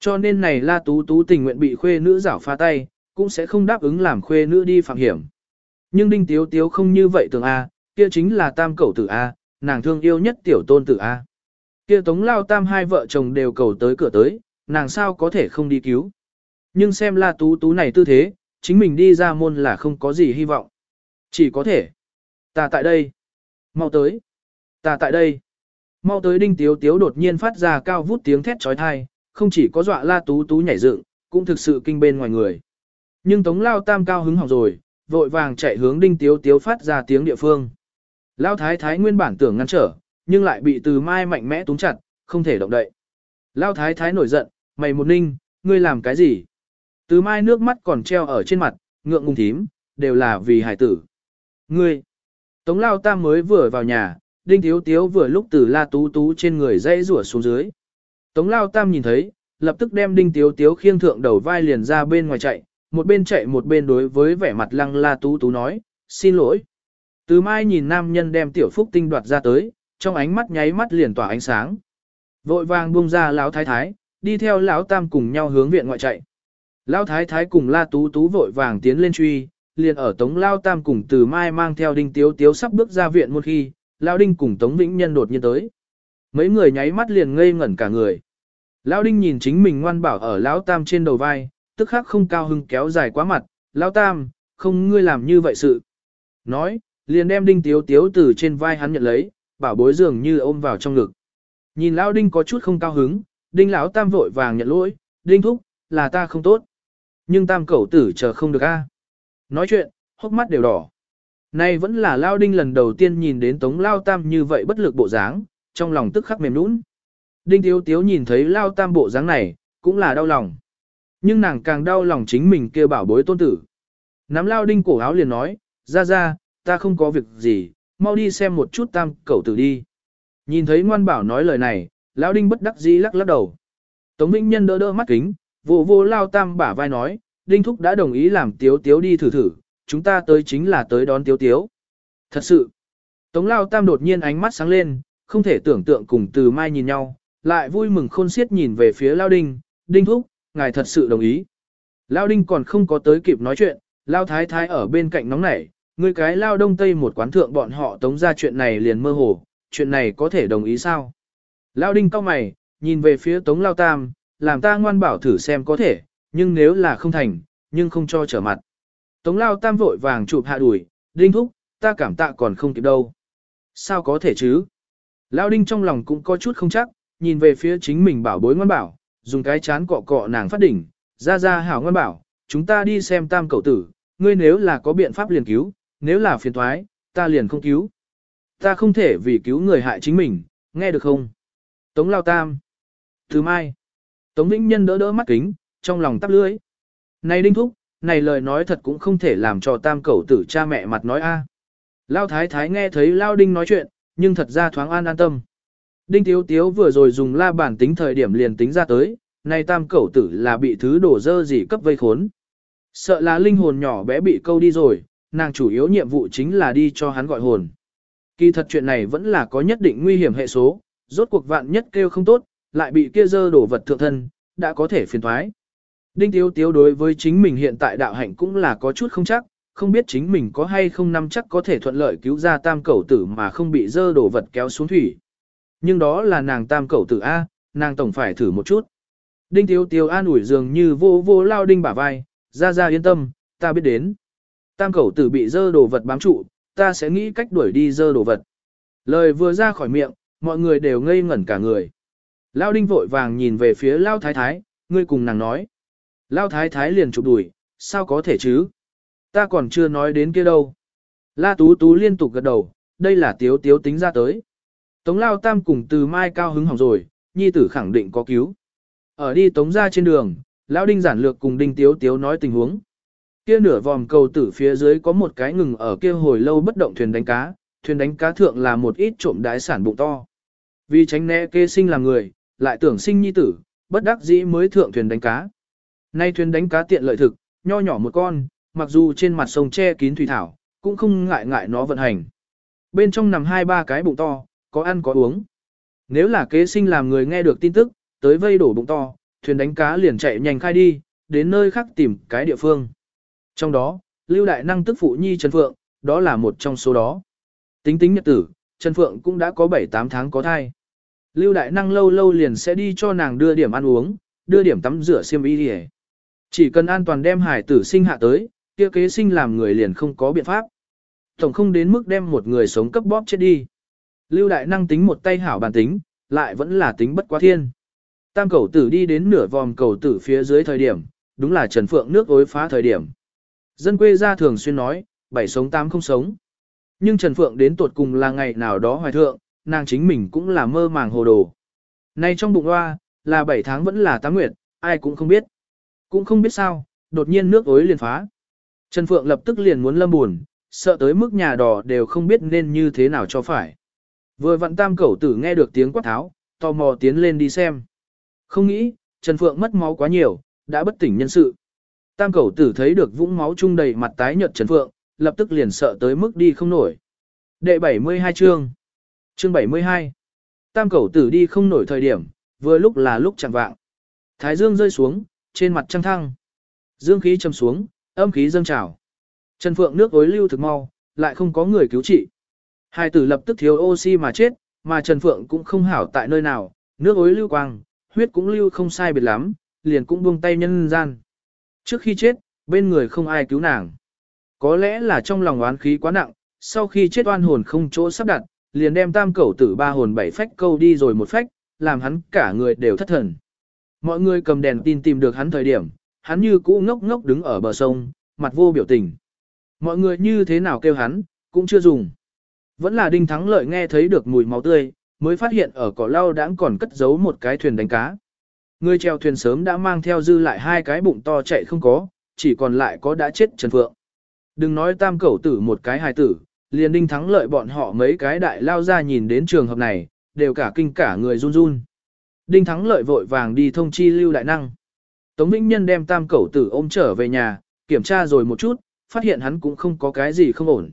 Cho nên này La Tú Tú tình nguyện bị khuê nữ giảo pha tay, cũng sẽ không đáp ứng làm khuê nữ đi phạm hiểm. Nhưng Đinh Tiếu Tiếu không như vậy tưởng A, kia chính là tam cẩu tử A, nàng thương yêu nhất tiểu tôn tử A. Kia tống lao tam hai vợ chồng đều cầu tới cửa tới, nàng sao có thể không đi cứu. Nhưng xem La Tú Tú này tư thế, chính mình đi ra môn là không có gì hy vọng. Chỉ có thể. Ta tại đây. Mau tới. Ta tại đây. Mau tới đinh tiếu tiếu đột nhiên phát ra cao vút tiếng thét trói thai, không chỉ có dọa La Tú Tú nhảy dựng, cũng thực sự kinh bên ngoài người. Nhưng Tống Lao Tam cao hứng hỏng rồi, vội vàng chạy hướng đinh tiếu tiếu phát ra tiếng địa phương. Lao Thái Thái nguyên bản tưởng ngăn trở, nhưng lại bị từ mai mạnh mẽ túng chặt, không thể động đậy. Lao Thái Thái nổi giận, mày một ninh, ngươi làm cái gì? Từ mai nước mắt còn treo ở trên mặt, ngượng ngùng thím, đều là vì hải tử. Ngươi! Tống Lao Tam mới vừa vào nhà, đinh tiếu tiếu vừa lúc từ la tú tú trên người dãy rủa xuống dưới. Tống Lao Tam nhìn thấy, lập tức đem đinh tiếu tiếu khiêng thượng đầu vai liền ra bên ngoài chạy, một bên chạy một bên đối với vẻ mặt lăng la tú tú nói, xin lỗi. Từ mai nhìn nam nhân đem tiểu phúc tinh đoạt ra tới, trong ánh mắt nháy mắt liền tỏa ánh sáng. Vội vàng buông ra lão thái thái, đi theo lão tam cùng nhau hướng viện ngoại chạy. Lão thái thái cùng la tú tú vội vàng tiến lên truy, liền ở tống lao tam cùng từ mai mang theo đinh tiếu tiếu sắp bước ra viện một khi, lão đinh cùng tống vĩnh nhân đột nhiên tới. Mấy người nháy mắt liền ngây ngẩn cả người. Lão đinh nhìn chính mình ngoan bảo ở lão tam trên đầu vai, tức khắc không cao hưng kéo dài quá mặt, lão tam, không ngươi làm như vậy sự. Nói, liền đem đinh tiếu tiếu từ trên vai hắn nhận lấy, bảo bối dường như ôm vào trong ngực. Nhìn lão đinh có chút không cao hứng, đinh lão tam vội vàng nhận lỗi, đinh thúc, là ta không tốt. Nhưng tam cẩu tử chờ không được a. Nói chuyện, hốc mắt đều đỏ. Nay vẫn là Lao Đinh lần đầu tiên nhìn đến Tống Lao Tam như vậy bất lực bộ dáng, trong lòng tức khắc mềm nũng. Đinh Tiếu Tiếu nhìn thấy Lao Tam bộ dáng này, cũng là đau lòng. Nhưng nàng càng đau lòng chính mình kia bảo bối tôn tử. Nắm Lao Đinh cổ áo liền nói, ra ra, ta không có việc gì, mau đi xem một chút Tam cẩu tử đi. Nhìn thấy ngoan bảo nói lời này, Lao Đinh bất đắc dĩ lắc lắc đầu. Tống Vĩnh Nhân đỡ đỡ mắt kính, vô vô Lao Tam bả vai nói, Đinh Thúc đã đồng ý làm Tiếu Tiếu đi thử thử, chúng ta tới chính là tới đón Tiếu Tiếu. Thật sự, Tống Lao Tam đột nhiên ánh mắt sáng lên, không thể tưởng tượng cùng từ mai nhìn nhau, lại vui mừng khôn xiết nhìn về phía Lao Đinh, Đinh Thúc, ngài thật sự đồng ý. Lao Đinh còn không có tới kịp nói chuyện, Lao Thái Thái ở bên cạnh nóng nảy, người cái Lao Đông Tây một quán thượng bọn họ tống ra chuyện này liền mơ hồ, chuyện này có thể đồng ý sao? Lao Đinh cau mày, nhìn về phía Tống Lao Tam, làm ta ngoan bảo thử xem có thể, nhưng nếu là không thành, nhưng không cho trở mặt. Tống lao tam vội vàng chụp hạ đuổi, đinh thúc, ta cảm tạ còn không kịp đâu. Sao có thể chứ? Lao đinh trong lòng cũng có chút không chắc, nhìn về phía chính mình bảo bối ngoan bảo, dùng cái chán cọ cọ nàng phát đỉnh, ra ra hảo ngoan bảo, chúng ta đi xem tam cậu tử, ngươi nếu là có biện pháp liền cứu, nếu là phiền thoái, ta liền không cứu. Ta không thể vì cứu người hại chính mình, nghe được không? Tống lao tam. Thứ mai. Tống Vĩnh Nhân đỡ đỡ mắt kính, trong lòng tắp lưới. Này Đinh Thúc, này lời nói thật cũng không thể làm cho tam cẩu tử cha mẹ mặt nói a. Lao Thái Thái nghe thấy Lao Đinh nói chuyện, nhưng thật ra thoáng an an tâm. Đinh Tiếu Tiếu vừa rồi dùng la bản tính thời điểm liền tính ra tới, nay tam cẩu tử là bị thứ đổ dơ gì cấp vây khốn. Sợ là linh hồn nhỏ bé bị câu đi rồi, nàng chủ yếu nhiệm vụ chính là đi cho hắn gọi hồn. Kỳ thật chuyện này vẫn là có nhất định nguy hiểm hệ số, rốt cuộc vạn nhất kêu không tốt, lại bị kia dơ đổ vật thượng thân, đã có thể phiền thoái. Đinh Tiếu Tiếu đối với chính mình hiện tại đạo hạnh cũng là có chút không chắc, không biết chính mình có hay không nắm chắc có thể thuận lợi cứu ra tam cẩu tử mà không bị dơ đổ vật kéo xuống thủy. Nhưng đó là nàng tam cẩu tử A, nàng tổng phải thử một chút. Đinh Tiếu Tiếu an ủi dường như vô vô lao đinh bả vai, ra ra yên tâm, ta biết đến. Tam cẩu tử bị dơ đồ vật bám trụ, ta sẽ nghĩ cách đuổi đi dơ đồ vật. Lời vừa ra khỏi miệng, mọi người đều ngây ngẩn cả người. Lao đinh vội vàng nhìn về phía Lao Thái Thái, ngươi cùng nàng nói. Lao Thái Thái liền chụp đuổi sao có thể chứ? Ta còn chưa nói đến kia đâu. La Tú Tú liên tục gật đầu, đây là tiếu tiếu tính ra tới. Tống Lao Tam cùng từ mai cao hứng hỏng rồi, nhi tử khẳng định có cứu. Ở đi tống ra trên đường, Lão Đinh giản lược cùng Đinh Tiếu Tiếu nói tình huống. Kia nửa vòm cầu tử phía dưới có một cái ngừng ở kia hồi lâu bất động thuyền đánh cá, thuyền đánh cá thượng là một ít trộm đái sản bụng to. Vì tránh né kê sinh làm người, lại tưởng sinh nhi tử, bất đắc dĩ mới thượng thuyền đánh cá. Nay thuyền đánh cá tiện lợi thực, nho nhỏ một con, mặc dù trên mặt sông che kín thủy thảo, cũng không ngại ngại nó vận hành. Bên trong nằm hai ba cái bụng to, có ăn có uống. Nếu là kế sinh làm người nghe được tin tức, tới vây đổ bụng to, thuyền đánh cá liền chạy nhanh khai đi, đến nơi khác tìm cái địa phương. Trong đó, Lưu Đại Năng tức phụ nhi Trần Phượng, đó là một trong số đó. Tính tính nhật tử, Trần Phượng cũng đã có 7-8 tháng có thai. Lưu Đại Năng lâu lâu liền sẽ đi cho nàng đưa điểm ăn uống, đưa điểm tắm rửa xiêm y đi Chỉ cần an toàn đem hải tử sinh hạ tới, kia kế sinh làm người liền không có biện pháp. Tổng không đến mức đem một người sống cấp bóp chết đi. Lưu Đại Năng tính một tay hảo bản tính, lại vẫn là tính bất quá thiên. Tam cầu tử đi đến nửa vòm cầu tử phía dưới thời điểm, đúng là Trần Phượng nước ối phá thời điểm. Dân quê ra thường xuyên nói, bảy sống tám không sống. Nhưng Trần Phượng đến tuột cùng là ngày nào đó hoài thượng, nàng chính mình cũng là mơ màng hồ đồ. Nay trong bụng hoa, là bảy tháng vẫn là tám nguyệt, ai cũng không biết. Cũng không biết sao, đột nhiên nước ối liền phá. Trần Phượng lập tức liền muốn lâm buồn, sợ tới mức nhà đỏ đều không biết nên như thế nào cho phải. Vừa vặn tam cẩu tử nghe được tiếng quát tháo, tò mò tiến lên đi xem. Không nghĩ, Trần Phượng mất máu quá nhiều, đã bất tỉnh nhân sự. Tam cẩu tử thấy được vũng máu trung đầy mặt tái nhợt Trần Phượng, lập tức liền sợ tới mức đi không nổi. Đệ 72 chương. Chương 72. Tam cẩu tử đi không nổi thời điểm, vừa lúc là lúc chẳng vạng. Thái dương rơi xuống, trên mặt trăng thăng. Dương khí châm xuống, âm khí dâng trào. Trần Phượng nước ối lưu thực mau, lại không có người cứu trị. Hai tử lập tức thiếu oxy mà chết, mà Trần Phượng cũng không hảo tại nơi nào, nước ối lưu quang, huyết cũng lưu không sai biệt lắm, liền cũng buông tay nhân gian. Trước khi chết, bên người không ai cứu nàng. Có lẽ là trong lòng oán khí quá nặng, sau khi chết oan hồn không chỗ sắp đặt, liền đem tam cẩu tử ba hồn bảy phách câu đi rồi một phách, làm hắn cả người đều thất thần. Mọi người cầm đèn tin tìm được hắn thời điểm, hắn như cũ ngốc ngốc đứng ở bờ sông, mặt vô biểu tình. Mọi người như thế nào kêu hắn, cũng chưa dùng. Vẫn là đinh thắng lợi nghe thấy được mùi máu tươi, mới phát hiện ở cỏ lau đãng còn cất giấu một cái thuyền đánh cá. Người treo thuyền sớm đã mang theo dư lại hai cái bụng to chạy không có, chỉ còn lại có đã chết Trần Phượng. Đừng nói tam cẩu tử một cái hài tử, liền đinh thắng lợi bọn họ mấy cái đại lao ra nhìn đến trường hợp này, đều cả kinh cả người run run. Đinh thắng lợi vội vàng đi thông chi lưu đại năng. Tống Vĩnh Nhân đem tam cẩu tử ôm trở về nhà, kiểm tra rồi một chút, phát hiện hắn cũng không có cái gì không ổn.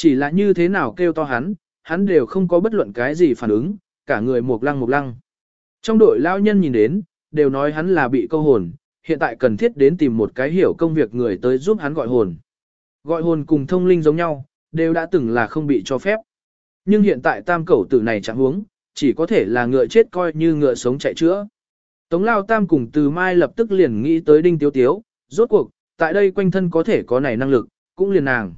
Chỉ là như thế nào kêu to hắn, hắn đều không có bất luận cái gì phản ứng, cả người mục lăng mục lăng. Trong đội lao nhân nhìn đến, đều nói hắn là bị câu hồn, hiện tại cần thiết đến tìm một cái hiểu công việc người tới giúp hắn gọi hồn. Gọi hồn cùng thông linh giống nhau, đều đã từng là không bị cho phép. Nhưng hiện tại tam cẩu tử này chẳng huống, chỉ có thể là ngựa chết coi như ngựa sống chạy chữa. Tống lao tam cùng từ mai lập tức liền nghĩ tới đinh tiếu tiếu, rốt cuộc, tại đây quanh thân có thể có này năng lực, cũng liền nàng.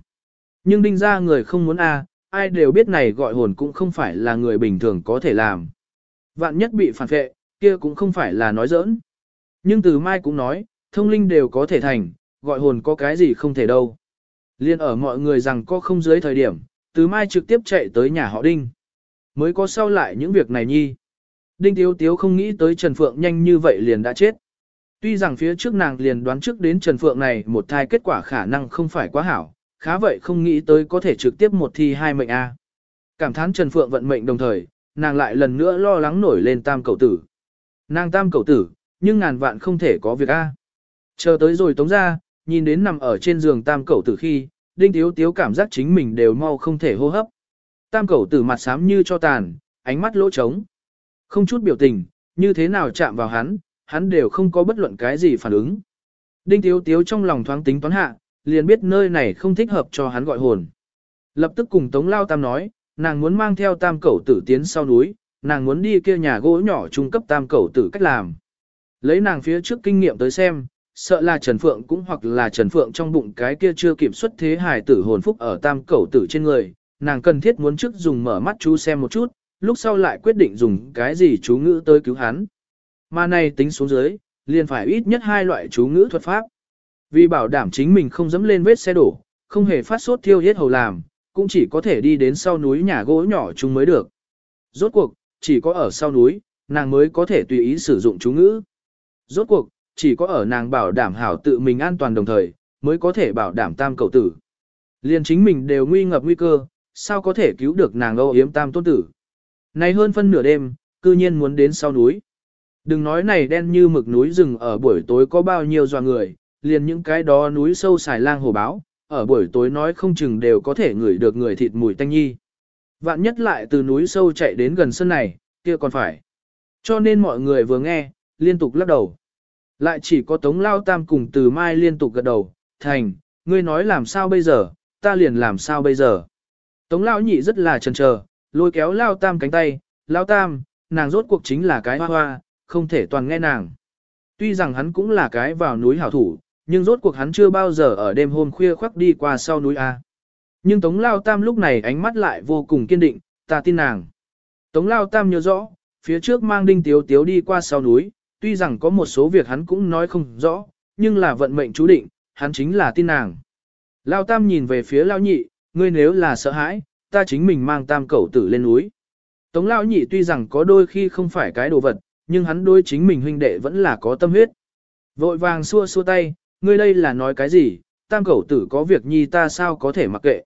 Nhưng đinh ra người không muốn a, ai đều biết này gọi hồn cũng không phải là người bình thường có thể làm. Vạn nhất bị phản vệ, kia cũng không phải là nói giỡn. Nhưng từ mai cũng nói, thông linh đều có thể thành, gọi hồn có cái gì không thể đâu. Liên ở mọi người rằng có không dưới thời điểm, từ mai trực tiếp chạy tới nhà họ đinh. Mới có sau lại những việc này nhi. Đinh Tiếu Tiếu không nghĩ tới Trần Phượng nhanh như vậy liền đã chết. Tuy rằng phía trước nàng liền đoán trước đến Trần Phượng này một thai kết quả khả năng không phải quá hảo, khá vậy không nghĩ tới có thể trực tiếp một thi hai mệnh A. Cảm thán Trần Phượng vận mệnh đồng thời, nàng lại lần nữa lo lắng nổi lên tam cầu tử. Nàng tam cầu tử, nhưng ngàn vạn không thể có việc A. Chờ tới rồi tống ra, nhìn đến nằm ở trên giường tam cầu tử khi, đinh thiếu tiếu cảm giác chính mình đều mau không thể hô hấp. Tam cầu tử mặt xám như cho tàn, ánh mắt lỗ trống. Không chút biểu tình, như thế nào chạm vào hắn, hắn đều không có bất luận cái gì phản ứng. Đinh thiếu tiếu trong lòng thoáng tính toán hạ, liền biết nơi này không thích hợp cho hắn gọi hồn. Lập tức cùng Tống Lao Tam nói, nàng muốn mang theo tam cẩu tử tiến sau núi, nàng muốn đi kia nhà gỗ nhỏ trung cấp tam cẩu tử cách làm. Lấy nàng phía trước kinh nghiệm tới xem, sợ là Trần Phượng cũng hoặc là Trần Phượng trong bụng cái kia chưa kiểm soát thế hài tử hồn phúc ở tam cẩu tử trên người, nàng cần thiết muốn trước dùng mở mắt chú xem một chút, lúc sau lại quyết định dùng cái gì chú ngữ tới cứu hắn. Mà này tính xuống dưới, liền phải ít nhất hai loại chú ngữ thuật pháp. Vì bảo đảm chính mình không dẫm lên vết xe đổ, không hề phát sốt thiêu hết hầu làm, cũng chỉ có thể đi đến sau núi nhà gỗ nhỏ chúng mới được. Rốt cuộc, chỉ có ở sau núi, nàng mới có thể tùy ý sử dụng chú ngữ. Rốt cuộc, chỉ có ở nàng bảo đảm hảo tự mình an toàn đồng thời, mới có thể bảo đảm tam cầu tử. Liền chính mình đều nguy ngập nguy cơ, sao có thể cứu được nàng âu yếm tam tôn tử. Này hơn phân nửa đêm, cư nhiên muốn đến sau núi. Đừng nói này đen như mực núi rừng ở buổi tối có bao nhiêu doa người, liền những cái đó núi sâu xài lang hồ báo, ở buổi tối nói không chừng đều có thể ngửi được người thịt mùi tanh nhi. Vạn nhất lại từ núi sâu chạy đến gần sân này, kia còn phải. Cho nên mọi người vừa nghe, liên tục lắc đầu. Lại chỉ có Tống Lao Tam cùng từ Mai liên tục gật đầu, thành, ngươi nói làm sao bây giờ, ta liền làm sao bây giờ. Tống Lao Nhị rất là chần chờ, lôi kéo Lao Tam cánh tay, Lao Tam, nàng rốt cuộc chính là cái hoa hoa, không thể toàn nghe nàng. Tuy rằng hắn cũng là cái vào núi hảo thủ, nhưng rốt cuộc hắn chưa bao giờ ở đêm hôm khuya khoác đi qua sau núi A. Nhưng Tống Lao Tam lúc này ánh mắt lại vô cùng kiên định, ta tin nàng. Tống Lao Tam nhớ rõ, phía trước mang đinh tiếu tiếu đi qua sau núi, tuy rằng có một số việc hắn cũng nói không rõ, nhưng là vận mệnh chú định, hắn chính là tin nàng. Lao Tam nhìn về phía Lao Nhị, ngươi nếu là sợ hãi, ta chính mình mang Tam cẩu tử lên núi. Tống Lao Nhị tuy rằng có đôi khi không phải cái đồ vật, nhưng hắn đôi chính mình huynh đệ vẫn là có tâm huyết. Vội vàng xua xua tay, ngươi đây là nói cái gì, Tam cẩu tử có việc nhi ta sao có thể mặc kệ.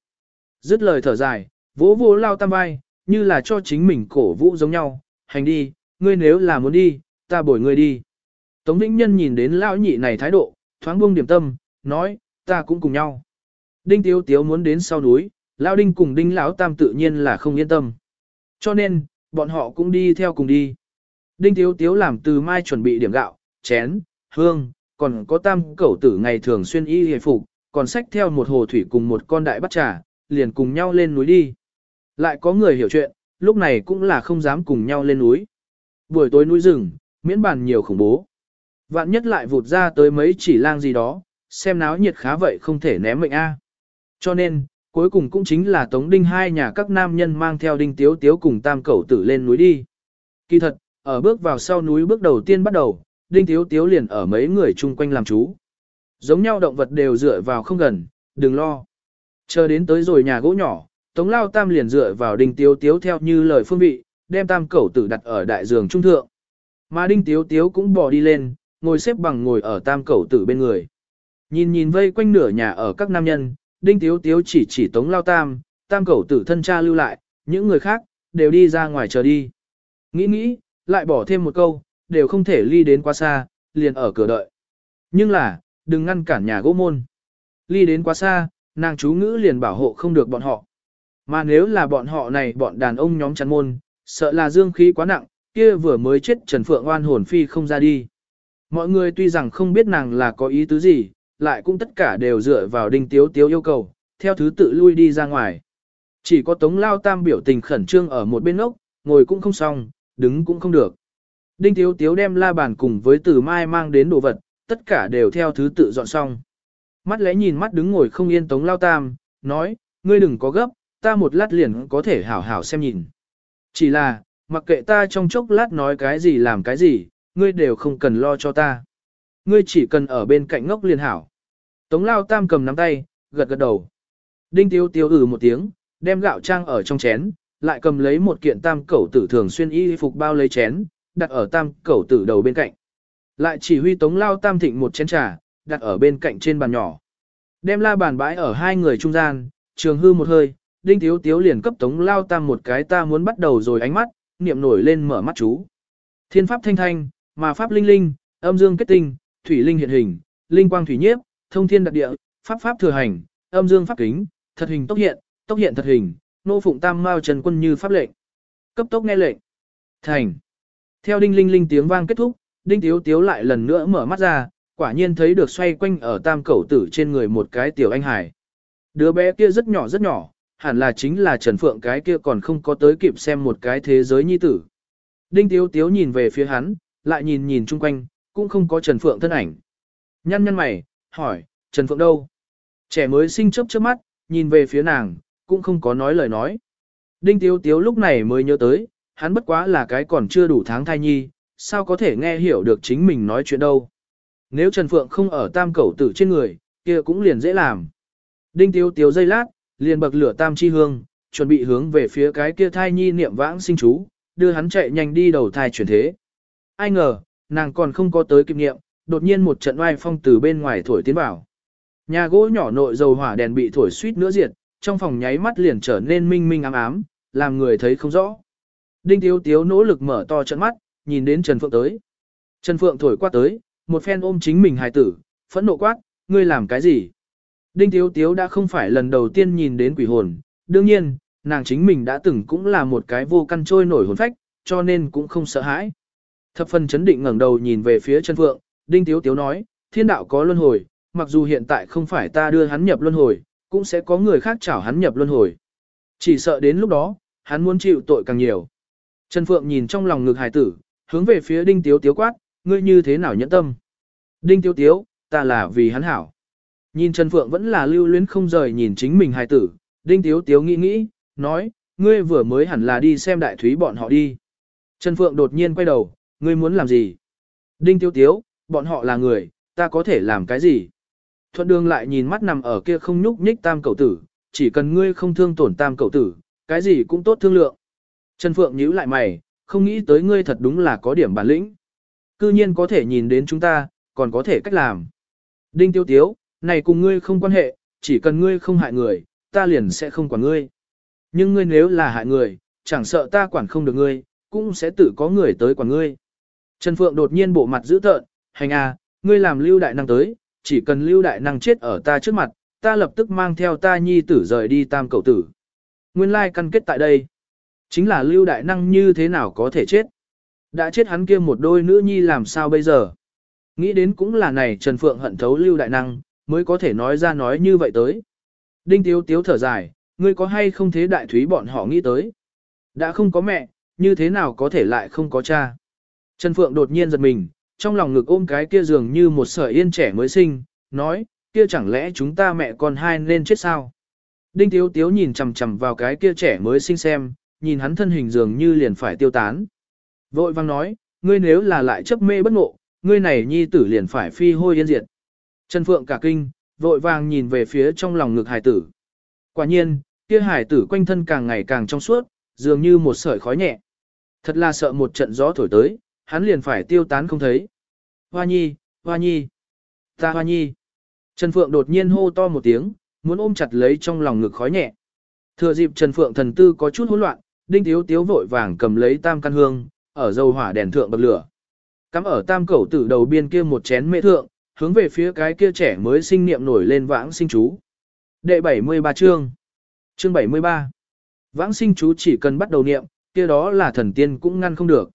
Dứt lời thở dài, vỗ vỗ Lao Tam vai, như là cho chính mình cổ vũ giống nhau, hành đi, ngươi nếu là muốn đi, ta bồi ngươi đi. Tống Vĩnh Nhân nhìn đến lão nhị này thái độ, thoáng buông điểm tâm, nói, ta cũng cùng nhau. Đinh Tiếu Tiếu muốn đến sau núi, lão Đinh cùng Đinh lão Tam tự nhiên là không yên tâm. Cho nên, bọn họ cũng đi theo cùng đi. Đinh Tiếu Tiếu làm từ mai chuẩn bị điểm gạo, chén, hương, còn có tam cẩu tử ngày thường xuyên y hề phục, còn xách theo một hồ thủy cùng một con đại bắt trà, liền cùng nhau lên núi đi. Lại có người hiểu chuyện, lúc này cũng là không dám cùng nhau lên núi. Buổi tối núi rừng, miễn bàn nhiều khủng bố. Vạn nhất lại vụt ra tới mấy chỉ lang gì đó, xem náo nhiệt khá vậy không thể ném mệnh A. Cho nên, cuối cùng cũng chính là Tống Đinh hai nhà các nam nhân mang theo Đinh Tiếu Tiếu cùng tam cẩu tử lên núi đi. Kỳ thật, ở bước vào sau núi bước đầu tiên bắt đầu, Đinh Tiếu Tiếu liền ở mấy người chung quanh làm chú. Giống nhau động vật đều dựa vào không gần, đừng lo. Chờ đến tới rồi nhà gỗ nhỏ, Tống Lao Tam liền dựa vào Đinh Tiếu Tiếu theo như lời phương vị, đem tam cẩu tử đặt ở đại giường trung thượng. Mà Đinh Tiếu Tiếu cũng bò đi lên, ngồi xếp bằng ngồi ở tam cẩu tử bên người. Nhìn nhìn vây quanh nửa nhà ở các nam nhân, Đinh Tiếu Tiếu chỉ chỉ Tống Lao Tam, tam cẩu tử thân cha lưu lại, những người khác, đều đi ra ngoài chờ đi. Nghĩ nghĩ, lại bỏ thêm một câu, đều không thể ly đến quá xa, liền ở cửa đợi. Nhưng là, đừng ngăn cản nhà gỗ môn. Ly đến quá xa, nàng chú ngữ liền bảo hộ không được bọn họ. Mà nếu là bọn họ này bọn đàn ông nhóm chăn môn, sợ là dương khí quá nặng, kia vừa mới chết Trần Phượng oan hồn phi không ra đi. Mọi người tuy rằng không biết nàng là có ý tứ gì, lại cũng tất cả đều dựa vào đinh tiếu tiếu yêu cầu, theo thứ tự lui đi ra ngoài. Chỉ có Tống Lao Tam biểu tình khẩn trương ở một bên ốc, ngồi cũng không xong, đứng cũng không được. Đinh Tiếu Tiếu đem la bàn cùng với Từ mai mang đến đồ vật, tất cả đều theo thứ tự dọn xong. Mắt lẽ nhìn mắt đứng ngồi không yên Tống Lao Tam, nói, ngươi đừng có gấp, ta một lát liền có thể hảo hảo xem nhìn. Chỉ là, mặc kệ ta trong chốc lát nói cái gì làm cái gì, ngươi đều không cần lo cho ta. Ngươi chỉ cần ở bên cạnh ngốc liền hảo. Tống lao tam cầm nắm tay, gật gật đầu. Đinh tiêu tiêu ừ một tiếng, đem gạo trang ở trong chén, lại cầm lấy một kiện tam cẩu tử thường xuyên y phục bao lấy chén, đặt ở tam cẩu tử đầu bên cạnh. Lại chỉ huy tống lao tam thịnh một chén trà, đặt ở bên cạnh trên bàn nhỏ. Đem la bàn bãi ở hai người trung gian, trường hư một hơi, Đinh Tiếu Tiếu liền cấp Tống Lao Tam một cái ta muốn bắt đầu rồi ánh mắt, niệm nổi lên mở mắt chú. Thiên pháp thanh thanh, mà pháp linh linh, âm dương kết tinh, thủy linh hiện hình, linh quang thủy nhiếp, thông thiên đặc địa, pháp pháp thừa hành, âm dương pháp kính, thật hình tốc hiện, tốc hiện thật hình, nô phụng tam mao trần quân như pháp lệnh. Cấp tốc nghe lệnh. Thành. Theo đinh linh linh tiếng vang kết thúc, đinh tiếu tiếu lại lần nữa mở mắt ra, quả nhiên thấy được xoay quanh ở tam cẩu tử trên người một cái tiểu anh hải. Đứa bé kia rất nhỏ rất nhỏ, hẳn là chính là Trần Phượng cái kia còn không có tới kịp xem một cái thế giới nhi tử. Đinh Tiếu Tiếu nhìn về phía hắn, lại nhìn nhìn chung quanh, cũng không có Trần Phượng thân ảnh. Nhăn nhăn mày, hỏi, Trần Phượng đâu? Trẻ mới sinh chớp chớp mắt, nhìn về phía nàng, cũng không có nói lời nói. Đinh Tiếu Tiếu lúc này mới nhớ tới, hắn bất quá là cái còn chưa đủ tháng thai nhi, sao có thể nghe hiểu được chính mình nói chuyện đâu. Nếu Trần Phượng không ở tam cẩu tử trên người, kia cũng liền dễ làm. Đinh Tiếu Tiếu dây lát, liền bậc lửa tam chi hương, chuẩn bị hướng về phía cái kia thai nhi niệm vãng sinh chú, đưa hắn chạy nhanh đi đầu thai chuyển thế. Ai ngờ, nàng còn không có tới kịp niệm, đột nhiên một trận oai phong từ bên ngoài thổi tiến vào. Nhà gỗ nhỏ nội dầu hỏa đèn bị thổi suýt nữa diệt, trong phòng nháy mắt liền trở nên minh minh ám ám, làm người thấy không rõ. Đinh Tiếu Tiếu nỗ lực mở to trận mắt, nhìn đến Trần Phượng tới. Trần Phượng thổi qua tới, một phen ôm chính mình hài tử, phẫn nộ quát, ngươi làm cái gì? Đinh Tiếu Tiếu đã không phải lần đầu tiên nhìn đến quỷ hồn, đương nhiên, nàng chính mình đã từng cũng là một cái vô căn trôi nổi hồn phách, cho nên cũng không sợ hãi. Thập phần chấn định ngẩng đầu nhìn về phía Trần Phượng, Đinh Tiếu Tiếu nói, thiên đạo có luân hồi, mặc dù hiện tại không phải ta đưa hắn nhập luân hồi, cũng sẽ có người khác chảo hắn nhập luân hồi. Chỉ sợ đến lúc đó, hắn muốn chịu tội càng nhiều. Trần Phượng nhìn trong lòng ngực hải tử, hướng về phía Đinh Tiếu Tiếu quát, ngươi như thế nào nhẫn tâm? Đinh Tiếu Tiếu, ta là vì hắn hảo. Nhìn Trần Phượng vẫn là lưu luyến không rời nhìn chính mình hài tử, Đinh Tiếu Tiếu nghĩ nghĩ, nói, ngươi vừa mới hẳn là đi xem đại thúy bọn họ đi. Trần Phượng đột nhiên quay đầu, ngươi muốn làm gì? Đinh Tiếu Tiếu, bọn họ là người, ta có thể làm cái gì? Thuận đường lại nhìn mắt nằm ở kia không nhúc nhích tam cậu tử, chỉ cần ngươi không thương tổn tam cậu tử, cái gì cũng tốt thương lượng. Trần Phượng nhíu lại mày, không nghĩ tới ngươi thật đúng là có điểm bản lĩnh. Cư nhiên có thể nhìn đến chúng ta, còn có thể cách làm. Đinh Tiêu Tiếu, này cùng ngươi không quan hệ, chỉ cần ngươi không hại người, ta liền sẽ không quản ngươi. Nhưng ngươi nếu là hại người, chẳng sợ ta quản không được ngươi, cũng sẽ tự có người tới quản ngươi. Trần Phượng đột nhiên bộ mặt dữ tợn, hành à, ngươi làm lưu đại năng tới, chỉ cần lưu đại năng chết ở ta trước mặt, ta lập tức mang theo ta nhi tử rời đi tam cầu tử. Nguyên lai căn kết tại đây. Chính là lưu đại năng như thế nào có thể chết. Đã chết hắn kia một đôi nữ nhi làm sao bây giờ. Nghĩ đến cũng là này Trần Phượng hận thấu lưu đại năng, mới có thể nói ra nói như vậy tới. Đinh Tiếu Tiếu thở dài, ngươi có hay không thế đại thúy bọn họ nghĩ tới. Đã không có mẹ, như thế nào có thể lại không có cha. Trần Phượng đột nhiên giật mình, trong lòng ngực ôm cái kia dường như một sợi yên trẻ mới sinh, nói, kia chẳng lẽ chúng ta mẹ con hai nên chết sao? Đinh Tiếu Tiếu nhìn chằm chằm vào cái kia trẻ mới sinh xem, nhìn hắn thân hình dường như liền phải tiêu tán. Vội vang nói, ngươi nếu là lại chấp mê bất ngộ, ngươi này nhi tử liền phải phi hôi yên diệt. Trần Phượng cả kinh, vội vàng nhìn về phía trong lòng ngực hải tử. Quả nhiên, kia hải tử quanh thân càng ngày càng trong suốt, dường như một sợi khói nhẹ. Thật là sợ một trận gió thổi tới, hắn liền phải tiêu tán không thấy. Hoa nhi, hoa nhi, ta hoa nhi. Trần Phượng đột nhiên hô to một tiếng, muốn ôm chặt lấy trong lòng ngực khói nhẹ. Thừa dịp Trần Phượng thần tư có chút hỗn loạn, Đinh Tiếu Tiếu vội vàng cầm lấy tam căn hương, ở dầu hỏa đèn thượng bật lửa. Cắm ở tam cẩu tử đầu biên kia một chén mê thượng, hướng về phía cái kia trẻ mới sinh niệm nổi lên vãng sinh chú. Đệ 73 chương. Chương 73. Vãng sinh chú chỉ cần bắt đầu niệm, kia đó là thần tiên cũng ngăn không được.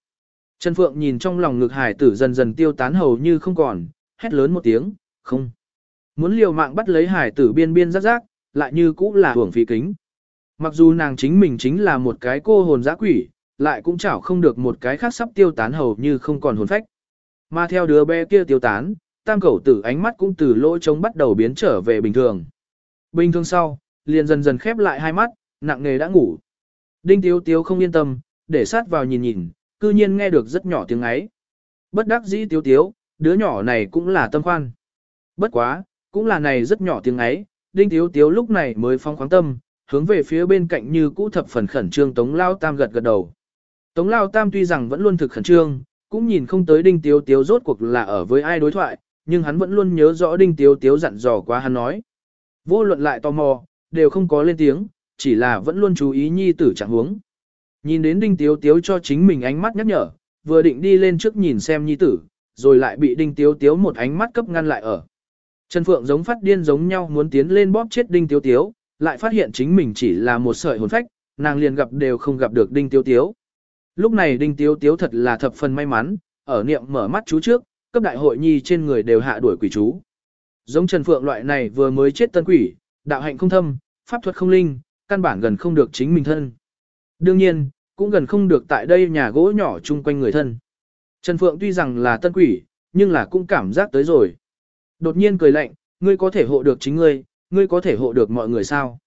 Trần Phượng nhìn trong lòng ngực hải tử dần dần tiêu tán hầu như không còn, hét lớn một tiếng, không. Muốn liều mạng bắt lấy hải tử biên biên rắc rác, lại như cũ là hưởng phí kính. Mặc dù nàng chính mình chính là một cái cô hồn giã quỷ, lại cũng chảo không được một cái khác sắp tiêu tán hầu như không còn hồn phách. Mà theo đứa bé kia tiêu tán, tam cẩu tử ánh mắt cũng từ lỗ trống bắt đầu biến trở về bình thường. Bình thường sau, liền dần dần khép lại hai mắt, nặng nề đã ngủ. Đinh Tiếu Tiếu không yên tâm, để sát vào nhìn nhìn, cư nhiên nghe được rất nhỏ tiếng ấy. Bất đắc dĩ Tiếu Tiếu, đứa nhỏ này cũng là tâm khoan. Bất quá, cũng là này rất nhỏ tiếng ấy, Đinh Tiếu Tiếu lúc này mới phong khoáng tâm, hướng về phía bên cạnh như cũ thập phần khẩn trương Tống Lao Tam gật gật đầu. Tống Lao Tam tuy rằng vẫn luôn thực khẩn trương, cũng nhìn không tới Đinh Tiếu Tiếu rốt cuộc là ở với ai đối thoại, nhưng hắn vẫn luôn nhớ rõ Đinh Tiếu Tiếu dặn dò quá hắn nói. Vô luận lại tò mò, đều không có lên tiếng, chỉ là vẫn luôn chú ý nhi tử trạng huống. Nhìn đến Đinh Tiếu Tiếu cho chính mình ánh mắt nhắc nhở, vừa định đi lên trước nhìn xem nhi tử, rồi lại bị Đinh Tiếu Tiếu một ánh mắt cấp ngăn lại ở. Trần Phượng giống phát điên giống nhau muốn tiến lên bóp chết Đinh Tiếu Tiếu, lại phát hiện chính mình chỉ là một sợi hồn phách, nàng liền gặp đều không gặp được Đinh Tiếu Tiếu. Lúc này Đinh Tiếu Tiếu thật là thập phần may mắn, ở niệm mở mắt chú trước, cấp đại hội nhi trên người đều hạ đuổi quỷ chú. Giống Trần Phượng loại này vừa mới chết tân quỷ, đạo hạnh không thâm, pháp thuật không linh, căn bản gần không được chính mình thân. Đương nhiên, cũng gần không được tại đây nhà gỗ nhỏ chung quanh người thân. Trần Phượng tuy rằng là tân quỷ, nhưng là cũng cảm giác tới rồi. Đột nhiên cười lạnh, ngươi có thể hộ được chính ngươi, ngươi có thể hộ được mọi người sao?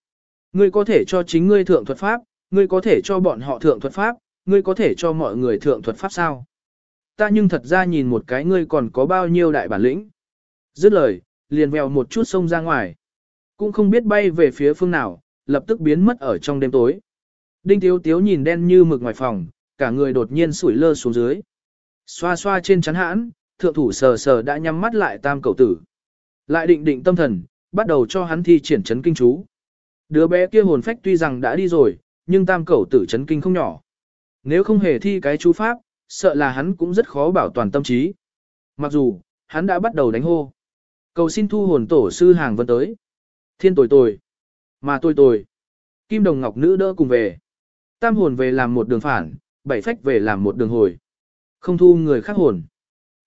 Ngươi có thể cho chính ngươi thượng thuật pháp, ngươi có thể cho bọn họ thượng thuật pháp, ngươi có thể cho mọi người thượng thuật pháp sao? Ta nhưng thật ra nhìn một cái ngươi còn có bao nhiêu đại bản lĩnh. Dứt lời, liền vèo một chút sông ra ngoài. Cũng không biết bay về phía phương nào, lập tức biến mất ở trong đêm tối. Đinh Tiếu Tiếu nhìn đen như mực ngoài phòng, cả người đột nhiên sủi lơ xuống dưới. Xoa xoa trên chắn hãn, thượng thủ sờ sờ đã nhắm mắt lại tam cầu tử. Lại định định tâm thần, bắt đầu cho hắn thi triển chấn kinh chú. Đứa bé kia hồn phách tuy rằng đã đi rồi, nhưng tam cẩu tử chấn kinh không nhỏ. Nếu không hề thi cái chú pháp, sợ là hắn cũng rất khó bảo toàn tâm trí. Mặc dù, hắn đã bắt đầu đánh hô. Cầu xin thu hồn tổ sư hàng vân tới. Thiên tồi tồi. Mà tôi tồi. Kim đồng ngọc nữ đỡ cùng về. Tam hồn về làm một đường phản, bảy phách về làm một đường hồi. Không thu người khác hồn.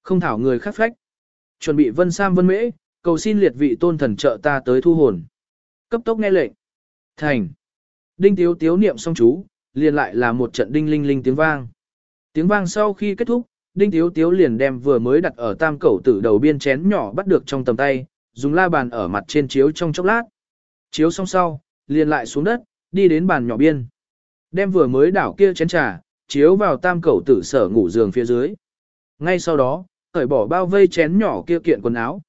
Không thảo người khác phách. Chuẩn bị vân sam vân mễ, cầu xin liệt vị tôn thần trợ ta tới thu hồn. Cấp tốc nghe lệnh. Thành. Đinh tiếu tiếu niệm xong chú, liền lại là một trận đinh linh linh tiếng vang. Tiếng vang sau khi kết thúc, đinh tiếu tiếu liền đem vừa mới đặt ở tam cẩu tử đầu biên chén nhỏ bắt được trong tầm tay, dùng la bàn ở mặt trên chiếu trong chốc lát. Chiếu xong sau, liền lại xuống đất, đi đến bàn nhỏ biên. Đem vừa mới đảo kia chén trà, chiếu vào tam cẩu tử sở ngủ giường phía dưới. Ngay sau đó, cởi bỏ bao vây chén nhỏ kia kiện quần áo.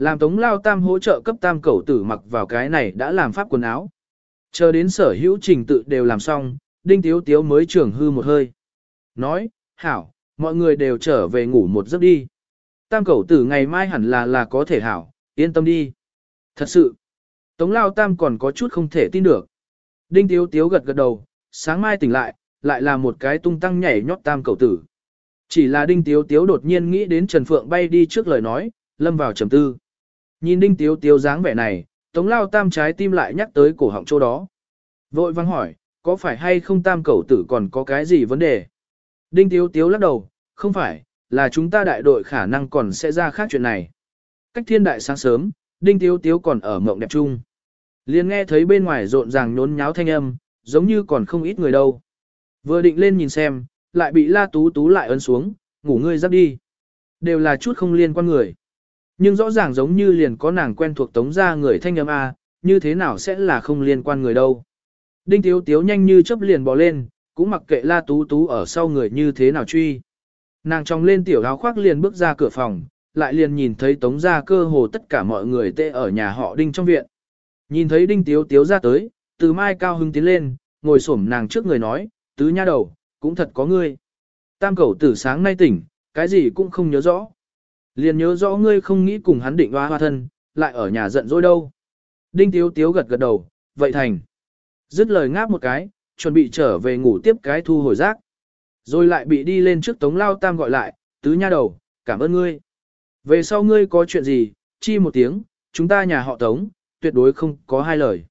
Làm tống lao tam hỗ trợ cấp tam cẩu tử mặc vào cái này đã làm pháp quần áo. Chờ đến sở hữu trình tự đều làm xong, đinh tiếu tiếu mới trưởng hư một hơi. Nói, hảo, mọi người đều trở về ngủ một giấc đi. Tam cẩu tử ngày mai hẳn là là có thể hảo, yên tâm đi. Thật sự, tống lao tam còn có chút không thể tin được. Đinh tiếu tiếu gật gật đầu, sáng mai tỉnh lại, lại là một cái tung tăng nhảy nhót tam cẩu tử. Chỉ là đinh tiếu tiếu đột nhiên nghĩ đến Trần Phượng bay đi trước lời nói, lâm vào trầm tư. Nhìn đinh tiếu tiếu dáng vẻ này, tống lao tam trái tim lại nhắc tới cổ họng chỗ đó. Vội văng hỏi, có phải hay không tam cẩu tử còn có cái gì vấn đề? Đinh tiếu tiếu lắc đầu, không phải, là chúng ta đại đội khả năng còn sẽ ra khác chuyện này. Cách thiên đại sáng sớm, đinh tiếu tiếu còn ở mộng đẹp chung. liền nghe thấy bên ngoài rộn ràng nhốn nháo thanh âm, giống như còn không ít người đâu. Vừa định lên nhìn xem, lại bị la tú tú lại ấn xuống, ngủ ngươi giáp đi. Đều là chút không liên quan người. Nhưng rõ ràng giống như liền có nàng quen thuộc tống ra người thanh âm A, như thế nào sẽ là không liên quan người đâu. Đinh Tiếu Tiếu nhanh như chớp liền bò lên, cũng mặc kệ la tú tú ở sau người như thế nào truy. Nàng trong lên tiểu áo khoác liền bước ra cửa phòng, lại liền nhìn thấy tống ra cơ hồ tất cả mọi người tê ở nhà họ Đinh trong viện. Nhìn thấy Đinh Tiếu Tiếu ra tới, từ mai cao hưng tiến lên, ngồi xổm nàng trước người nói, tứ nha đầu, cũng thật có ngươi. Tam cẩu tử sáng nay tỉnh, cái gì cũng không nhớ rõ. Liền nhớ rõ ngươi không nghĩ cùng hắn định hoa hoa thân, lại ở nhà giận dỗi đâu. Đinh Tiếu Tiếu gật gật đầu, vậy thành. Dứt lời ngáp một cái, chuẩn bị trở về ngủ tiếp cái thu hồi rác. Rồi lại bị đi lên trước Tống Lao Tam gọi lại, tứ nha đầu, cảm ơn ngươi. Về sau ngươi có chuyện gì, chi một tiếng, chúng ta nhà họ Tống, tuyệt đối không có hai lời.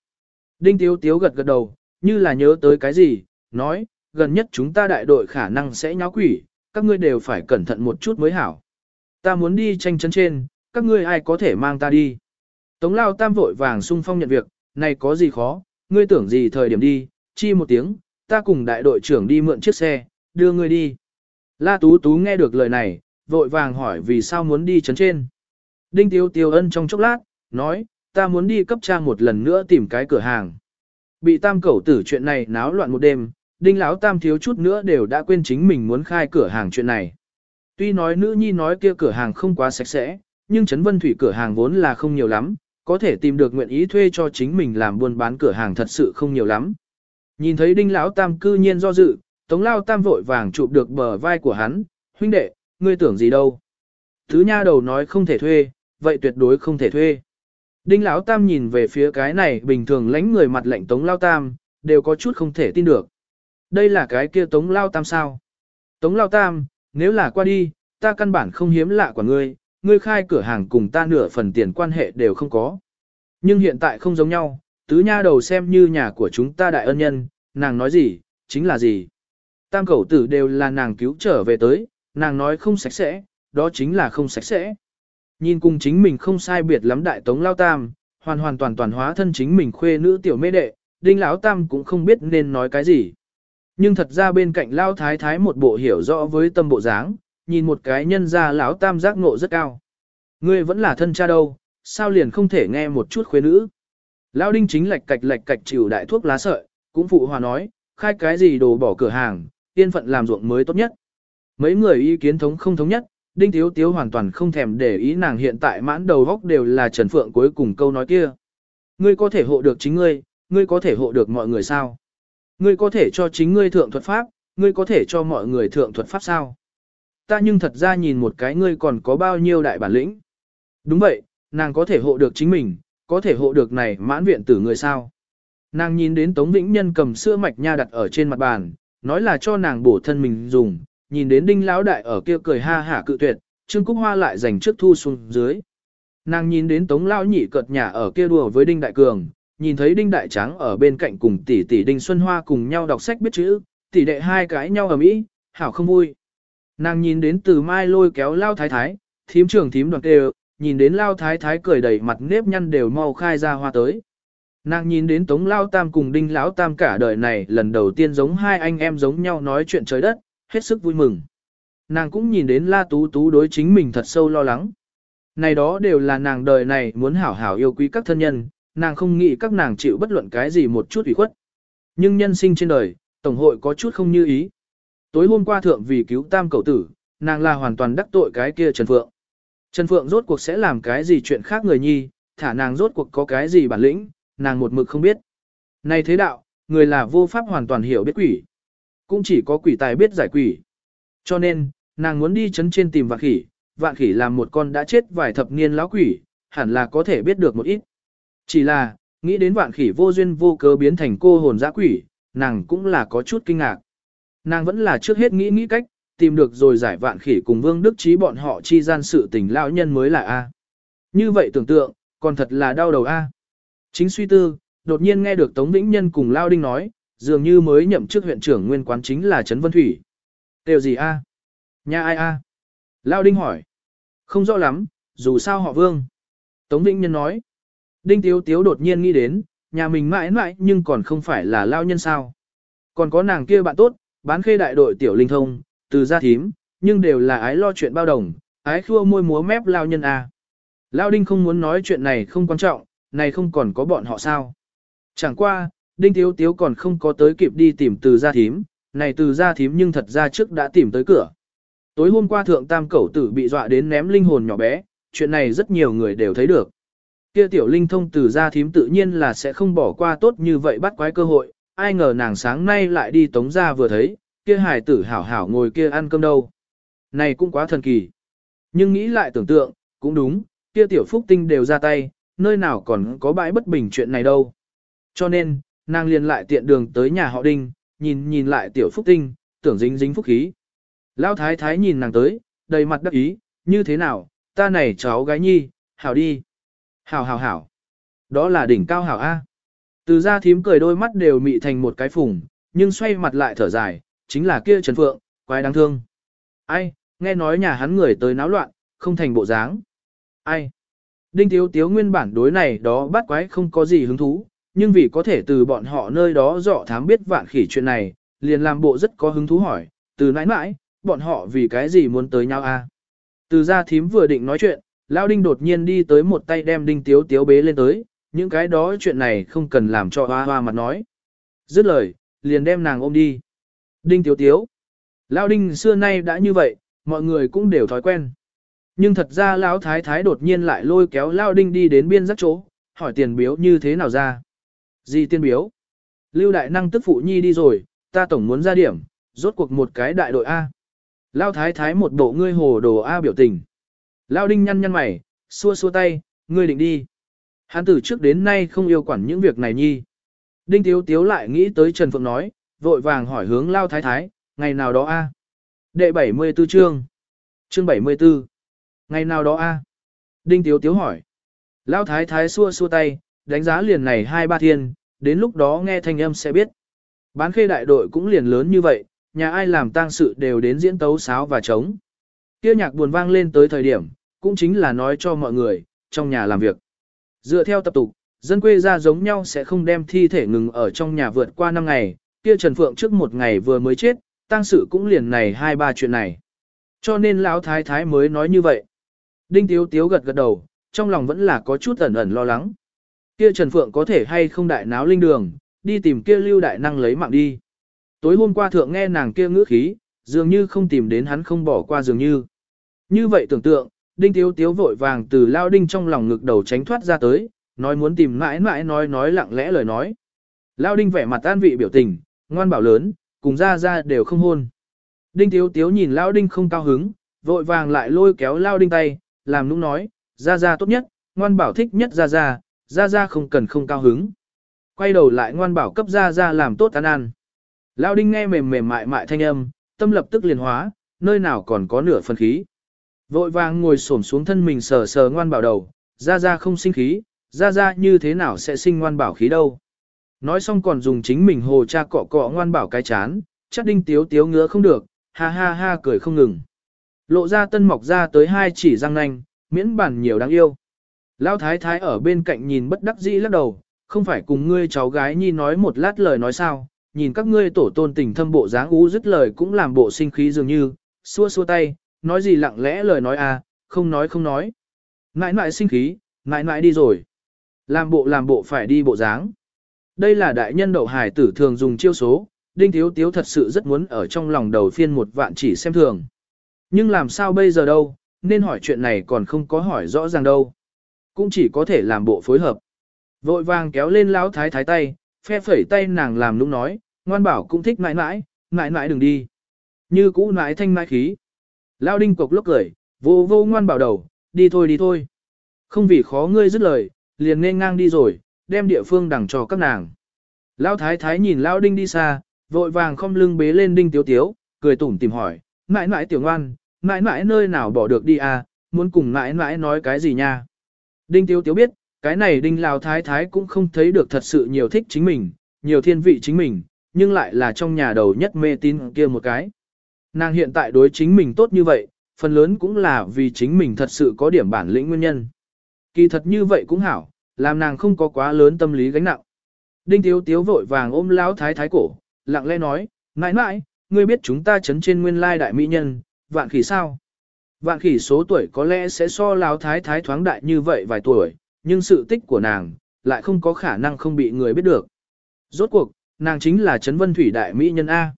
Đinh Tiếu Tiếu gật gật đầu, như là nhớ tới cái gì, nói, gần nhất chúng ta đại đội khả năng sẽ nháo quỷ, các ngươi đều phải cẩn thận một chút mới hảo. Ta muốn đi tranh chấn trên, các ngươi ai có thể mang ta đi. Tống lao tam vội vàng sung phong nhận việc, này có gì khó, ngươi tưởng gì thời điểm đi, chi một tiếng, ta cùng đại đội trưởng đi mượn chiếc xe, đưa ngươi đi. La Tú Tú nghe được lời này, vội vàng hỏi vì sao muốn đi chấn trên. Đinh Tiêu Tiêu ân trong chốc lát, nói, ta muốn đi cấp trang một lần nữa tìm cái cửa hàng. Bị tam cẩu tử chuyện này náo loạn một đêm, đinh lão tam thiếu chút nữa đều đã quên chính mình muốn khai cửa hàng chuyện này. Tuy nói nữ nhi nói kia cửa hàng không quá sạch sẽ, nhưng Trấn Vân Thủy cửa hàng vốn là không nhiều lắm, có thể tìm được nguyện ý thuê cho chính mình làm buôn bán cửa hàng thật sự không nhiều lắm. Nhìn thấy đinh lão tam cư nhiên do dự, tống lao tam vội vàng chụp được bờ vai của hắn, huynh đệ, ngươi tưởng gì đâu. Thứ nha đầu nói không thể thuê, vậy tuyệt đối không thể thuê. Đinh lão tam nhìn về phía cái này bình thường lánh người mặt lạnh tống lao tam, đều có chút không thể tin được. Đây là cái kia tống lao tam sao? Tống lao tam, nếu là qua đi, ta căn bản không hiếm lạ của ngươi, ngươi khai cửa hàng cùng ta nửa phần tiền quan hệ đều không có. Nhưng hiện tại không giống nhau, tứ nha đầu xem như nhà của chúng ta đại ân nhân, nàng nói gì, chính là gì. Tam cầu tử đều là nàng cứu trở về tới, nàng nói không sạch sẽ, đó chính là không sạch sẽ. Nhìn cùng chính mình không sai biệt lắm đại tống lao tam, hoàn hoàn toàn toàn hóa thân chính mình khuê nữ tiểu mê đệ, đinh lão tam cũng không biết nên nói cái gì. Nhưng thật ra bên cạnh lao thái thái một bộ hiểu rõ với tâm bộ dáng, nhìn một cái nhân ra lão tam giác ngộ rất cao. Ngươi vẫn là thân cha đâu, sao liền không thể nghe một chút khuê nữ. Lão đinh chính lạch cạch lạch cạch chịu đại thuốc lá sợi, cũng phụ hòa nói, khai cái gì đồ bỏ cửa hàng, tiên phận làm ruộng mới tốt nhất. Mấy người ý kiến thống không thống nhất, đinh thiếu tiếu hoàn toàn không thèm để ý nàng hiện tại mãn đầu góc đều là trần phượng cuối cùng câu nói kia. Ngươi có thể hộ được chính ngươi, ngươi có thể hộ được mọi người sao? Ngươi có thể cho chính ngươi thượng thuật pháp, ngươi có thể cho mọi người thượng thuật pháp sao? Ta nhưng thật ra nhìn một cái ngươi còn có bao nhiêu đại bản lĩnh. Đúng vậy, nàng có thể hộ được chính mình, có thể hộ được này mãn viện tử người sao. Nàng nhìn đến Tống Vĩnh Nhân cầm sữa mạch nha đặt ở trên mặt bàn, nói là cho nàng bổ thân mình dùng, nhìn đến đinh lão đại ở kia cười ha hả cự tuyệt, Trương Cúc Hoa lại dành trước thu xuống dưới. Nàng nhìn đến Tống lão nhị cợt nhà ở kia đùa với đinh đại cường, nhìn thấy đinh đại trắng ở bên cạnh cùng tỷ tỷ đinh xuân hoa cùng nhau đọc sách biết chữ, tỷ đệ hai cái nhau ở mỹ, hảo không vui. Nàng nhìn đến từ mai lôi kéo lao thái thái, thím trưởng thím đoàn kêu, nhìn đến lao thái thái cười đầy mặt nếp nhăn đều mau khai ra hoa tới. Nàng nhìn đến Tống Lao Tam cùng Đinh Lão Tam cả đời này lần đầu tiên giống hai anh em giống nhau nói chuyện trời đất, hết sức vui mừng. Nàng cũng nhìn đến La Tú Tú đối chính mình thật sâu lo lắng. Này đó đều là nàng đời này muốn hảo hảo yêu quý các thân nhân, nàng không nghĩ các nàng chịu bất luận cái gì một chút ủy khuất. Nhưng nhân sinh trên đời, Tổng hội có chút không như ý. Tối hôm qua thượng vì cứu tam cầu tử, nàng là hoàn toàn đắc tội cái kia Trần Phượng. Trần Phượng rốt cuộc sẽ làm cái gì chuyện khác người nhi, thả nàng rốt cuộc có cái gì bản lĩnh, nàng một mực không biết. Này thế đạo, người là vô pháp hoàn toàn hiểu biết quỷ. Cũng chỉ có quỷ tài biết giải quỷ. Cho nên, nàng muốn đi chấn trên tìm vạn khỉ, vạn khỉ là một con đã chết vài thập niên lão quỷ, hẳn là có thể biết được một ít. Chỉ là, nghĩ đến vạn khỉ vô duyên vô cớ biến thành cô hồn dã quỷ, nàng cũng là có chút kinh ngạc. Nàng vẫn là trước hết nghĩ nghĩ cách, tìm được rồi giải vạn khỉ cùng Vương Đức Trí bọn họ chi gian sự tình lão nhân mới là A. Như vậy tưởng tượng, còn thật là đau đầu A. Chính suy tư, đột nhiên nghe được Tống Vĩnh Nhân cùng Lao Đinh nói, dường như mới nhậm chức huyện trưởng nguyên quán chính là Trấn Vân Thủy. Đều gì A? Nhà ai A? Lao Đinh hỏi. Không rõ lắm, dù sao họ Vương. Tống Vĩnh Nhân nói. Đinh Tiếu Tiếu đột nhiên nghĩ đến, nhà mình mãi mãi nhưng còn không phải là Lao Nhân sao. Còn có nàng kia bạn tốt, bán khê đại đội tiểu linh thông, từ gia thím, nhưng đều là ái lo chuyện bao đồng, ái khua môi múa mép lao nhân a. À. Lao đinh không muốn nói chuyện này không quan trọng, này không còn có bọn họ sao. Chẳng qua, đinh Tiếu tiếu còn không có tới kịp đi tìm từ gia thím, này từ gia thím nhưng thật ra trước đã tìm tới cửa. Tối hôm qua thượng tam cẩu tử bị dọa đến ném linh hồn nhỏ bé, chuyện này rất nhiều người đều thấy được. Kia tiểu linh thông từ gia thím tự nhiên là sẽ không bỏ qua tốt như vậy bắt quái cơ hội, ai ngờ nàng sáng nay lại đi tống ra vừa thấy, kia hài tử hảo hảo ngồi kia ăn cơm đâu. Này cũng quá thần kỳ. Nhưng nghĩ lại tưởng tượng, cũng đúng, kia tiểu phúc tinh đều ra tay, nơi nào còn có bãi bất bình chuyện này đâu. Cho nên, nàng liền lại tiện đường tới nhà họ đinh, nhìn nhìn lại tiểu phúc tinh, tưởng dính dính phúc khí. Lão thái thái nhìn nàng tới, đầy mặt đắc ý, như thế nào, ta này cháu gái nhi, hảo đi. Hảo hảo hảo. Đó là đỉnh cao hảo A. Từ ra thím cười đôi mắt đều mị thành một cái phùng, nhưng xoay mặt lại thở dài, chính là kia Trần Phượng, quái đáng thương. Ai, nghe nói nhà hắn người tới náo loạn, không thành bộ dáng. Ai? Đinh Tiếu Tiếu nguyên bản đối này đó bắt quái không có gì hứng thú, nhưng vì có thể từ bọn họ nơi đó dọ thám biết vạn khỉ chuyện này, liền làm bộ rất có hứng thú hỏi, từ nãi nãi, bọn họ vì cái gì muốn tới nhau a? Từ ra thím vừa định nói chuyện, Lao Đinh đột nhiên đi tới một tay đem Đinh Tiếu Tiếu bế lên tới, những cái đó chuyện này không cần làm cho hoa hoa mặt nói. Dứt lời, liền đem nàng ôm đi. Đinh Tiếu Tiếu. Lao Đinh xưa nay đã như vậy, mọi người cũng đều thói quen. Nhưng thật ra Lão Thái Thái đột nhiên lại lôi kéo Lao Đinh đi đến biên giác chỗ, hỏi tiền biếu như thế nào ra. Gì tiền biếu? Lưu Đại Năng tức phụ nhi đi rồi, ta tổng muốn ra điểm, rốt cuộc một cái đại đội A. Lao Thái Thái một bộ ngươi hồ đồ A biểu tình. Lao Đinh nhăn nhăn mày, xua xua tay, ngươi định đi. Hắn từ trước đến nay không yêu quản những việc này nhi. Đinh Tiếu Tiếu lại nghĩ tới Trần Phượng nói, vội vàng hỏi hướng Lao Thái Thái, ngày nào đó a? Đệ 74 chương. Chương 74. Ngày nào đó a? Đinh Tiếu Tiếu hỏi. Lao Thái Thái xua xua tay, đánh giá liền này hai ba thiên, đến lúc đó nghe thanh âm sẽ biết. Bán khê đại đội cũng liền lớn như vậy, nhà ai làm tang sự đều đến diễn tấu sáo và trống. Tiêu nhạc buồn vang lên tới thời điểm, cũng chính là nói cho mọi người, trong nhà làm việc. Dựa theo tập tục, dân quê ra giống nhau sẽ không đem thi thể ngừng ở trong nhà vượt qua 5 ngày, kia Trần Phượng trước một ngày vừa mới chết, tang sự cũng liền này hai ba chuyện này. Cho nên lão thái thái mới nói như vậy. Đinh Tiếu Tiếu gật gật đầu, trong lòng vẫn là có chút ẩn ẩn lo lắng. Kia Trần Phượng có thể hay không đại náo linh đường, đi tìm kia lưu đại năng lấy mạng đi. Tối hôm qua thượng nghe nàng kia ngữ khí, dường như không tìm đến hắn không bỏ qua dường như. Như vậy tưởng tượng, Đinh Tiếu Tiếu vội vàng từ lao đinh trong lòng ngực đầu tránh thoát ra tới, nói muốn tìm mãi mãi nói nói lặng lẽ lời nói. Lao đinh vẻ mặt an vị biểu tình, ngoan bảo lớn, cùng ra ra đều không hôn. Đinh Tiếu Tiếu nhìn Lao đinh không cao hứng, vội vàng lại lôi kéo Lao đinh tay, làm nũng nói, ra ra tốt nhất, ngoan bảo thích nhất ra ra, ra ra không cần không cao hứng. Quay đầu lại ngoan bảo cấp ra ra làm tốt ăn ăn. Lao đinh nghe mềm mềm mại mại thanh âm, tâm lập tức liền hóa, nơi nào còn có nửa phần khí. Vội vàng ngồi xổm xuống thân mình sờ sờ ngoan bảo đầu, ra ra không sinh khí, ra ra như thế nào sẽ sinh ngoan bảo khí đâu. Nói xong còn dùng chính mình hồ cha cọ cọ ngoan bảo cái chán, chắc đinh tiếu tiếu ngứa không được, ha ha ha cười không ngừng. Lộ ra tân mọc ra tới hai chỉ răng nanh, miễn bản nhiều đáng yêu. Lão thái thái ở bên cạnh nhìn bất đắc dĩ lắc đầu, không phải cùng ngươi cháu gái nhi nói một lát lời nói sao, nhìn các ngươi tổ tôn tình thâm bộ dáng ú dứt lời cũng làm bộ sinh khí dường như, xua xua tay, nói gì lặng lẽ lời nói à, không nói không nói. Nãi nãi sinh khí, nãi nãi đi rồi. Làm bộ làm bộ phải đi bộ dáng. Đây là đại nhân đậu hải tử thường dùng chiêu số, đinh thiếu tiếu thật sự rất muốn ở trong lòng đầu phiên một vạn chỉ xem thường. Nhưng làm sao bây giờ đâu, nên hỏi chuyện này còn không có hỏi rõ ràng đâu. Cũng chỉ có thể làm bộ phối hợp. Vội vàng kéo lên lão thái thái tay, phe phẩy tay nàng làm lúc nói, ngoan bảo cũng thích mãi mãi, mãi mãi đừng đi. Như cũ mãi thanh mãi khí. Lão đinh cục lốc cười, vô vô ngoan bảo đầu, đi thôi đi thôi. Không vì khó ngươi dứt lời, liền nên ngang đi rồi, đem địa phương đằng cho các nàng. Lão thái thái nhìn lão đinh đi xa, vội vàng không lưng bế lên đinh tiếu tiếu, cười tủm tìm hỏi, mãi mãi tiểu ngoan, mãi mãi nơi nào bỏ được đi à, muốn cùng mãi mãi nói cái gì nha. Đinh tiếu tiếu biết, cái này đinh lao thái thái cũng không thấy được thật sự nhiều thích chính mình, nhiều thiên vị chính mình, nhưng lại là trong nhà đầu nhất mê tín kia một cái. Nàng hiện tại đối chính mình tốt như vậy, phần lớn cũng là vì chính mình thật sự có điểm bản lĩnh nguyên nhân. Kỳ thật như vậy cũng hảo, làm nàng không có quá lớn tâm lý gánh nặng. Đinh Tiếu Tiếu vội vàng ôm lão thái thái cổ, lặng lẽ nói, mãi mãi, ngươi biết chúng ta chấn trên nguyên lai đại mỹ nhân, vạn khỉ sao? Vạn khỉ số tuổi có lẽ sẽ so lão thái thái thoáng đại như vậy vài tuổi, nhưng sự tích của nàng, lại không có khả năng không bị người biết được. Rốt cuộc, nàng chính là chấn vân thủy đại mỹ nhân A.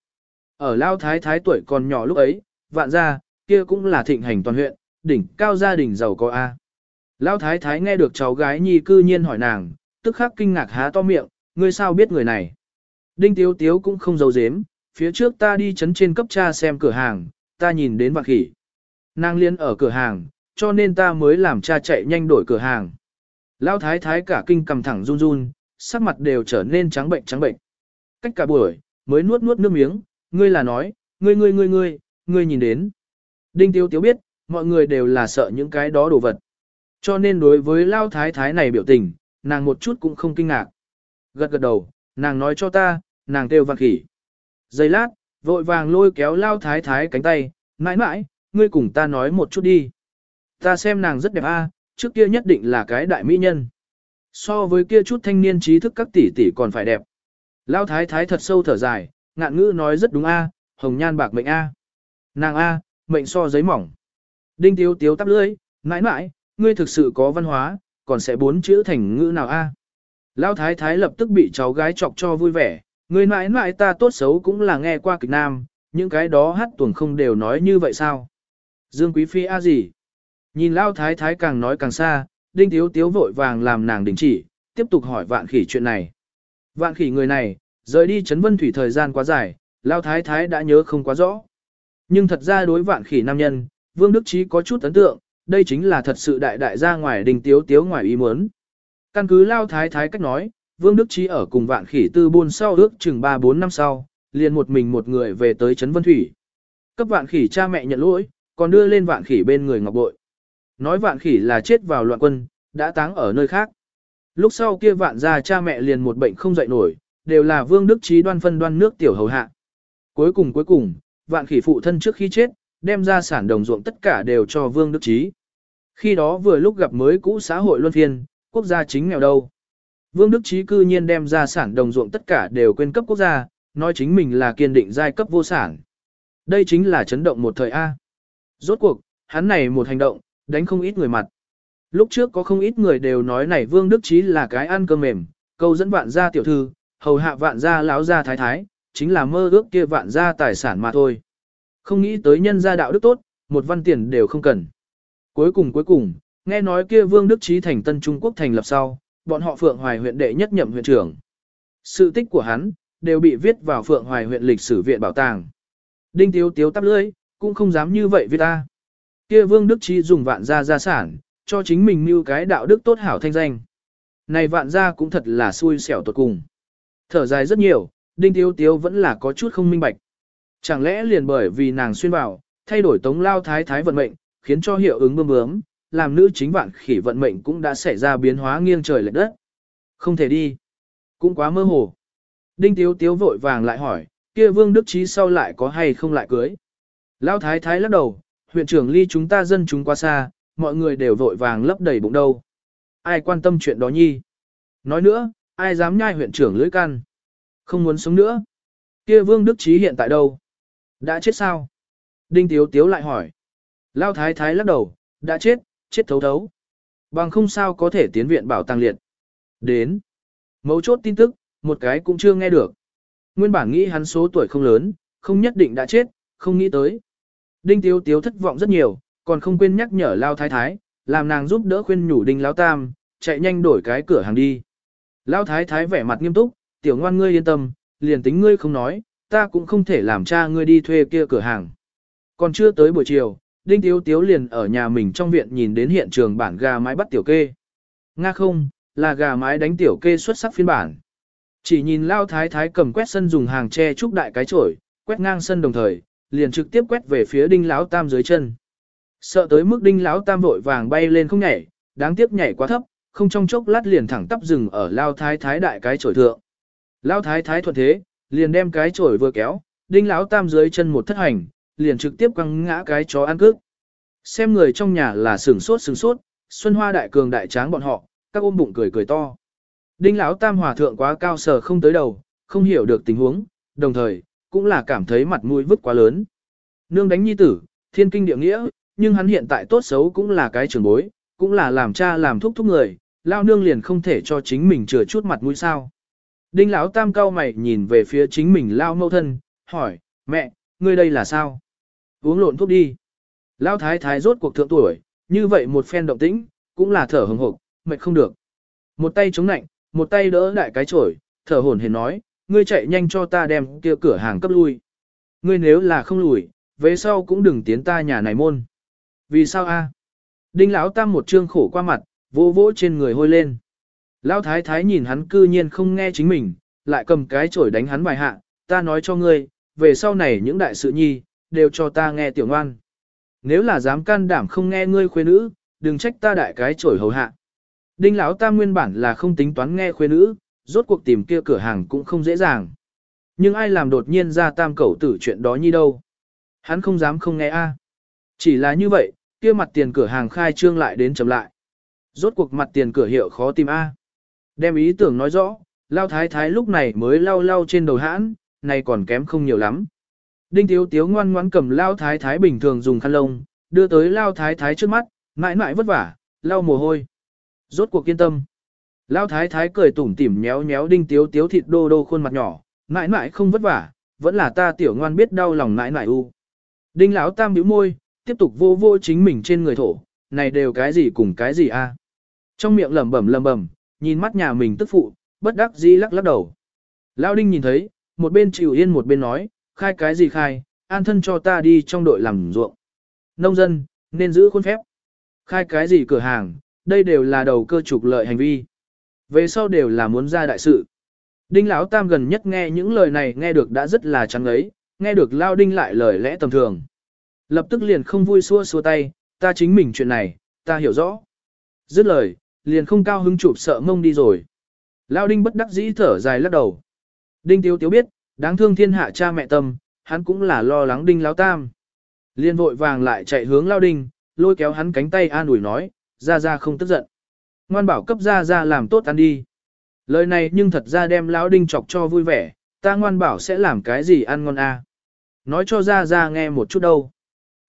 Ở lão thái thái tuổi còn nhỏ lúc ấy, vạn gia, kia cũng là thịnh hành toàn huyện, đỉnh cao gia đình giàu có A. Lão thái thái nghe được cháu gái nhi cư nhiên hỏi nàng, tức khắc kinh ngạc há to miệng, ngươi sao biết người này. Đinh Tiếu Tiếu cũng không giấu giếm, phía trước ta đi chấn trên cấp cha xem cửa hàng, ta nhìn đến vạn khỉ. Nàng liên ở cửa hàng, cho nên ta mới làm cha chạy nhanh đổi cửa hàng. Lão thái thái cả kinh cầm thẳng run run, sắc mặt đều trở nên trắng bệnh trắng bệnh. Cách cả buổi, mới nuốt nuốt nước miếng, ngươi là nói, ngươi ngươi ngươi ngươi, ngươi nhìn đến. Đinh Tiếu Tiếu biết, mọi người đều là sợ những cái đó đồ vật. Cho nên đối với Lão thái thái này biểu tình, nàng một chút cũng không kinh ngạc. Gật gật đầu, nàng nói cho ta, nàng kêu vạn khỉ. Giây lát, vội vàng lôi kéo lao thái thái cánh tay, mãi mãi, ngươi cùng ta nói một chút đi. Ta xem nàng rất đẹp a, trước kia nhất định là cái đại mỹ nhân. So với kia chút thanh niên trí thức các tỷ tỷ còn phải đẹp. Lao thái thái thật sâu thở dài, ngạn ngữ nói rất đúng a, hồng nhan bạc mệnh a. Nàng a, mệnh so giấy mỏng. Đinh tiếu tiếu tắp lưỡi, mãi mãi, ngươi thực sự có văn hóa, còn sẽ bốn chữ thành ngữ nào a? Lão thái thái lập tức bị cháu gái chọc cho vui vẻ, người mãi mãi ta tốt xấu cũng là nghe qua kịch nam, những cái đó hát tuồng không đều nói như vậy sao. Dương Quý Phi a gì? Nhìn Lão thái thái càng nói càng xa, đinh tiếu tiếu vội vàng làm nàng đình chỉ, tiếp tục hỏi vạn khỉ chuyện này. Vạn khỉ người này, rời đi Trấn vân thủy thời gian quá dài, Lão thái thái đã nhớ không quá rõ. Nhưng thật ra đối vạn khỉ nam nhân, Vương Đức Trí có chút ấn tượng, đây chính là thật sự đại đại gia ngoài đình tiếu tiếu ngoài ý muốn. Căn cứ lao thái thái cách nói, Vương Đức Trí ở cùng vạn khỉ tư buôn sau ước chừng 3-4 năm sau, liền một mình một người về tới Trấn Vân Thủy. Cấp vạn khỉ cha mẹ nhận lỗi, còn đưa lên vạn khỉ bên người ngọc bội. Nói vạn khỉ là chết vào loạn quân, đã táng ở nơi khác. Lúc sau kia vạn gia cha mẹ liền một bệnh không dậy nổi, đều là Vương Đức Trí đoan phân đoan nước tiểu hầu hạ. Cuối cùng cuối cùng, vạn khỉ phụ thân trước khi chết, đem ra sản đồng ruộng tất cả đều cho Vương Đức Trí. Khi đó vừa lúc gặp mới cũ xã hội luân phiên, quốc gia chính nghèo đâu. Vương Đức Trí cư nhiên đem ra sản đồng ruộng tất cả đều quên cấp quốc gia, nói chính mình là kiên định giai cấp vô sản. Đây chính là chấn động một thời A. Rốt cuộc, hắn này một hành động, đánh không ít người mặt. Lúc trước có không ít người đều nói này Vương Đức Trí là cái ăn cơm mềm, câu dẫn vạn gia tiểu thư, hầu hạ vạn gia lão gia thái thái, chính là mơ ước kia vạn gia tài sản mà thôi. Không nghĩ tới nhân gia đạo đức tốt, một văn tiền đều không cần. Cuối cùng cuối cùng, nghe nói kia Vương Đức Trí thành Tân Trung Quốc thành lập sau, bọn họ Phượng Hoài huyện đệ nhất nhậm huyện trưởng. Sự tích của hắn, đều bị viết vào Phượng Hoài huyện lịch sử viện bảo tàng. Đinh Tiếu Tiếu tắp lưỡi, cũng không dám như vậy với ta. Kia Vương Đức Trí dùng vạn gia gia sản, cho chính mình mưu cái đạo đức tốt hảo thanh danh. Này vạn gia cũng thật là xui xẻo tột cùng. Thở dài rất nhiều, đinh tiếu tiếu vẫn là có chút không minh bạch. Chẳng lẽ liền bởi vì nàng xuyên vào, thay đổi tống lao thái thái vận mệnh, khiến cho hiệu ứng bơm bướm, làm nữ chính vạn khỉ vận mệnh cũng đã xảy ra biến hóa nghiêng trời lệch đất. Không thể đi. Cũng quá mơ hồ. Đinh tiếu tiếu vội vàng lại hỏi, kia vương đức trí sau lại có hay không lại cưới. Lao thái thái lắc đầu, huyện trưởng ly chúng ta dân chúng quá xa, mọi người đều vội vàng lấp đầy bụng đâu. Ai quan tâm chuyện đó nhi? Nói nữa, ai dám nhai huyện trưởng lưỡi căn? Không muốn sống nữa. Kia vương đức trí hiện tại đâu? Đã chết sao? Đinh tiếu tiếu lại hỏi. Lao thái thái lắc đầu, đã chết, chết thấu thấu. Bằng không sao có thể tiến viện bảo tàng liệt. Đến. Mấu chốt tin tức, một cái cũng chưa nghe được. Nguyên bản nghĩ hắn số tuổi không lớn, không nhất định đã chết, không nghĩ tới. Đinh Tiếu Tiếu thất vọng rất nhiều, còn không quên nhắc nhở Lao Thái Thái, làm nàng giúp đỡ khuyên nhủ Đinh Lão Tam, chạy nhanh đổi cái cửa hàng đi. Lão Thái Thái vẻ mặt nghiêm túc, tiểu ngoan ngươi yên tâm, liền tính ngươi không nói, ta cũng không thể làm cha ngươi đi thuê kia cửa hàng. Còn chưa tới buổi chiều, Đinh Tiếu Tiếu liền ở nhà mình trong viện nhìn đến hiện trường bản gà mái bắt tiểu kê. Nga không, là gà mái đánh tiểu kê xuất sắc phiên bản. Chỉ nhìn Lao Thái Thái cầm quét sân dùng hàng tre trúc đại cái chổi, quét ngang sân đồng thời, liền trực tiếp quét về phía Đinh Lão Tam dưới chân. Sợ tới mức Đinh Lão Tam vội vàng bay lên không nhảy, đáng tiếc nhảy quá thấp, không trong chốc lát liền thẳng tắp dừng ở Lao Thái Thái đại cái chổi thượng. Lao Thái Thái thuận thế, liền đem cái chổi vừa kéo, Đinh Lão Tam dưới chân một thất hành, liền trực tiếp quăng ngã cái chó ăn cước. Xem người trong nhà là sừng sốt sừng sốt, Xuân Hoa đại cường đại tráng bọn họ, các ôm bụng cười cười to. Đinh lão tam hòa thượng quá cao sở không tới đầu, không hiểu được tình huống, đồng thời, cũng là cảm thấy mặt mũi vứt quá lớn. Nương đánh nhi tử, thiên kinh địa nghĩa, nhưng hắn hiện tại tốt xấu cũng là cái trưởng bối, cũng là làm cha làm thúc thúc người, lao nương liền không thể cho chính mình chừa chút mặt mũi sao. Đinh lão tam cao mày nhìn về phía chính mình lao mâu thân, hỏi, mẹ, ngươi đây là sao? Uống lộn thuốc đi. Lao thái thái rốt cuộc thượng tuổi, như vậy một phen động tĩnh, cũng là thở hừng hộp, mệt không được. Một tay chống nạnh, một tay đỡ đại cái chổi, thở hổn hển nói, ngươi chạy nhanh cho ta đem kia cửa hàng cấp lui. Ngươi nếu là không lùi, về sau cũng đừng tiến ta nhà này môn. Vì sao a? Đinh lão tam một trương khổ qua mặt, vỗ vỗ trên người hôi lên. Lão thái thái nhìn hắn cư nhiên không nghe chính mình, lại cầm cái chổi đánh hắn bài hạ, ta nói cho ngươi, về sau này những đại sự nhi, đều cho ta nghe tiểu ngoan. Nếu là dám can đảm không nghe ngươi khuê nữ, đừng trách ta đại cái chổi hầu hạ. Đinh lão ta nguyên bản là không tính toán nghe khuê nữ, rốt cuộc tìm kia cửa hàng cũng không dễ dàng. Nhưng ai làm đột nhiên ra tam cẩu tử chuyện đó nhi đâu. Hắn không dám không nghe a. Chỉ là như vậy, kia mặt tiền cửa hàng khai trương lại đến chậm lại. Rốt cuộc mặt tiền cửa hiệu khó tìm a. Đem ý tưởng nói rõ, lao thái thái lúc này mới lau lau trên đầu hãn, này còn kém không nhiều lắm. Đinh tiếu tiếu ngoan ngoãn cầm lao thái thái bình thường dùng khăn lông, đưa tới lao thái thái trước mắt, mãi mãi vất vả, lau mồ hôi. Rốt cuộc kiên tâm. Lão thái thái cười tủm tỉm nhéo nhéo đinh tiếu tiếu thịt đô đô khuôn mặt nhỏ, mãi mãi không vất vả, vẫn là ta tiểu ngoan biết đau lòng mãi mãi u. Đinh lão tam bĩu môi, tiếp tục vô vô chính mình trên người thổ, này đều cái gì cùng cái gì a? Trong miệng lẩm bẩm lẩm bẩm, nhìn mắt nhà mình tức phụ, bất đắc dĩ lắc lắc đầu. Lão đinh nhìn thấy, một bên chịu yên một bên nói, khai cái gì khai, an thân cho ta đi trong đội làm ruộng. Nông dân, nên giữ khuôn phép. Khai cái gì cửa hàng, đây đều là đầu cơ trục lợi hành vi. Về sau đều là muốn ra đại sự. Đinh Lão Tam gần nhất nghe những lời này nghe được đã rất là trắng ấy, nghe được Lao Đinh lại lời lẽ tầm thường. Lập tức liền không vui xua xua tay, ta chính mình chuyện này, ta hiểu rõ. Dứt lời, liền không cao hứng chụp sợ mông đi rồi. Lao Đinh bất đắc dĩ thở dài lắc đầu. Đinh Tiếu Tiếu biết, đáng thương thiên hạ cha mẹ tâm, hắn cũng là lo lắng Đinh Lão Tam. Liên vội vàng lại chạy hướng Lao Đinh, lôi kéo hắn cánh tay an ủi nói, ra ra không tức giận. Ngoan bảo cấp ra ra làm tốt ăn đi. Lời này nhưng thật ra đem lão đinh chọc cho vui vẻ, ta ngoan bảo sẽ làm cái gì ăn ngon a? À? Nói cho ra ra nghe một chút đâu.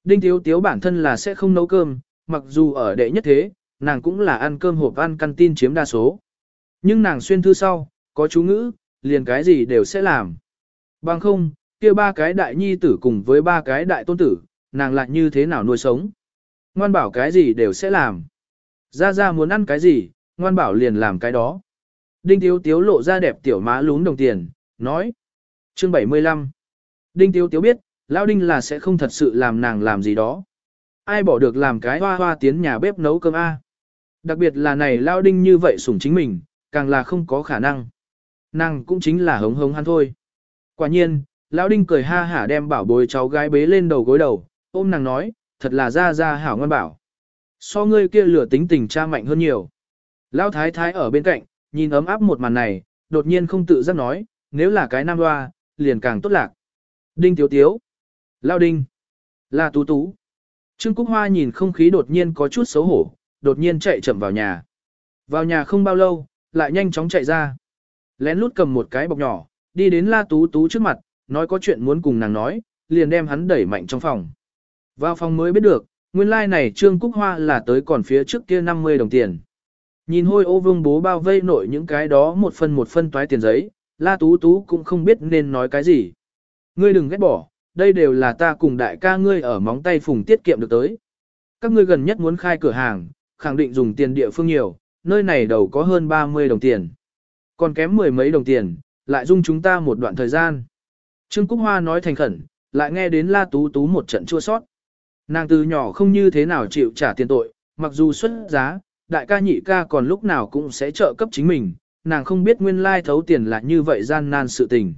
Đinh tiếu tiếu bản thân là sẽ không nấu cơm, mặc dù ở đệ nhất thế, nàng cũng là ăn cơm hộp ăn căn tin chiếm đa số. Nhưng nàng xuyên thư sau, có chú ngữ, liền cái gì đều sẽ làm. Bằng không, kia ba cái đại nhi tử cùng với ba cái đại tôn tử, nàng lại như thế nào nuôi sống. Ngoan bảo cái gì đều sẽ làm. Ra ra muốn ăn cái gì, ngoan bảo liền làm cái đó. Đinh Tiếu Tiếu lộ ra đẹp tiểu má lún đồng tiền, nói. Chương 75 Đinh Tiếu Tiếu biết, Lão Đinh là sẽ không thật sự làm nàng làm gì đó. Ai bỏ được làm cái hoa hoa tiến nhà bếp nấu cơm A. Đặc biệt là này Lão Đinh như vậy sủng chính mình, càng là không có khả năng. Nàng cũng chính là hống hống hắn thôi. Quả nhiên, lão đinh cười ha hả đem bảo bối cháu gái bế lên đầu gối đầu, ôm nàng nói, thật là ra ra hảo ngoan bảo. So ngươi kia lửa tính tình cha mạnh hơn nhiều. Lão thái thái ở bên cạnh, nhìn ấm áp một màn này, đột nhiên không tự giác nói, nếu là cái nam hoa, liền càng tốt lạc. Đinh tiếu tiếu. Lão đinh. là tú tú. Trương Cúc Hoa nhìn không khí đột nhiên có chút xấu hổ, đột nhiên chạy chậm vào nhà. Vào nhà không bao lâu, lại nhanh chóng chạy ra. Lén lút cầm một cái bọc nhỏ, đi đến La Tú Tú trước mặt, nói có chuyện muốn cùng nàng nói, liền đem hắn đẩy mạnh trong phòng. Vào phòng mới biết được, nguyên lai like này Trương Cúc Hoa là tới còn phía trước kia 50 đồng tiền. Nhìn hôi ô vương bố bao vây nội những cái đó một phần một phân toái tiền giấy, La Tú Tú cũng không biết nên nói cái gì. Ngươi đừng ghét bỏ, đây đều là ta cùng đại ca ngươi ở móng tay phùng tiết kiệm được tới. Các ngươi gần nhất muốn khai cửa hàng, khẳng định dùng tiền địa phương nhiều, nơi này đầu có hơn 30 đồng tiền. Còn kém mười mấy đồng tiền, lại dung chúng ta một đoạn thời gian. Trương Cúc Hoa nói thành khẩn, lại nghe đến La Tú Tú một trận chua sót. Nàng từ nhỏ không như thế nào chịu trả tiền tội, mặc dù xuất giá, đại ca nhị ca còn lúc nào cũng sẽ trợ cấp chính mình, nàng không biết nguyên lai thấu tiền là như vậy gian nan sự tình.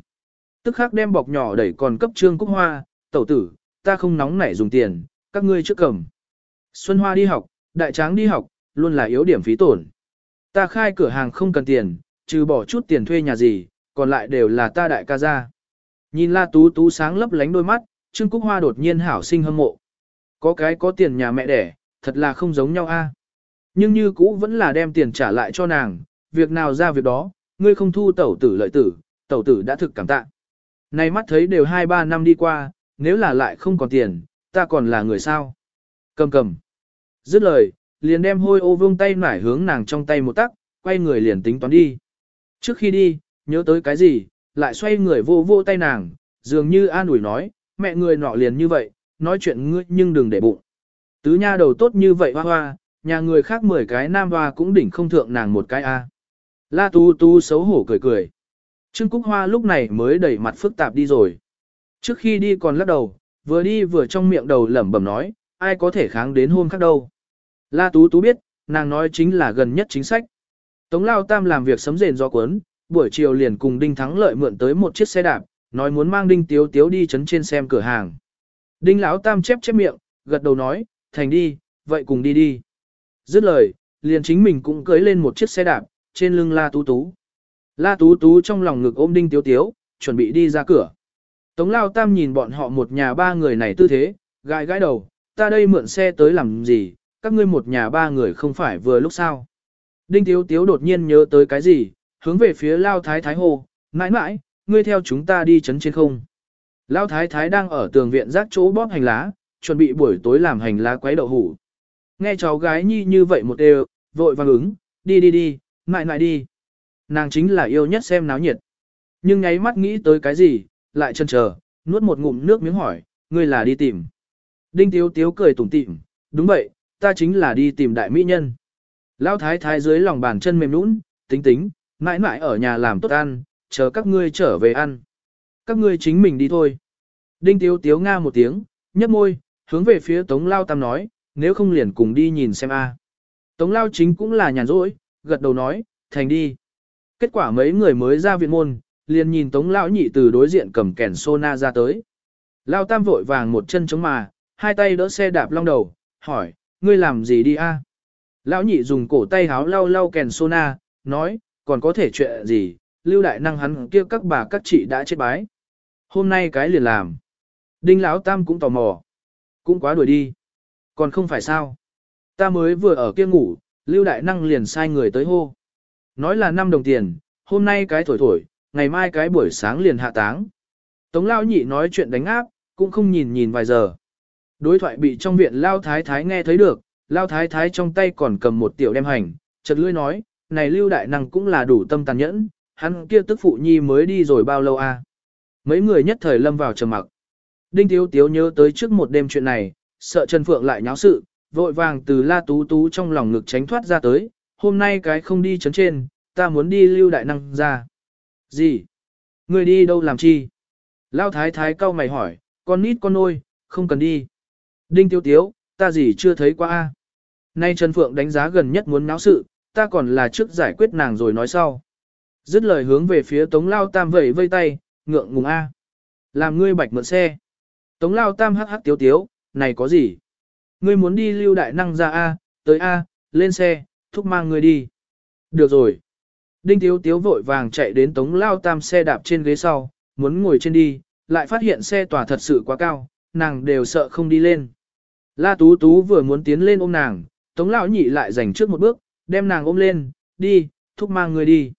Tức khắc đem bọc nhỏ đẩy còn cấp Trương Cúc Hoa, tẩu tử, ta không nóng nảy dùng tiền, các ngươi trước cầm. Xuân Hoa đi học, đại tráng đi học, luôn là yếu điểm phí tổn. Ta khai cửa hàng không cần tiền, trừ bỏ chút tiền thuê nhà gì, còn lại đều là ta đại ca ra. Nhìn La Tú Tú sáng lấp lánh đôi mắt, Trương Cúc Hoa đột nhiên hảo sinh hâm mộ. Có cái có tiền nhà mẹ đẻ, thật là không giống nhau a. Nhưng như cũ vẫn là đem tiền trả lại cho nàng, việc nào ra việc đó, ngươi không thu tẩu tử lợi tử, tẩu tử đã thực cảm tạ. Nay mắt thấy đều 2-3 năm đi qua, nếu là lại không còn tiền, ta còn là người sao? Cầm cầm. Dứt lời, liền đem hôi ô vương tay nải hướng nàng trong tay một tắc, quay người liền tính toán đi. Trước khi đi, nhớ tới cái gì, lại xoay người vô vô tay nàng, dường như an ủi nói, mẹ người nọ liền như vậy, nói chuyện ngươi nhưng đừng để bụng. Tứ nha đầu tốt như vậy hoa hoa, nhà người khác mười cái nam hoa cũng đỉnh không thượng nàng một cái a. La tu tu xấu hổ cười cười. Trương Cúc Hoa lúc này mới đẩy mặt phức tạp đi rồi. Trước khi đi còn lắc đầu, vừa đi vừa trong miệng đầu lẩm bẩm nói, ai có thể kháng đến hôm khác đâu. La Tú Tú biết, nàng nói chính là gần nhất chính sách. Tống Lao Tam làm việc sấm rền do cuốn, buổi chiều liền cùng Đinh Thắng Lợi mượn tới một chiếc xe đạp, nói muốn mang Đinh Tiếu Tiếu đi chấn trên xem cửa hàng. Đinh Lão Tam chép chép miệng, gật đầu nói, thành đi, vậy cùng đi đi. Dứt lời, liền chính mình cũng cưới lên một chiếc xe đạp, trên lưng La Tú Tú. La Tú Tú trong lòng ngực ôm Đinh Tiếu Tiếu, chuẩn bị đi ra cửa. Tống Lao Tam nhìn bọn họ một nhà ba người này tư thế, gãi gãi đầu, ta đây mượn xe tới làm gì, các ngươi một nhà ba người không phải vừa lúc sao. Đinh Tiếu Tiếu đột nhiên nhớ tới cái gì, hướng về phía Lao Thái Thái Hồ, mãi mãi, ngươi theo chúng ta đi chấn trên không. Lao Thái Thái đang ở tường viện rác chỗ bóp hành lá, chuẩn bị buổi tối làm hành lá quấy đậu hủ. Nghe cháu gái nhi như vậy một đều, vội vàng ứng, đi đi đi, mãi mãi đi. Nàng chính là yêu nhất xem náo nhiệt. Nhưng nháy mắt nghĩ tới cái gì, lại chân chờ, nuốt một ngụm nước miếng hỏi, ngươi là đi tìm. Đinh Tiếu Tiếu cười tủm tỉm, đúng vậy, ta chính là đi tìm đại mỹ nhân. Lão thái thái dưới lòng bàn chân mềm nũng, tính tính, mãi mãi ở nhà làm tốt ăn, chờ các ngươi trở về ăn. Các ngươi chính mình đi thôi. Đinh Tiếu Tiếu nga một tiếng, nhấp môi, hướng về phía Tống Lao Tam nói, nếu không liền cùng đi nhìn xem a. Tống Lao chính cũng là nhàn rỗi, gật đầu nói, thành đi. Kết quả mấy người mới ra viện môn, liền nhìn Tống Lão nhị từ đối diện cầm kèn sona ra tới. Lao Tam vội vàng một chân chống mà, hai tay đỡ xe đạp long đầu, hỏi, ngươi làm gì đi a? Lão nhị dùng cổ tay háo lau lau kèn sona, nói, còn có thể chuyện gì, lưu đại năng hắn kia các bà các chị đã chết bái. Hôm nay cái liền làm. Đinh Lão Tam cũng tò mò. Cũng quá đuổi đi. Còn không phải sao. Ta mới vừa ở kia ngủ, lưu đại năng liền sai người tới hô. Nói là 5 đồng tiền, hôm nay cái thổi thổi, ngày mai cái buổi sáng liền hạ táng. Tống Lão nhị nói chuyện đánh áp, cũng không nhìn nhìn vài giờ. Đối thoại bị trong viện Lao Thái Thái nghe thấy được, Lao Thái Thái trong tay còn cầm một tiểu đem hành, chợt lưỡi nói, này Lưu Đại Năng cũng là đủ tâm tàn nhẫn, hắn kia tức phụ nhi mới đi rồi bao lâu a? À? Mấy người nhất thời lâm vào trầm mặc. Đinh Thiếu Tiếu nhớ tới trước một đêm chuyện này, sợ Trần Phượng lại nháo sự, vội vàng từ La Tú Tú trong lòng ngực tránh thoát ra tới, hôm nay cái không đi chấn trên, ta muốn đi Lưu Đại Năng ra. Gì? Người đi đâu làm chi? Lao Thái Thái cau mày hỏi, con nít con nôi, không cần đi. Đinh Tiêu Tiếu, ta gì chưa thấy qua a. Nay Trần Phượng đánh giá gần nhất muốn náo sự, ta còn là trước giải quyết nàng rồi nói sau. Dứt lời hướng về phía Tống Lao Tam vẫy vây tay, ngượng ngùng A. Làm ngươi bạch mượn xe. Tống Lao Tam hắc hắc tiếu tiếu, này có gì? Ngươi muốn đi lưu đại năng ra A, tới A, lên xe, thúc mang ngươi đi. Được rồi. Đinh Tiếu Tiếu vội vàng chạy đến Tống Lao Tam xe đạp trên ghế sau, muốn ngồi trên đi, lại phát hiện xe tỏa thật sự quá cao, nàng đều sợ không đi lên. La Tú Tú vừa muốn tiến lên ôm nàng, Tống Lão Nhị lại giành trước một bước, đem nàng ôm lên, đi, thúc mang người đi.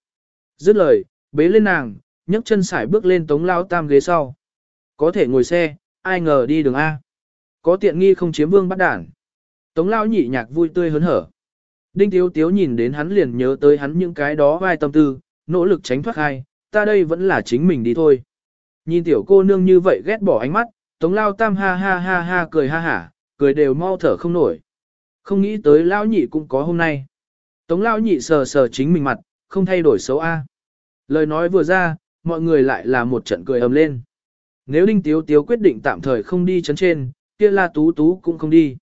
Dứt lời, bế lên nàng, nhấc chân sải bước lên Tống Lão Tam ghế sau. Có thể ngồi xe, ai ngờ đi đường A. Có tiện nghi không chiếm vương bắt đản. Tống Lão Nhị nhạc vui tươi hớn hở. Đinh Tiếu Tiếu nhìn đến hắn liền nhớ tới hắn những cái đó vai tâm tư, nỗ lực tránh thoát hai, ta đây vẫn là chính mình đi thôi. Nhìn tiểu cô nương như vậy ghét bỏ ánh mắt, Tống Lao Tam ha ha ha ha cười ha hả, cười đều mau thở không nổi. Không nghĩ tới Lão Nhị cũng có hôm nay. Tống Lão Nhị sờ sờ chính mình mặt, không thay đổi xấu A. Lời nói vừa ra, mọi người lại là một trận cười ầm lên. Nếu Đinh Tiếu Tiếu quyết định tạm thời không đi chấn trên, kia La Tú Tú cũng không đi.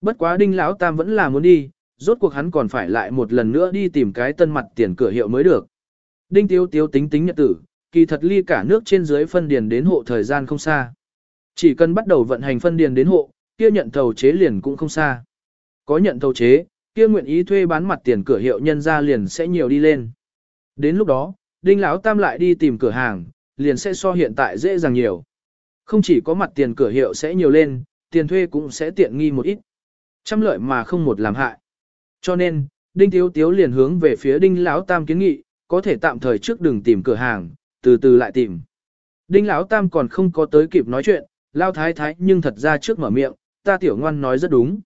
Bất quá Đinh Lão Tam vẫn là muốn đi, rốt cuộc hắn còn phải lại một lần nữa đi tìm cái tân mặt tiền cửa hiệu mới được. Đinh Tiếu Tiếu tính tính nhật tử, kỳ thật ly cả nước trên dưới phân điền đến hộ thời gian không xa. Chỉ cần bắt đầu vận hành phân điền đến hộ, kia nhận thầu chế liền cũng không xa. Có nhận thầu chế, kia nguyện ý thuê bán mặt tiền cửa hiệu nhân ra liền sẽ nhiều đi lên. Đến lúc đó, Đinh Lão Tam lại đi tìm cửa hàng, liền sẽ so hiện tại dễ dàng nhiều. Không chỉ có mặt tiền cửa hiệu sẽ nhiều lên, tiền thuê cũng sẽ tiện nghi một ít. Trăm lợi mà không một làm hại. Cho nên, Đinh Tiếu Tiếu liền hướng về phía Đinh Lão Tam kiến nghị, có thể tạm thời trước đừng tìm cửa hàng, từ từ lại tìm. Đinh Lão Tam còn không có tới kịp nói chuyện, Lao Thái Thái nhưng thật ra trước mở miệng, ta tiểu ngoan nói rất đúng.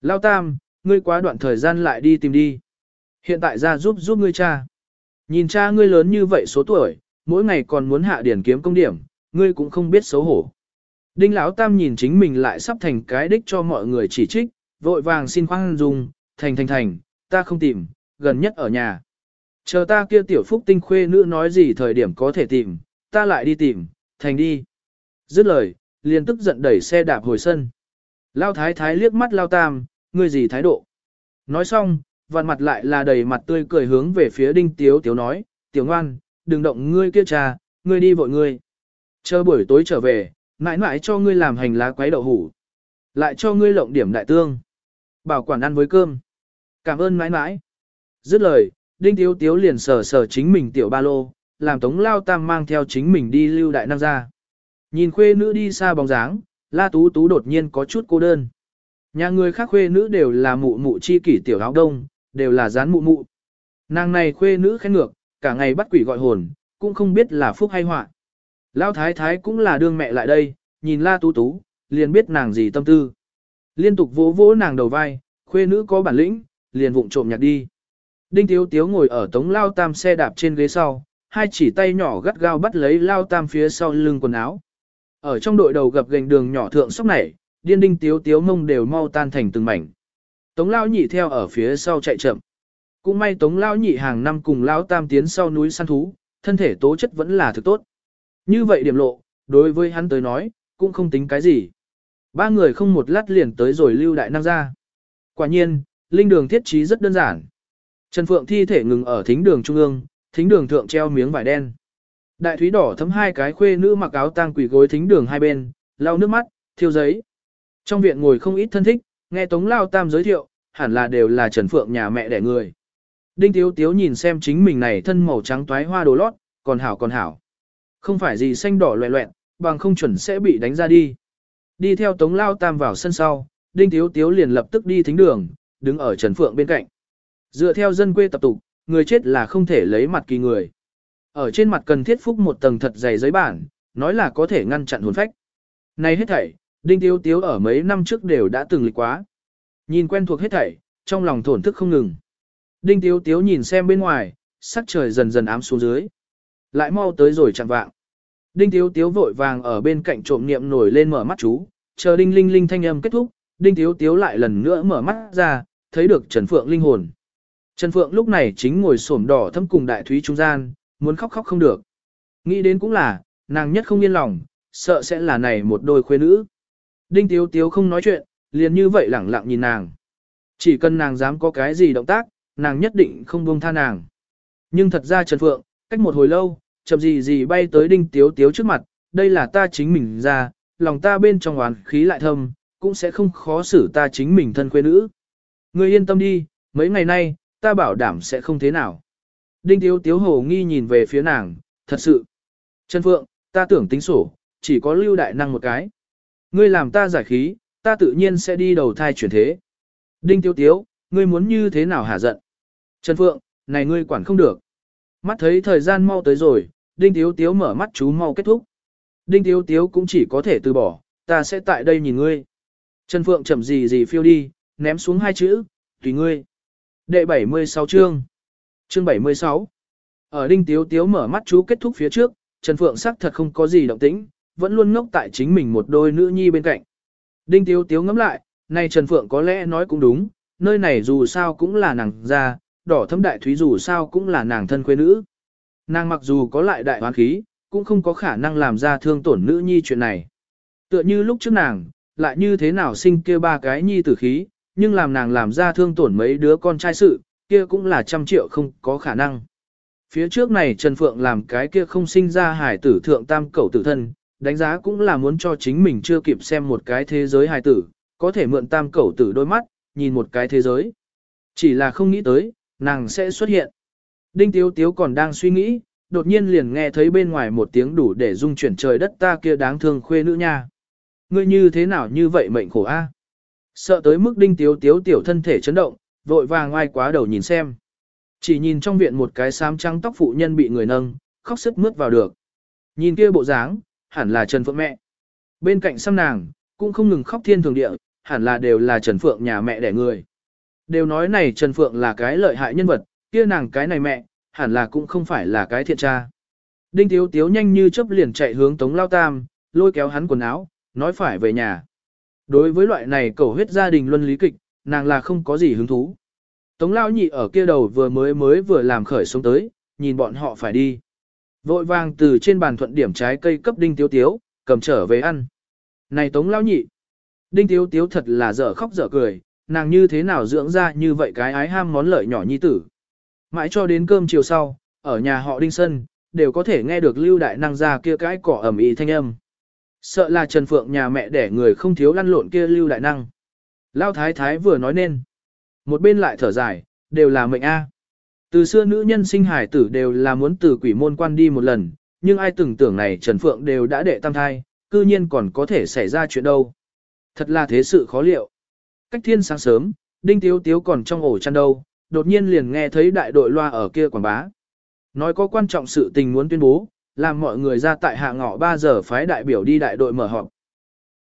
Lao Tam, ngươi quá đoạn thời gian lại đi tìm đi. Hiện tại ra giúp giúp ngươi cha. Nhìn cha ngươi lớn như vậy số tuổi, mỗi ngày còn muốn hạ điển kiếm công điểm, ngươi cũng không biết xấu hổ. Đinh Lão Tam nhìn chính mình lại sắp thành cái đích cho mọi người chỉ trích, vội vàng xin khoan dung, thành thành thành, ta không tìm, gần nhất ở nhà. Chờ ta kia tiểu phúc tinh khuê nữ nói gì thời điểm có thể tìm, ta lại đi tìm, thành đi. Dứt lời, liền tức giận đẩy xe đạp hồi sân. Lao thái thái liếc mắt lao tam, ngươi gì thái độ. Nói xong, vạn mặt lại là đầy mặt tươi cười hướng về phía đinh tiếu tiếu nói, tiểu ngoan, đừng động ngươi kia trà, ngươi đi vội ngươi. Chờ buổi tối trở về, mãi mãi cho ngươi làm hành lá quấy đậu hủ. Lại cho ngươi lộng điểm đại tương. Bảo quản ăn với cơm. Cảm ơn mãi mãi. Dứt lời, Đinh Tiếu Tiếu liền sờ sờ chính mình tiểu ba lô, làm Tống Lao Tam mang theo chính mình đi lưu đại năng ra. Nhìn khuê nữ đi xa bóng dáng, La Tú Tú đột nhiên có chút cô đơn. Nhà người khác khuê nữ đều là mụ mụ chi kỷ tiểu áo đông, đều là dán mụ mụ. Nàng này khuê nữ khen ngược, cả ngày bắt quỷ gọi hồn, cũng không biết là phúc hay họa. Lão Thái Thái cũng là đương mẹ lại đây, nhìn La Tú Tú, liền biết nàng gì tâm tư. Liên tục vỗ vỗ nàng đầu vai, khuê nữ có bản lĩnh, liền vụng trộm nhặt đi. Đinh Tiếu Tiếu ngồi ở tống lao tam xe đạp trên ghế sau, hai chỉ tay nhỏ gắt gao bắt lấy lao tam phía sau lưng quần áo. Ở trong đội đầu gặp gành đường nhỏ thượng sóc này, điên đinh tiếu tiếu mông đều mau tan thành từng mảnh. Tống lao nhị theo ở phía sau chạy chậm. Cũng may tống lao nhị hàng năm cùng lao tam tiến sau núi săn thú, thân thể tố chất vẫn là thực tốt. Như vậy điểm lộ, đối với hắn tới nói, cũng không tính cái gì. Ba người không một lát liền tới rồi lưu đại năng ra. Quả nhiên, linh đường thiết trí rất đơn giản. Trần Phượng thi thể ngừng ở thính đường trung ương, thính đường thượng treo miếng vải đen. Đại thúy đỏ thấm hai cái khuê nữ mặc áo tang quỷ gối thính đường hai bên, lau nước mắt, thiêu giấy. Trong viện ngồi không ít thân thích, nghe Tống Lao Tam giới thiệu, hẳn là đều là Trần Phượng nhà mẹ đẻ người. Đinh Tiếu Tiếu nhìn xem chính mình này thân màu trắng toái hoa đồ lót, còn hảo còn hảo. Không phải gì xanh đỏ loẹ loẹn, bằng không chuẩn sẽ bị đánh ra đi. Đi theo Tống Lao Tam vào sân sau, Đinh Tiếu Tiếu liền lập tức đi thính đường, đứng ở Trần Phượng bên cạnh. Dựa theo dân quê tập tục, người chết là không thể lấy mặt kỳ người. Ở trên mặt cần thiết phúc một tầng thật dày giấy bản, nói là có thể ngăn chặn hồn phách. Này hết thảy, Đinh Tiếu Tiếu ở mấy năm trước đều đã từng lịch quá. Nhìn quen thuộc hết thảy, trong lòng thổn thức không ngừng. Đinh Tiếu Tiếu nhìn xem bên ngoài, sắc trời dần dần ám xuống dưới. Lại mau tới rồi chẳng vạng. Đinh Tiếu Tiếu vội vàng ở bên cạnh trộm niệm nổi lên mở mắt chú, chờ Đinh Linh Linh thanh âm kết thúc, Đinh Tiếu Tiếu lại lần nữa mở mắt ra, thấy được Trần Phượng linh hồn. Trần Phượng lúc này chính ngồi xổm đỏ thâm cùng đại thúy trung gian, muốn khóc khóc không được. Nghĩ đến cũng là, nàng nhất không yên lòng, sợ sẽ là này một đôi khuê nữ. Đinh Tiếu Tiếu không nói chuyện, liền như vậy lẳng lặng nhìn nàng. Chỉ cần nàng dám có cái gì động tác, nàng nhất định không buông tha nàng. Nhưng thật ra Trần Phượng, cách một hồi lâu, chậm gì gì bay tới đinh tiếu tiếu trước mặt, đây là ta chính mình ra, lòng ta bên trong oán khí lại thâm, cũng sẽ không khó xử ta chính mình thân quê nữ. Ngươi yên tâm đi, mấy ngày nay, ta bảo đảm sẽ không thế nào. Đinh tiếu tiếu hồ nghi nhìn về phía nàng, thật sự. Trần Phượng, ta tưởng tính sổ, chỉ có lưu đại năng một cái. Ngươi làm ta giải khí, ta tự nhiên sẽ đi đầu thai chuyển thế. Đinh tiếu tiếu, ngươi muốn như thế nào hả giận? Trần Phượng, này ngươi quản không được. Mắt thấy thời gian mau tới rồi, Đinh Tiếu Tiếu mở mắt chú mau kết thúc. Đinh Tiếu Tiếu cũng chỉ có thể từ bỏ, ta sẽ tại đây nhìn ngươi. Trần Phượng chậm gì gì phiêu đi, ném xuống hai chữ, tùy ngươi. Đệ 76 chương. Chương 76. Ở Đinh Tiếu Tiếu mở mắt chú kết thúc phía trước, Trần Phượng sắc thật không có gì động tĩnh, vẫn luôn ngốc tại chính mình một đôi nữ nhi bên cạnh. Đinh Tiếu Tiếu ngắm lại, nay Trần Phượng có lẽ nói cũng đúng, nơi này dù sao cũng là nàng ra, đỏ thâm đại thúy dù sao cũng là nàng thân quê nữ. Nàng mặc dù có lại đại hoán khí, cũng không có khả năng làm ra thương tổn nữ nhi chuyện này. Tựa như lúc trước nàng, lại như thế nào sinh kia ba cái nhi tử khí, nhưng làm nàng làm ra thương tổn mấy đứa con trai sự, kia cũng là trăm triệu không có khả năng. Phía trước này Trần Phượng làm cái kia không sinh ra hải tử thượng tam cẩu tử thân, đánh giá cũng là muốn cho chính mình chưa kịp xem một cái thế giới hải tử, có thể mượn tam cẩu tử đôi mắt, nhìn một cái thế giới. Chỉ là không nghĩ tới, nàng sẽ xuất hiện. Đinh Tiếu Tiếu còn đang suy nghĩ, đột nhiên liền nghe thấy bên ngoài một tiếng đủ để rung chuyển trời đất ta kia đáng thương khuê nữ nha. Ngươi như thế nào như vậy mệnh khổ a? Sợ tới mức Đinh Tiếu Tiếu tiểu thân thể chấn động, vội vàng ai quá đầu nhìn xem. Chỉ nhìn trong viện một cái xám trắng tóc phụ nhân bị người nâng, khóc sức mướt vào được. Nhìn kia bộ dáng, hẳn là Trần Phượng mẹ. Bên cạnh xăm nàng, cũng không ngừng khóc thiên thường địa, hẳn là đều là Trần Phượng nhà mẹ đẻ người. Đều nói này Trần Phượng là cái lợi hại nhân vật, kia nàng cái này mẹ, hẳn là cũng không phải là cái thiện tra. Đinh Tiếu Tiếu nhanh như chớp liền chạy hướng Tống Lao Tam, lôi kéo hắn quần áo, nói phải về nhà. Đối với loại này cầu huyết gia đình luân lý kịch, nàng là không có gì hứng thú. Tống Lao nhị ở kia đầu vừa mới mới vừa làm khởi xuống tới, nhìn bọn họ phải đi. Vội vàng từ trên bàn thuận điểm trái cây cấp Đinh Tiếu Tiếu, cầm trở về ăn. Này Tống Lao nhị! Đinh Tiếu Tiếu thật là dở khóc dở cười, nàng như thế nào dưỡng ra như vậy cái ái ham món lợi nhỏ nhi tử. Mãi cho đến cơm chiều sau, ở nhà họ Đinh Sân, đều có thể nghe được lưu đại năng ra kia cái cỏ ẩm ý thanh âm. Sợ là Trần Phượng nhà mẹ đẻ người không thiếu lăn lộn kia lưu đại năng. Lao thái thái vừa nói nên. Một bên lại thở dài, đều là mệnh A. Từ xưa nữ nhân sinh hải tử đều là muốn từ quỷ môn quan đi một lần, nhưng ai từng tưởng này Trần Phượng đều đã đệ tam thai, cư nhiên còn có thể xảy ra chuyện đâu. Thật là thế sự khó liệu. Cách thiên sáng sớm, Đinh Tiếu Tiếu còn trong ổ chăn đâu, đột nhiên liền nghe thấy đại đội loa ở kia quảng bá. Nói có quan trọng sự tình muốn tuyên bố, làm mọi người ra tại hạ ngọ 3 giờ phái đại biểu đi đại đội mở họp,